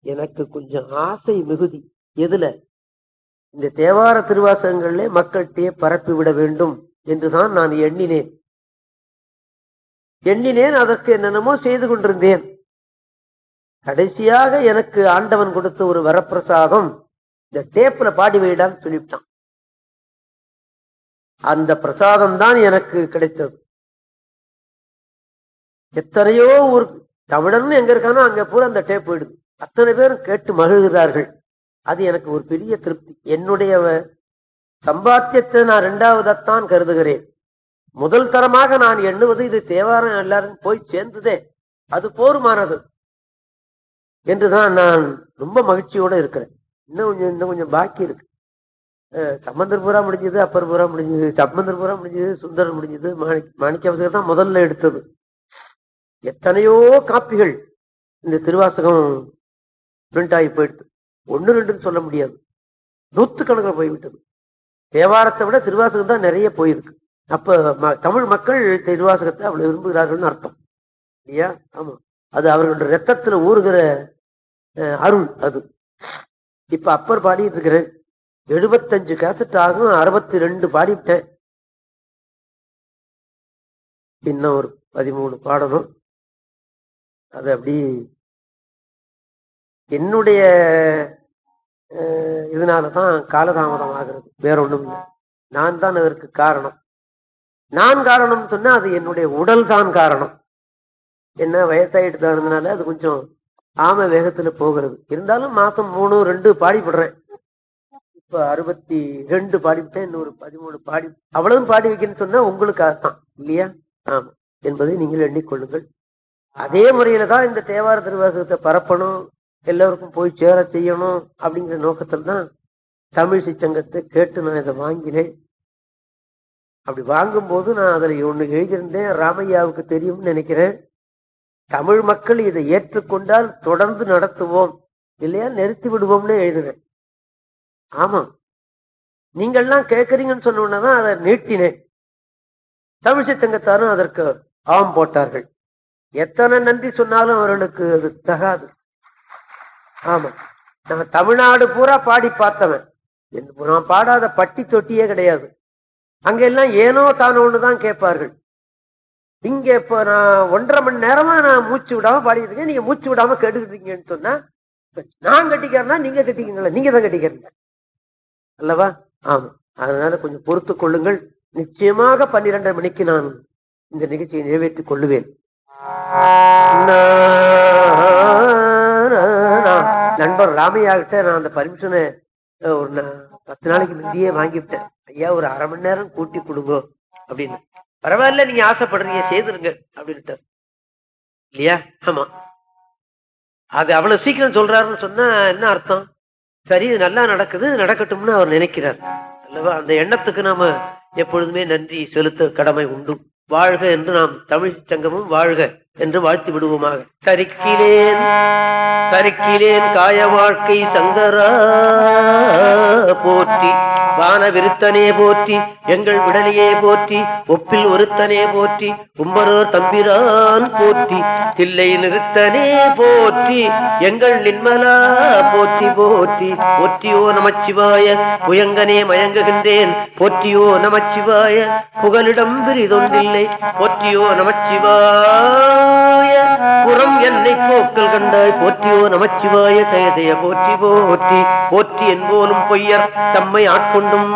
எனக்கு கொஞ்சம் ஆசை மிகுதி. எதுல? இந்த தேவார திருவாசகங்களிலே மக்கள்கிட்டயே பரப்பி விட வேண்டும் என்றுதான் நான் எண்ணினேன். எண்ணினேன் அதற்கு என்னென்னமோ செய்து கொண்டிருந்தேன். கடைசியாக எனக்கு ஆண்டவன் கொடுத்த ஒரு வரப்பிரசாதம் இந்த டேப்ல பாடி வைடான்னு சொல்லிவிட்டான். அந்த பிரசாதம் தான் எனக்கு கிடைத்தது. எத்தனையோ ஊர் தமிழன் எங்க இருக்கானோ அங்க பூரா அந்த டேப் போயிடுது. அத்தனை பேரும் கேட்டு மகிழ்கிறார்கள். அது எனக்கு ஒரு பெரிய திருப்தி. என்னுடைய சம்பாத்தியத்தை நான் இரண்டாவதத்தான் கருதுகிறேன். முதல் தரமாக நான் எண்ணுவது இது தேவாரம் எல்லாரும் போய் சேர்ந்ததே. அது போருமானது. என்றுதான் நான் ரொம்ப மகிழ்ச்சியோட இருக்கிறேன். இன்னும் கொஞ்சம் இன்னும் கொஞ்சம் பாக்கி இருக்கு. சம்பந்தர் பூரா முடிஞ்சது அப்பர் பூரா முடிஞ்சது சம்பந்தர் பூரா முடிஞ்சது சுந்தரர் முடிஞ்சது மாணிக்க மாணிக்கவாசகர் தான் முதல்ல எடுத்தது. எத்தனையோ காப்பிகள் இந்த திருவாசகம் பிரிண்ட் ஆகி போயிடுது. ஒன்னு ரெண்டுன்னு சொல்ல முடியாது. நூத்து கணக்கில் போய்விட்டது. தேவாரத்தை விட திருவாசகம் தான் நிறைய போயிருக்கு. அப்ப ம- தமிழ் மக்கள் திருவாசகத்தை அவ்வளவு விரும்புகிறார்கள்னு அர்த்தம். இல்லையா? ஆமா. அது அவர்களுடைய ரத்தத்துல ஊறுகிற அருள் அது. இப்ப அப்பர் பாடிட்டு இருக்கிறேன் எழுபத்தஞ்சு கேசட் ஆகும் அறுபத்தி ரெண்டு பாடிவிட்டேன். இன்னும் ஒரு பதிமூணு பாடணும். அது அப்படி என்னுடைய இதனாலதான் காலதாமதம் ஆகிறது. வேற ஒண்ணும் இல்லை. நான் தான் அதற்கு காரணம். நான் காரணம் சொன்னா அது என்னுடைய உடல் தான் காரணம். என்ன வயசாயிட்டு இருந்தனால அது கொஞ்சம் ஆமை வேகத்துல போகிறது. இருந்தாலும் மாசம் மூணு ரெண்டு பாடிப்படுறேன் இப்ப அறுபத்தி ரெண்டு பாடிவிட்டேன் இன்னொரு பதிமூணு பாடி. அவ்வளவும் பாடி வைக்கணும்னு சொன்னா உங்களுக்காகத்தான் இல்லையா? ஆமா. என்பதை நீங்கள் எண்ணிக்கொள்ளுங்கள். அதே முறையில தான் இந்த தேவார திருவாசகத்தை பரப்பணும் எல்லாருக்கும் போய் சேர செய்யணும் அப்படிங்கிற நோக்கத்தில் தான் தமிழ் சிச்சங்கத்தை கேட்டு நான் இதை வாங்கினேன். அப்படி வாங்கும்போது நான் அதுல ஒண்ணு எழுதியிருந்தேன். ராமையாவுக்கு தெரியும்னு நினைக்கிறேன். தமிழ் மக்கள் இதை ஏற்றுக்கொண்டால் தொடர்ந்து நடத்துவோம். இல்லையா? நிறுத்தி விடுவோம்னு எழுதினேன் ஆமா. நீங்கள்லாம் கேட்கறீங்கன்னு சொன்ன உடனேதான் அதை நீட்டினேன். தமிழ் சங்கத்தாரும் அதற்கு ஆம் போட்டார்கள். எத்தனை நன்றி சொன்னாலும் அவர்களுக்கு அது தகாது. ஆமா. நான் தமிழ்நாடு பூரா பாடி பார்த்தவன். நான் பாடாத பட்டி தொட்டியே கிடையாது. அங்க எல்லாம் ஏனோ தானோன்னு தான் கேட்பார்கள். இங்க இப்ப நான் ஒன்றரை மணி நேரமா நான் மூச்சு விடாம பாடிட்டு இருக்கேன். நீங்க மூச்சு விடாம கேட்டுக்கிட்டு இருக்கீங்கன்னு சொன்னா நான் கட்டிக்கிறேன்னா நீங்க கட்டிக்கீங்களா நீங்க தான் கட்டிக்கிறீங்க. அல்லவா? ஆமா. அதனால கொஞ்சம் பொறுத்து கொள்ளுங்கள். நிச்சயமாக பன்னிரெண்டரை மணிக்கு நான் இந்த நிகழ்ச்சியை நிறைவேற்றிக் கொள்ளுவேன். நண்பர் ராமையாகிட்ட நான் அந்த பர்மிஷனை ஒரு நா- பத்து நாளைக்கு முந்தையே வாங்கிவிட்டேன். ஐயா ஒரு அரை மணி நேரம் கூட்டி கொடுங்க அப்படின்னு. பரவாயில்ல நீங்க ஆசைப்படுறீங்க செய்திருங்க அப்படின்ட்டு இல்லையா? ஆமா. அது அவ்வளவு சீக்கிரம் சொல்றாருன்னு சொன்னா என்ன அர்த்தம்? சரி இது நல்லா நடக்குது நடக்கட்டும்னு அவர் நினைக்கிறார். அல்லவா? அந்த எண்ணத்துக்கு நாம எப்பொழுதுமே நன்றி செலுத்த கடமை உண்டு. வாழ்க என்று நாம் தமிழ் சங்கமும் வாழ்க என்று வாழ்த்தி விடுவோமாக. தரிக்கிலேன் தரிக்கிலேன் காய வாழ்க்கை சங்கரா போற்றி. வான விருத்தனே போற்றி எங்கள் விடலையே போற்றி ஒப்பில் ஒருத்தனே போற்றி கும்பரோர் தம்பிரான் போற்றி. தில்லை நிறுத்தனே போற்றி எங்கள் நின்மலா போற்றி போற்றி. போற்றியோ நமச்சிவாய புயங்கனே மயங்குகின்றேன். போற்றியோ நமச்சிவாய புகலிடம் பிரிதொன்றில்லை போற்றியோ நமச்சிவாய புறம் என்னை போக்கல் கண்டாய் போற்றியோ நமச்சிவாய தயதைய போற்றி போற்றி போற்றி என்போலும் பொய்யர் தம்மை ஆட்கொண்டும்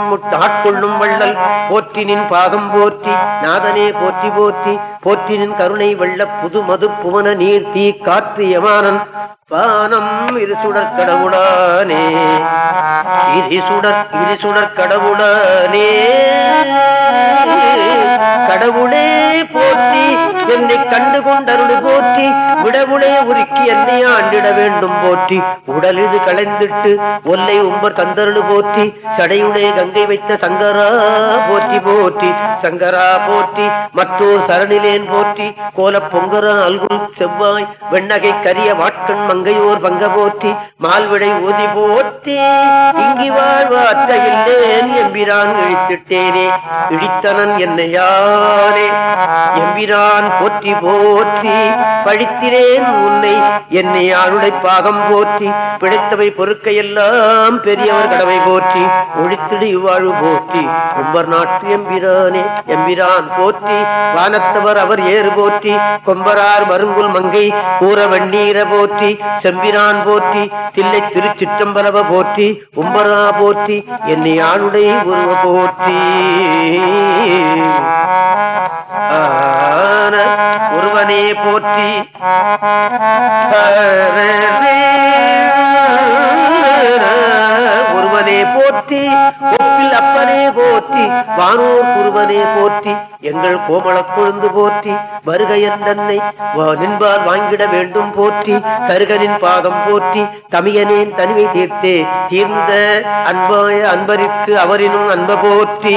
ஆட்கொள்ளும் வள்ளல். போற்றி நின் பாதம் போற்றி நாதனே போற்றி போற்றி போற்றி நின் கருணை வெள்ள புது மது புவன நீர் தீ காற்று யமானன். பானம் இருசுடர் கடவுளானே. இருசுடர் இருசுடர் கடவுளானே. கடவுளே போற்றி. என்னை கண்டு கொண்டருள் போற்றி. போற்றி விடவுளே உருக்கி என்னை ஆண்டிட வேண்டும் போற்றி. உடலிது களைந்திட்டு ஒல்லை உம்பர் தந்தருள் போற்றி. சடையுடைய கங்கை வைத்த சங்கரா போற்றி போற்றி. சங்கரா போற்றி. மற்றோர் சரணிலேன் போற்றி. கோல பொங்கரா அல்குல் செவ்வாய். வெண்ணகை கரிய வாட்கண் மங்கையோர் பங்க போற்றி. மால்விடை ஊதி போற்றி. இங்கி வாழ்வாற்ற இல்லேன் எம்பிரான் இழித்திட்டேனே. இழித்தனன் என்னையானே எம்பிரான் போற்றி போற்றி பழித்திரேன் உன்னை. என்னை ஆளுடை பாகம் போற்றி பிழைத்தவை பொறுக்கையெல்லாம் பெரியவர் கடவை போற்றி ஒழித்திடு இவ்வாழ்வு போற்றி. கொம்பர் நாட்டு எம்பிரானே எம்பிரான் போற்றி வானத்தவர் அவர் ஏறு போற்றி கொம்பரார் மருங்குல் மங்கை கூற வெண்ணீர போற்றி செம்பிரான் போற்றி தில்லை திருச்சிற்றம்பலவ போற்றி உம்பரா போற்றி என்னை ஆளுடை உருவ போற்றி. ஆன ஒருவனே போற்றி. ஒருவனே போற்றி. ஒப்பில் அப்பனே போற்றி. வானோர் குருவனே போற்றி. எங்கள் கோமள கொழுந்து போற்றி. வருகையன் தன்னை வா- வாங்கிட வேண்டும் போற்றி. கருகனின் பாதம் போற்றி. தமியனேன் தனிமை தீர்த்தே. தீர்ந்த அன்பாய அன்பருக்கு அவரினும் அன்ப போற்றி.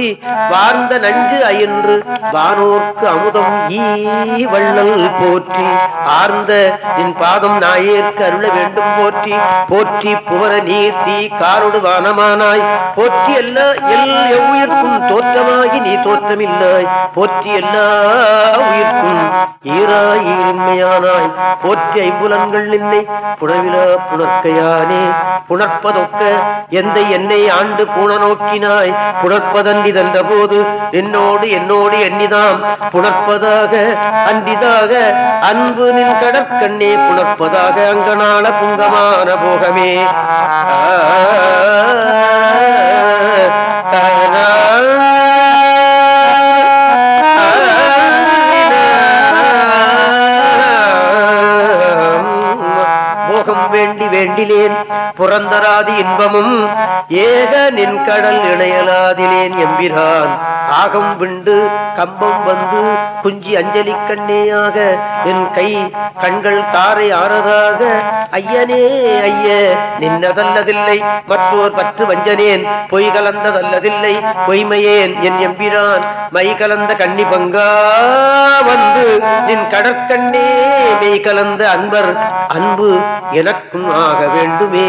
போற்றி வார்ந்த நஞ்சு அயன்று வானோர்க்கு அமுதம் ஈ வள்ளல் போற்றி. ஆர்ந்த என் பாதம் நாயேற்கு அருள வேண்டும் போற்றி. போற்றி புவர நீர் தீ காரொடு வானமானாய். போற்றி எல்லா எல் எவ்வுயிர்க்கும் தோற்றமாகி நீ தோற்றமில்லாய். போற்றி எல்லா உயிர்க்கும் ஈராய் ஈரின்மையானாய் போற்றி ஐம்புலன்கள் நின்னை புனவிலா புணர்க்கையானே. புணர்ப்பதொக்க எந்த என்னை ஆண்டு பூண நோக்கினாய். புணர்ப்பதன் தந்த போது என்னோடு என்னோடு எண்ணிதாம் புணர்ப்பதாக அன்றிதாக அன்பு நின் கடற்கண்ணே புணர்ப்பதாக அங்கனால புங்கமான போகமே. போகம் வேண்டிலேன் புறந்தராதி இன்பமும் ஏக நின் கடல் இணையலாதிலேன் எம்பிரான். ஆகம் விண்டு கம்பம் வந்து குஞ்சி அஞ்சலி கண்ணேயாக என் கை கண்கள் தாரை ஆறதாக. ஐயனே ஐய நின்னதல்லதில்லை மற்றோர் பற்று வஞ்சனேன் பொய் கலந்ததல்லதில்லை பொய்மையேன் என் எம்பிரான் மை கலந்த கண்ணி பங்கா வந்து நின் கடற்கண்ணே மெய் கலந்த அன்பர் அன்பு எனக்கும் ஆக வேண்டுமே.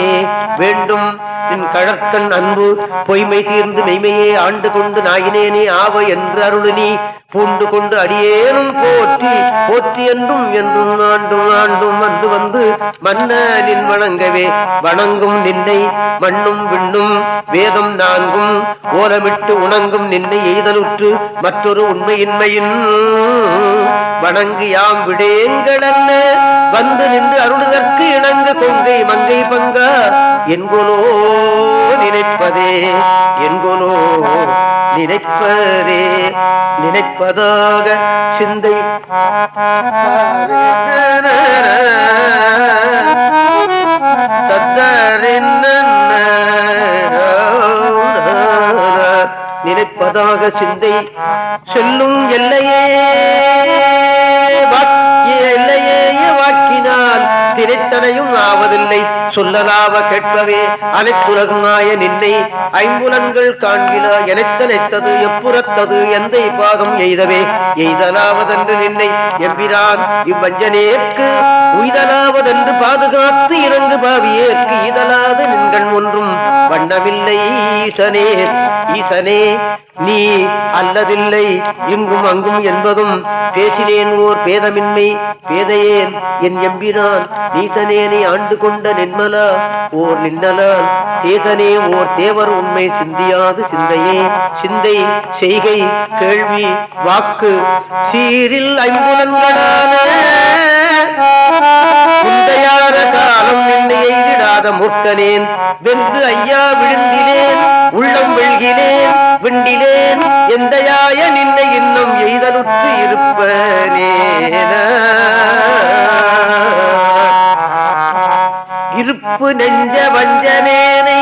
வேண்டும் நின் கடற்கண் அன்பு பொய்மை தீர்ந்து மெய்மையே ஆண்டு கொண்டு நாயினேனே ஆவ என்று அருளு நீ. பூண்டு கொண்டு அடியேனும் போற்றி போற்றி என்றும் என்றும் ஆண்டும் ஆண்டும் வந்து வந்து மன்னனின் வணங்கவே. வணங்கும் நின்னை மண்ணும் விண்ணும் வேதம் நான்கும் ஓலமிட்டு உணங்கும் நின்னை எய்தலுற்று மற்றொரு உண்மையின்மையின் வணங்கு யாம் விடேங்களல்ல வந்து நின்று அருளுதற்கு இணங்க கொங்கை மங்கை பங்கா என்கொலோ நினைப்பதே என்கொலோ நினைப்பதே நினைப்பதாக சிந்தை. நினைப்பதாக சிந்தை. செல்லும் எல்லையே வாக்கிய எல்லையே வாக்கினால் திரைத்தனையும் ஆவதில்லை. சொல்லலாவ கேட்கவே அனைத்துலகுமாய நின்னை ஐம்புலன்கள் காண்கிலா எனத்தனைத்தது எப்புறத்தது எந்த பாகம் எய்தவே. எய்தலாவதென்று நின்னை எம்பிரான் இவ்வஞ்சனேற்கு உய்தலாவதென்று பாதுகாத்து இறங்கு பாவியேற்கு ஈதலாது நின்கண் ஒன்றும் வண்ணமில்லை ஈசனே. ஈசனே நீ அல்லதில்லை இங்கும் அங்கும் என்பதும் பேசினேன் ஓர் பேதமின்மை பேதையேன் என் எம்பினான் நீசனேனை ஆண்டு கொண்ட நின்மலா ஓர் நின்னலால் தேசனே ஓர் தேவர் உண்மை சிந்தியாது சிந்தையே. சிந்தை செய்கை கேள்வி வாக்கு சீரில் ஐம்புலன்களான முந்தையான காலம் நின்னை எய்திடாத மூர்க்கனேன் வென்று ஐயா விழுந்திலேன் உள்ளம் வெள்கிலேன் விண்டிலேன் எந்தையாய நின்னை இன்னும் எய்தலுற்று இருப்பனேன. கருப்பு நெஞ்ச வஞ்சமேனை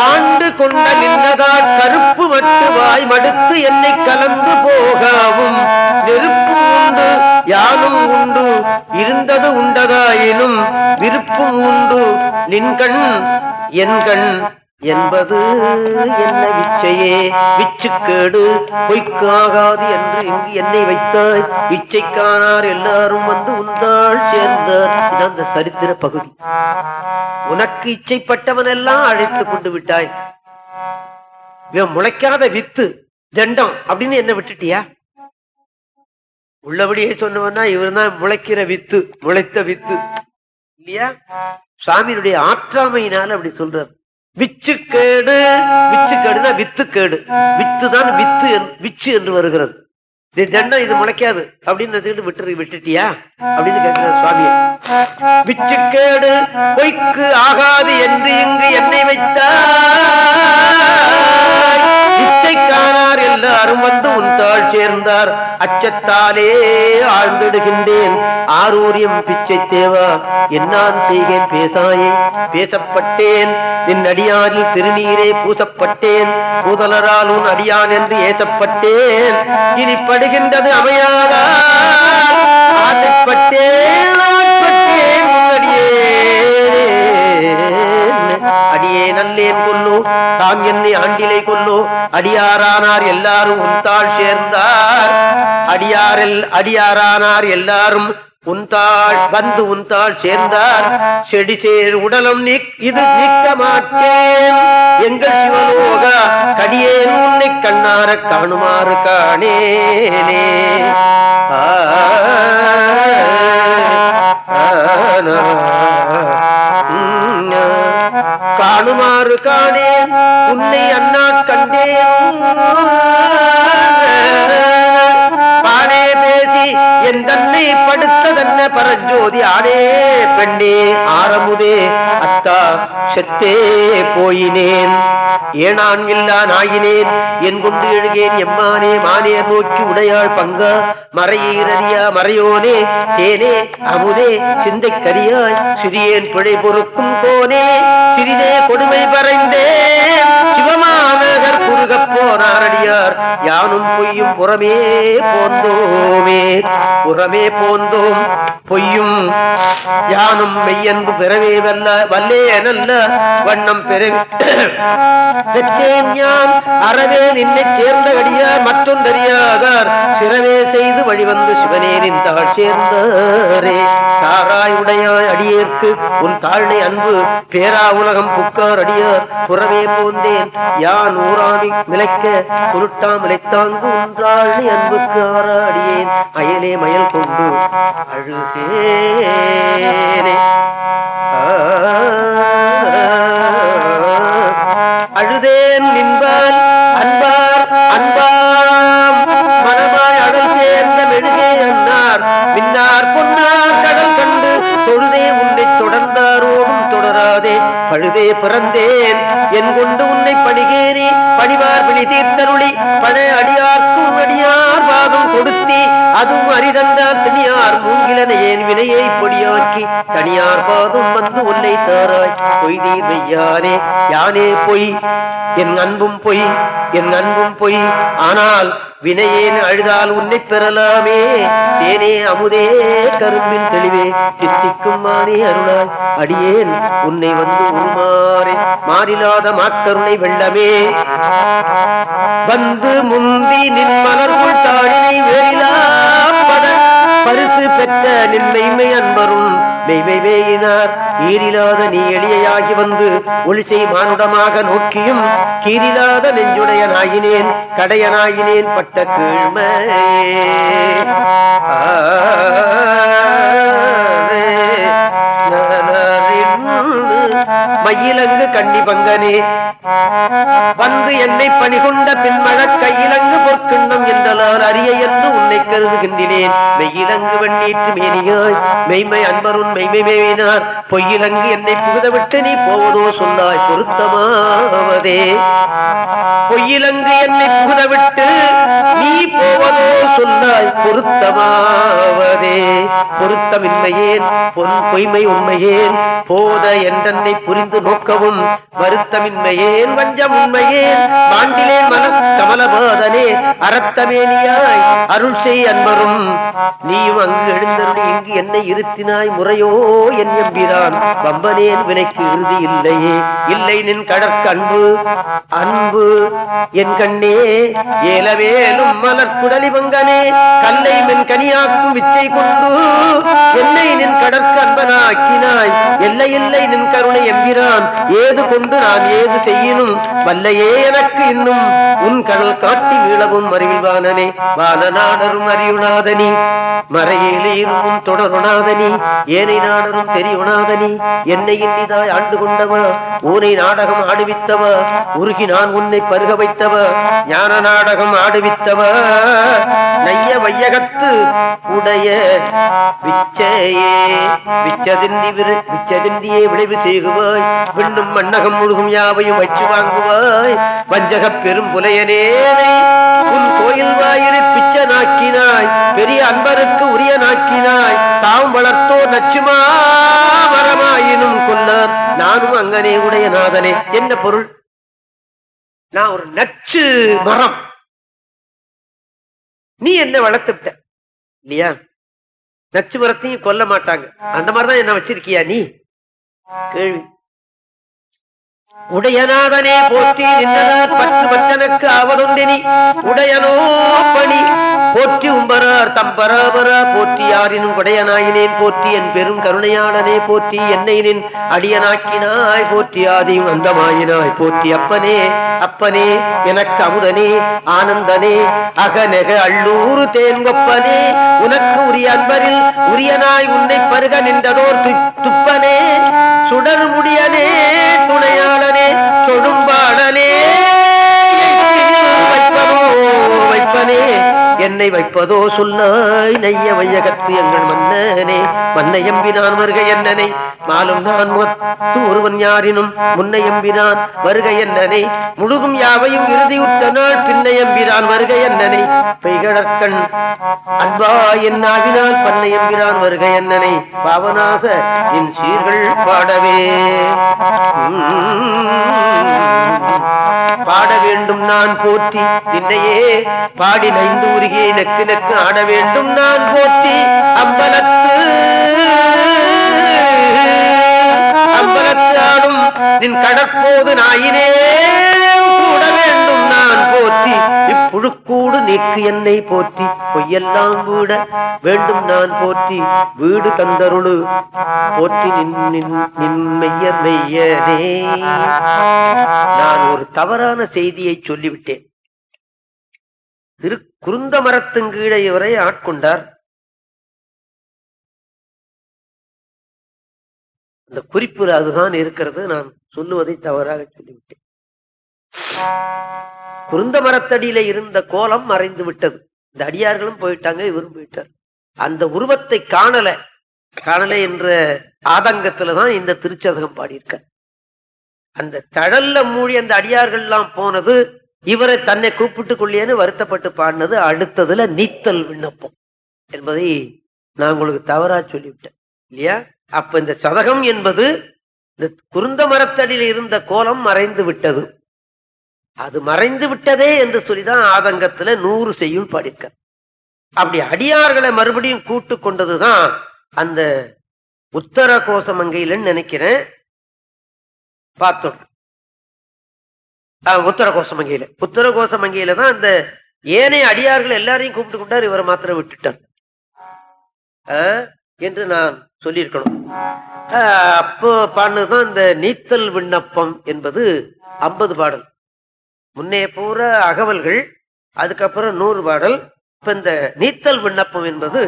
ஆண்டு கொண்ட நின்றதால் கருப்பு மட்டு வாய் மடுத்து என்னை கலந்து போகவும் நெருப்பு உண்டு யானும் உண்டு இருந்தது உண்டதாயினும் விருப்பும் உண்டு. நின்கண் என் கண் என்பது என்ன விச்சையே? விச்சுக்கேடு பொய்க்காகாது என்று இங்கு என்னை வைத்தாய் இச்சைக்கானார் எல்லாரும் வந்து உந்தாள் சேர்ந்தார் இது அந்த சரித்திர பகுதி. உனக்கு இச்சைப்பட்டவன் எல்லாம் அழைத்துக் கொண்டு விட்டாய். இவன் முளைக்காத வித்து தண்டம் அப்படின்னு என்ன விட்டுட்டியா? உள்ளபடியே சொன்னவன்னா இவர் தான் முளைக்கிற வித்து முளைத்த வித்து. இல்லையா? சுவாமியினுடைய ஆற்றாமையினால அப்படி சொல்றார். விச்சுக்கேடு. விச்சுக்கேடுனா வித்துக்கேடு. வித்து தான் வித்து என்று- விச்சு என்று வருகிறது. இது தண்டம் இது முளைக்காது. அப்படின்னு நினைச்சுக்கிட்டு விட்டு விட்டுட்டியா? அப்படின்னு கேட்கிறார் சுவாமியை விச்சுக்கேடு பொய்க்கு ஆகாது என்று இங்கு என்னை வைத்தார் காணார் எல்லாரும் வந்து உன் தாழ் சேர்ந்தார். அச்சத்தாலே ஆழ்ந்திடுகின்றேன். ஆரூரியம் பிச்சை தேவா என்னான் செய்கேன் பேசாயே. பேசப்பட்டேன். நின் அடியாரில் திருநீரே பூசப்பட்டேன். பூதலரால் உன் அடியான் என்று ஏசப்பட்டேன் இனி படுகின்றது அமையாதா ஆசைப்பட்டேன். அடியே நல்லேன் கொல்லோ தாம் என்னை ஆண்டிலை கொல்லோ அடியாரானார் எல்லாரும் உன்தாள் சேர்ந்தார் அடியாரில் அடியாரானார் எல்லாரும் உன்தாள் வந்து உன்தாள் சேர்ந்தார் செடி சேர் உடலம் இது நீக்க மாட்டேன் எங்கள் சிவலோக கடியேன் உன்னை கண்ணார காணுமாறு காணேனே ஆ, ஆ, ஆ, காணுமாறு காணேன். உன்னை அண்ணா கண்டேன். பாடே பேசி என் தன்னை படுத்ததன்ன பரஞ்சோதி ஆடே பெண்ணே. ஆரமுதே அத்தா செத்தே போயினேன். ஏனான் இல்லா நாயினேன். என் கொண்டு எழுகேன் எம்மானே மானே நோக்கி உடையாள் பங்கா. மறையீரறியா மறையோனே தேனே அமுதே சிந்தை கரியாய் சிறியேன் பிழை பொறுக்கும் கோனே சிறிதே கொடுமை பறைந்தே சிவமா போனாரடியார் யானும் பொய்யும் புறமே போந்தோமே. புறமே போந்தோம் பொய்யும் யானும் மெய்யன்பு பெறவே வல்ல வல்லேனல்ல வண்ணம் பெறவே பெற்றேன் யான். அறவே நின்னை சேர்ந்த அடியார் மற்றொன்றறியாதார் சிறவே செய்து வழிவந்து சிவனேரின் தாழ் சேர்ந்தாரே. தாராய் உடையாய் அடியேற்கு உன் தாழ்னை அன்பு பேரா உலகம் புக்கார் அடியார். புறமே போந்தேன் யான் ஊராமி மிளைக்க குருட்டா தாங்கு ஒன்றாள் அன்புக்கு ஆராடியேன் அயலே மயல் கொண்டு அழுகேனே. அழுதேன் நின்பால் அன்பார் அன்பாம். மனமாய் அடல் சேர்ந்த மெழுகே அன்னார். பின்னார் பொன்னார் கடல் கண்டு தொழுதே உன்னை தொடர்ந்தாரோடும் தொடராதே. பழுதே பிறந்தேன். என் கொண்டு உன்னை பணிகேறி பணிவார் விழி தீர்த்தருளி பழ அடியார் கொடுத்தி அதுவும் அரிதந்தார் தனியார் மூங்கிலன ஏன் வினையை பொடியாக்கி தனியார் பாதும் வந்து உன்னை தாராய் பொய்தீர் மெய்யானே யானே பொய் என் அன்பும் பொய் என் அன்பும் பொய் ஆனால் வினையேன் அழுதால் உன்னை பெறலாமே தேனே அமுதே கரும்பின் தெளிவே சித்திக்கும் மாறி அருளாய் அடியேன் உன்னை வந்து உருமாறே மாறிலாத மாக்கருணை வெள்ளமே. வந்து முந்தி நின் மலர்குள் தாழினை வேலாப்பட பரிசு பெற்ற நின்மைமை அன்பரும் மெய்மை வேயினார் ஈரிலாத நீ எளியாகி வந்து ஒளிசை மானுடமாக நோக்கியும் கீரிலாத நெஞ்சுடையனாயினேன் கடையனாயினேன் பட்ட கீழ்மை மயிலங்கு கண்ணி பங்கனே. வந்து என்னை பணிகொண்ட பின்மழ கையிலங்கு பொற்கிண்ணம் என்றலால் அரிய என்று உன்னை கருதுகின்றேன். மெயிலங்கு வண்ணீற்று மேனியாய் மெய்மை அன்பருன் மெய்மை மேவினார். பொய்யிலங்கு என்னை புகுத விட்டு நீ போவதோ சொன்னாய் பொருத்தமாவதே. பொய்யிலங்கு என்னை புகுதவிட்டு நீ போவதோ சொன்னாய் பொருத்தமாவதே. பொருத்தமின்மையேன் பொன் பொய்மை உண்மையேன் போத என்றென்னை புரிந்து நோக்கவும் வருத்தமின்மையேன் வஞ்சம் உண்மையேன் மாண்டிலேன் மனம் கமலபோதனே அறத்தமேனியாய் அருள் செய் அன்பரும். நீயும் அங்கு எழுந்தருடைய இங்கு என்னை இருத்தினாய் முறையோ என் எம்பிரான். பம்பனேன் வினைக்கு இறுதி இல்லையே. இல்லை நின் கடற்கு அன்பு அன்பு என் கண்ணே ஏலவேலும் மலர்குடலி பங்கனே. கல்லை மென் கனியாக்கும் வித்தை கொண்டு என்னை நின் கடற்கு அன்பனாக்கினாய் எல்லை இல்லை நின் கருணை எம்பிரான் ஏது கொண்டு நான் ஏது செய்யினும் வல்லையே எனக்கு இன்னும். உன் கடல் காட்டி மீளவும் அறிவில்வானனே. வானநாடரும் அறியுணாதனி. மறையிலேயும் தொடருணாதனி. ஏனை நாடரும் தெரியுணாதனி. என்னை இன்னிதாய் ஆண்டு கொண்டவா? ஊனை நாடகம் ஆடுவித்தவ? உருகி நான் உன்னை பருக வைத்தவ? ஞான நாடகம் ஆடுவித்தவ? நைய வையகத்து உடைய விச்சையே. விச்சதின்றி விரு விச்சதின்றியே விளைவு வாங்குவாய் விண்ணும் மண்ணகம் முழுகும் யாவையும் வச்சு வாங்குவாய்? வஞ்சக பெரும் புலையனே உன் கோயில் வாயிலை பிச்ச நாக்கினாய் பெரிய அன்பருக்கு உரிய நாக்கினாய் தாம் வளர்த்தோ நச்சுமா மரமாயினும் கொல்லார் நானும் அங்கனே உடைய நாதனே என்ன பொருள்? நான் ஒரு நச்சு மரம். நீ என்ன வளர்த்துட்ட? இல்லையா? நச்சு மரத்தையும் கொல்ல மாட்டாங்க. அந்த மாதிரிதான் என்ன வச்சிருக்கியா நீ? கேள்வி. உடையநாதனே போற்றி நின்றனார் பற்று பச்சனுக்கு ஆவதுண்டினி உடையனோ பணி. போற்றி உம்பரார் தம்பராபரா போற்றி யாரினும் உடையனாயினேன் போற்றி என் பெரும் கருணையாளனே போற்றி என்னை நின் அடியனாக்கினாய். போற்றி ஆதியும் அந்தமாயினாய். போற்றி அப்பனே அப்பனே எனக்கு அமுதனே ஆனந்தனே அகநெக அள்ளூரு தேன்கொப்பனே. உனக்கு உரிய அன்பரில் உரியனாய் உன்னை பருக நின்றதோர் து- துப்பனே. சுடர் முடியனே. என்னை வைப்பதோ சொன்னாய்? நைய வையகத்து எங்கள் மன்னனே. மன்னை எம்பினான் வருக என்னனை. மாலும் நான் முகத்து ஒருவன் யாரினும் முன்னை எம்பினான் வருக என்னனை. முழுதும் யாவையும் இறுதியுற்ற நாள் பின்னை எம்பினான் வருக என்னனை. பெய்கடற்கண் அன்பா என் ஆவினால் பண்ணை எம்பினான் வருக என்னனை. பாவனாக என் சீர்கள் பாடவே. பாட வேண்டும் நான் போற்றி என்னையே பாடி நைந்து உருகே நெக்கு நெக்கு ஆட வேண்டும் நான் போற்றி. அம்பலத்து அம்பலத்து ஆடும் நின் கடற்போது நாயினே கூட வேண்டும் நான் போற்றி. இப்புழுக்கூடு நீக்கு என்னை போற்றி. பொய்யெல்லாம் கூட வேண்டும் நான் போற்றி. வீடு தந்தருளு போற்றி நின் நின் நான் ஒரு தவறான செய்தியை சொல்லிவிட்டேன். திரு குருந்த மரத்துங்கீழே இவரை ஆட்கொண்டார். அந்த குறிப்பில் அதுதான் இருக்கிறது. நான் சொல்லுவதை தவறாக சொல்லிவிட்டேன். குருந்த மரத்தடியில இருந்த கோலம் மறைந்து விட்டது. இந்த அடியார்களும் போயிட்டாங்க இவரும் போயிட்டார். அந்த உருவத்தை காணல. காணல என்ற ஆதங்கத்துலதான் இந்த திருச்சதகம் பாடியிருக்க அந்த தழல்ல மூழி அந்த அடியார்கள் எல்லாம் போனது இவரை தன்னை கூப்பிட்டுக் கொள்ளியன்னு வருத்தப்பட்டு பாடினது அடுத்ததுல நீத்தல் விண்ணப்பம் என்பதை நான் உங்களுக்கு தவறா சொல்லிவிட்டேன் இல்லையா? அப்ப இந்த சதகம் என்பது இந்த குருந்த மரத்தடியில் இருந்த கோலம் மறைந்து விட்டது. அது மறைந்து விட்டதே என்று சொல்லிதான் ஆதங்கத்துல நூறு செய்யுள் படிக்க அப்படி அடியார்களை மறுபடியும் கூட்டு கொண்டதுதான் அந்த உத்தர கோசமங்கையிலன்னு நினைக்கிறேன். பார்த்தோம். ஆஹ், மங்கையில உத்தரகோச மங்கையில தான் அந்த ஏனைய அடியார்கள் எல்லாரையும் கூப்பிட்டு கொண்டார். இவரை மாத்திரம் விட்டுட்டார். ஆஹ், என்று நான் சொல்லியிருக்கணும். ஆஹ், அப்போ பாடினதுதான் இந்த நீத்தல் விண்ணப்பம் என்பது ஐம்பது பாடல். முன்னே பூரா அகவல்கள் அதுக்கப்புறம் நூறு பாடல். இப்ப இந்த நீத்தல் விண்ணப்பம் என்பது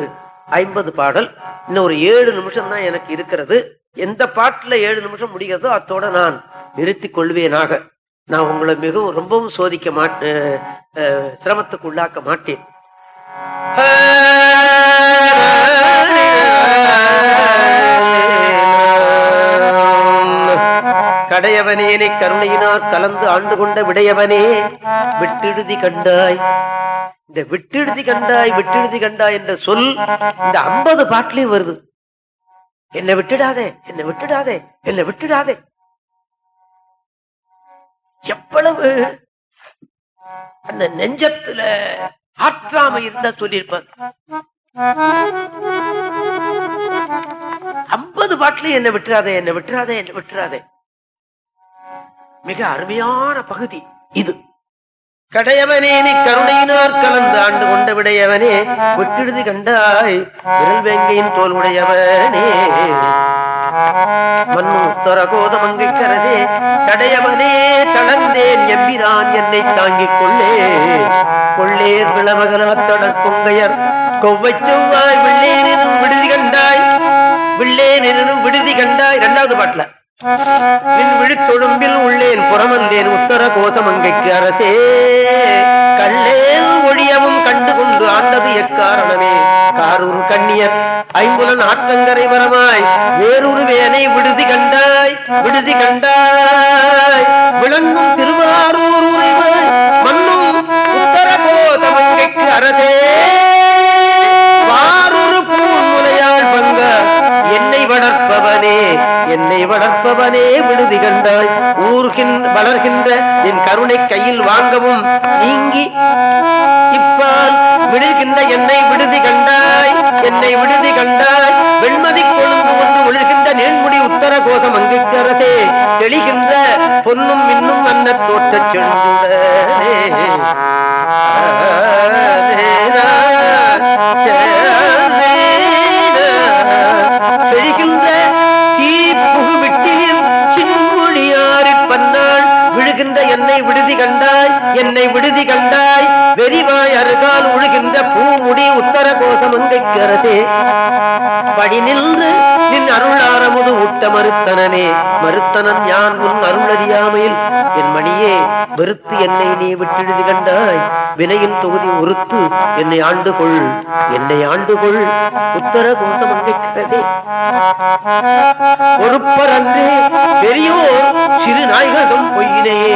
ஐம்பது பாடல். இன்னும் ஒரு ஏழு நிமிஷம் தான் எனக்கு இருக்கிறது. எந்த பாட்டுல ஏழு நிமிஷம் முடிகிறதோ அத்தோட நான் நிறுத்திக் கொள்வேனாக. நான் உங்களை மிகவும் ரொம்பவும் சோதிக்க மாட்டேன் சிரமத்துக்கு உள்ளாக்க மாட்டேன். கடையவனேனை கருணையினார் கலந்து ஆண்டு கொண்ட விடையவனே விட்டெழுதி கண்டாய். இந்த விட்டெழுதி கண்டாய் விட்டெழுதி கண்டாய் என்ற சொல் இந்த ஐம்பது பாட்டிலையும் வருது. என்னை விட்டுடாதே என்னை விட்டுடாதே என்னை விட்டுடாதே. எவ்வளவு? அந்த நெஞ்சத்துல ஆற்றாம இருந்தா சொல்லியிருப்பார். ஐம்பது பாட்டிலையும் என்ன விட்டுறாதே என்ன விட்டுறாதே என்ன விட்டுறாதே. மிக அருமையான பகுதி இது. கடையவனே நீ கருணையினார் கலந்து ஆண்டு கொண்ட விடையவனே விட்டெழுதி கண்டாய் விரல் வேங்கையின் தோல் உடையவனே. மன்னூத்தர உத்தர கோதமங்கை கரதே கடையவனே தளர்ந்தேன் எம்பிரான் என்னை தாங்கிக் கொள்ளே. கொள்ளேர் விளமகனாத்தட கொங்கையர் கொவ்வை செவ்வாய் வெள்ளேனும் விடுதி கண்டாய். வெள்ளேனும் விடுதி கண்டாய் இரண்டாவது பாட்டுல. நின் விழித்தொழும்பில் உள்ளேன் புறமந்தேன் உத்தர கோதமங்கைக்கு அரசே. கல்லேன் கொண்டு எக்காரணமே? காரூர் கண்ணியர் ஐம்புலன் ஆற்றங்கரை வரமாய் வேறொரு வேனை விடுதி கண்டாய் விடுதி கண்டாய். விளங்கும் திருவாரூர் உரைவாய் மண்ணும் உத்தர போதமங்கைக்கு அரசே. வாரொரு பூமுலையாள் பங்க என்னை வளர்ப்பவனே என்னை வளர்ப்பவனே விடுதி கண்டாய். ஊர்கின் வளர்கின்ற என் கருணை கையில் வாங்கவும் நீங்கி இப்பால் விழுகின்ற என்னை விடுதி கண்டாய் என்னை விடுதி கண்டாய். வெண்மதி கொழுந்து ஒன்று ஒழுகின்ற நேன்முடி உத்தர கோசம் அங்கிச்சரசே தெளிகின்ற பொன்னும் இன்னும் அன்ன தோற்றச் செழுந்துடனே பெழுகின்ற தீப்புகு விட்டிலில் சின்மொழியாரிற் பன்னாள். விழுகின்ற என்னை விடுதி கண்டாய் என்னை விடுதி கண்டாய். வெறிவாய் அருகால் உழுகின்ற பூமுடி உத்தர கோஷம் வந்திருக்கிறது படி நின்று நின் அருளாரமுது ஊட்ட மறுத்தனனே. மறுத்தனன் யான் உன் அருளறியாமையில் என் மணியே வெறுத்து என்னை நீ விட்டெழுதி கண்டாய். வினையின் தொகுதி உறுத்து என்னை ஆண்டு கொள் என்னை ஆண்டு கொள் உத்தர கோசமங்கைக்கிறதே பொறுப்பரன்றே பெரியோர் சிறு நாய்களும் பொய்யினையே.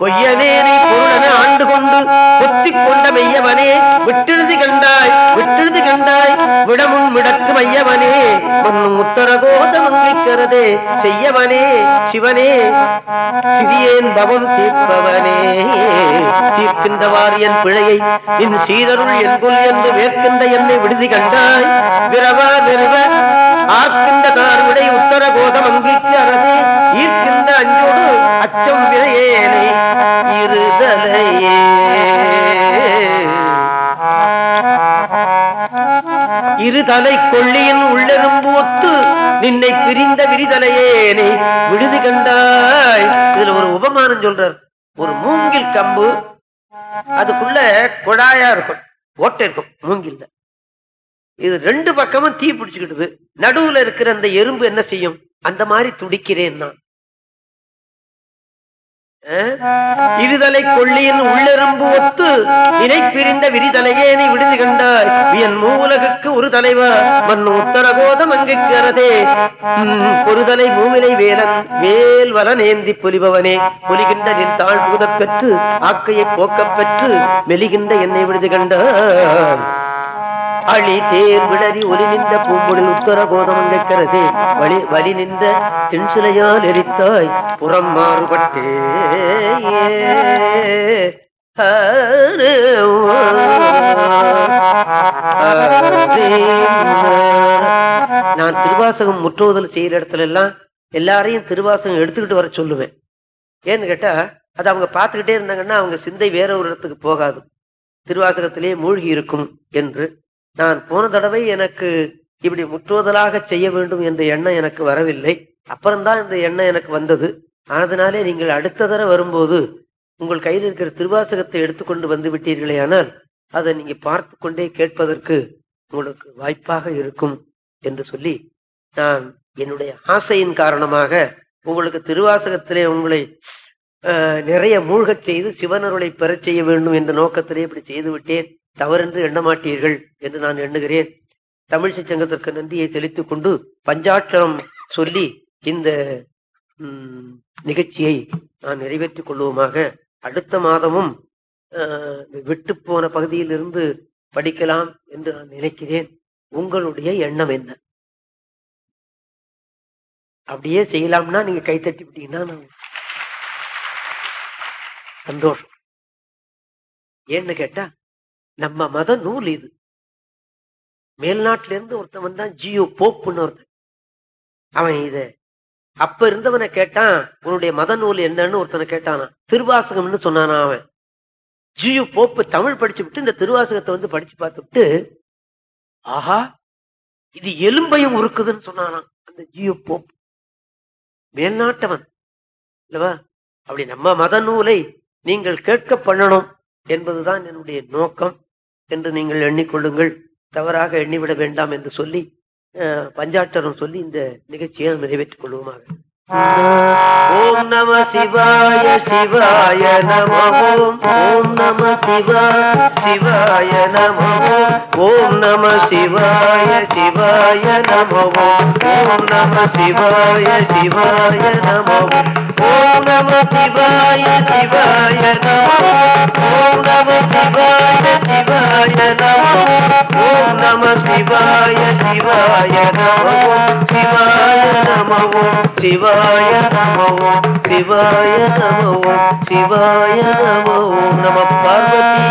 பொய்யனேனை பொருளன ஆண்டு கொண்டு ஒத்திக் கொண்ட மெய்யவனே. விட்டெழுதி கண்டாய் விட்டெழுதி கண்டாய். விடமும் விடக்கு மையவனே. மண்ணும் உத்தர கோசமங்கைக்கிறதே செய்யவனே சிவனே. சிறியேன் பவம் தீர்ப்பவனே. தீர்க்கின்றவார் என் பிழையை என் சீதருள் என் என்று வேர்க்கின்ற என்னை விடுதி கண்டாய். விரவ விரவ ஆர்க்கின்ற தார்விடை உத்தர கோதம் அங்கிக்கு அரசே ஈர்க்கின்ற அஞ்சோடு அச்சம் விரையேனை இருதலையே. இருதலை கொள்ளியின் உள்ளெரும்பு ஒத்து நின்னை பிரிந்த விரிதலையேனை விடுதி கண்டாய். இதுல ஒரு உபமானம் சொல்றார். ஒரு மூங்கில் கம்பு அதுக்குள்ள குழாயா இருக்கும் ஓட்டை இருக்கும் மூங்கில்ல. இது ரெண்டு பக்கமும் தீ பிடிச்சுக்கிட்டுது. நடுவுல இருக்கிற அந்த எறும்பு என்ன செய்யும்? அந்த மாதிரி துடிக்கிறேன் நான். இருதலை கொள்ளியின் உள்ளெரும்பு ஒத்து இணை பிரிந்த விரிதலையேனை விடுதி கண்டாய். என் மூலகுக்கு ஒரு தலைவர் மண் உத்தரகோதம் அங்குக்கிறதே பொறுதலை மூவிலை வேலன் வேல் வலன் ஏந்தி பொலிபவனே. பொலிகின்ற நின் தாழ் புகுதப் பெற்று ஆக்கையை போக்கப் பெற்று மெலிகின்ற என்னை விடுதி கண்டார் அழி தேர் விளறி ஒலி நின்ற பூம்பொழில் உத்தர கோதமங்கைக்கிறதே வழி வலி நின்ற தின்சிலையால் எரித்தாய். புறம் மாறுபட்டே. நான் திருவாசகம் முற்றோதல் செய்யற இடத்துல எல்லாம் எல்லாரையும் திருவாசகம் எடுத்துக்கிட்டு வர சொல்லுவேன். ஏன்னு கேட்டா அது அவங்க பார்த்துக்கிட்டே இருந்தாங்கன்னா அவங்க சிந்தை வேற ஒரு இடத்துக்கு போகாது. திருவாசகத்திலேயே மூழ்கி இருக்கும் என்று நான் போன தடவை எனக்கு இப்படி முற்றுவதலாக செய்ய வேண்டும் என்ற எண்ணம் எனக்கு வரவில்லை. அப்புறம்தான் இந்த எண்ணம் எனக்கு வந்தது. அதனாலே நீங்கள் அடுத்த தடவை வரும்போது உங்கள் கையில் இருக்கிற திருவாசகத்தை எடுத்துக்கொண்டு வந்து விட்டீர்களே ஆனால் அதை நீங்க பார்த்து கொண்டே கேட்பதற்கு உங்களுக்கு வாய்ப்பாக இருக்கும் என்று சொல்லி நான் என்னுடைய ஆசையின் காரணமாக உங்களுக்கு திருவாசகத்திலே உங்களை நிறைய மூழ்கச் செய்து சிவனருளை பெறச் செய்ய வேண்டும் என்ற நோக்கத்திலே இப்படி செய்து விட்டேன். தவறென்று எண்ணமாட்டீர்கள் என்று நான் எண்ணுகிறேன். தமிழிசை சங்கத்திற்கு நன்றியை செலுத்திக் கொண்டு பஞ்சாட்சரம் சொல்லி இந்த நிகழ்ச்சியை நான் நிறைவேற்றிக் கொள்வோமாக. அடுத்த மாதமும் விட்டு போன பகுதியிலிருந்து படிக்கலாம் என்று நான் நினைக்கிறேன். உங்களுடைய எண்ணம் என்ன? அப்படியே செய்யலாம்னா நீங்க கைத்தட்டி விட்டீங்கன்னா நான் சந்தோஷம். ஏன்னு கேட்டா நம்ம மத நூல் இது. மேல்நாட்டுல இருந்து ஒருத்தன் வந்தான் ஜியோ போப்புன்னு ஒருத்தன். அவன் இத அப்ப இருந்தவனை கேட்டான் உன்னுடைய மத நூல் என்னன்னு? ஒருத்தனை கேட்டானா. திருவாசகம்னு சொன்னானா அவன். ஜியு போப்பு தமிழ் படிச்சு விட்டு இந்த திருவாசகத்தை வந்து படிச்சு பார்த்துட்டு ஆஹா இது எலும்பையும் உருக்குதுன்னு சொன்னானாம் அந்த ஜியு போப் மேல்நாட்டவன் இல்லவா? அப்படி நம்ம மத நூலை நீங்கள் கேட்க பண்ணணும் என்பதுதான் என்னுடைய நோக்கம். என்று நீங்கள் எண்ணிக்கொள்ளுங்கள். தவறாக எண்ணிவிட வேண்டாம் என்று சொல்லி அஹ், பஞ்சாட்டரம் சொல்லி இந்த நிகழ்ச்சியை நிறைவேற்றிக் கொள்வோமாக. ஓம் நம சிவாய சிவாய நம ஓம் ஓம் நம சிவாய சிவாய நம ஓம் நம சிவாய சிவாய நம ஓம் நம சிவாய சிவாய நம ஓம் நம சிவாய சிவாய நம ஓம் நம சிவாய சிவாய நம ஓம் நம சிவாய சிவாய நம சிவாய நம శివాయ నమో శివాయ నమో శివాయ నమో నమ. పార్వతీ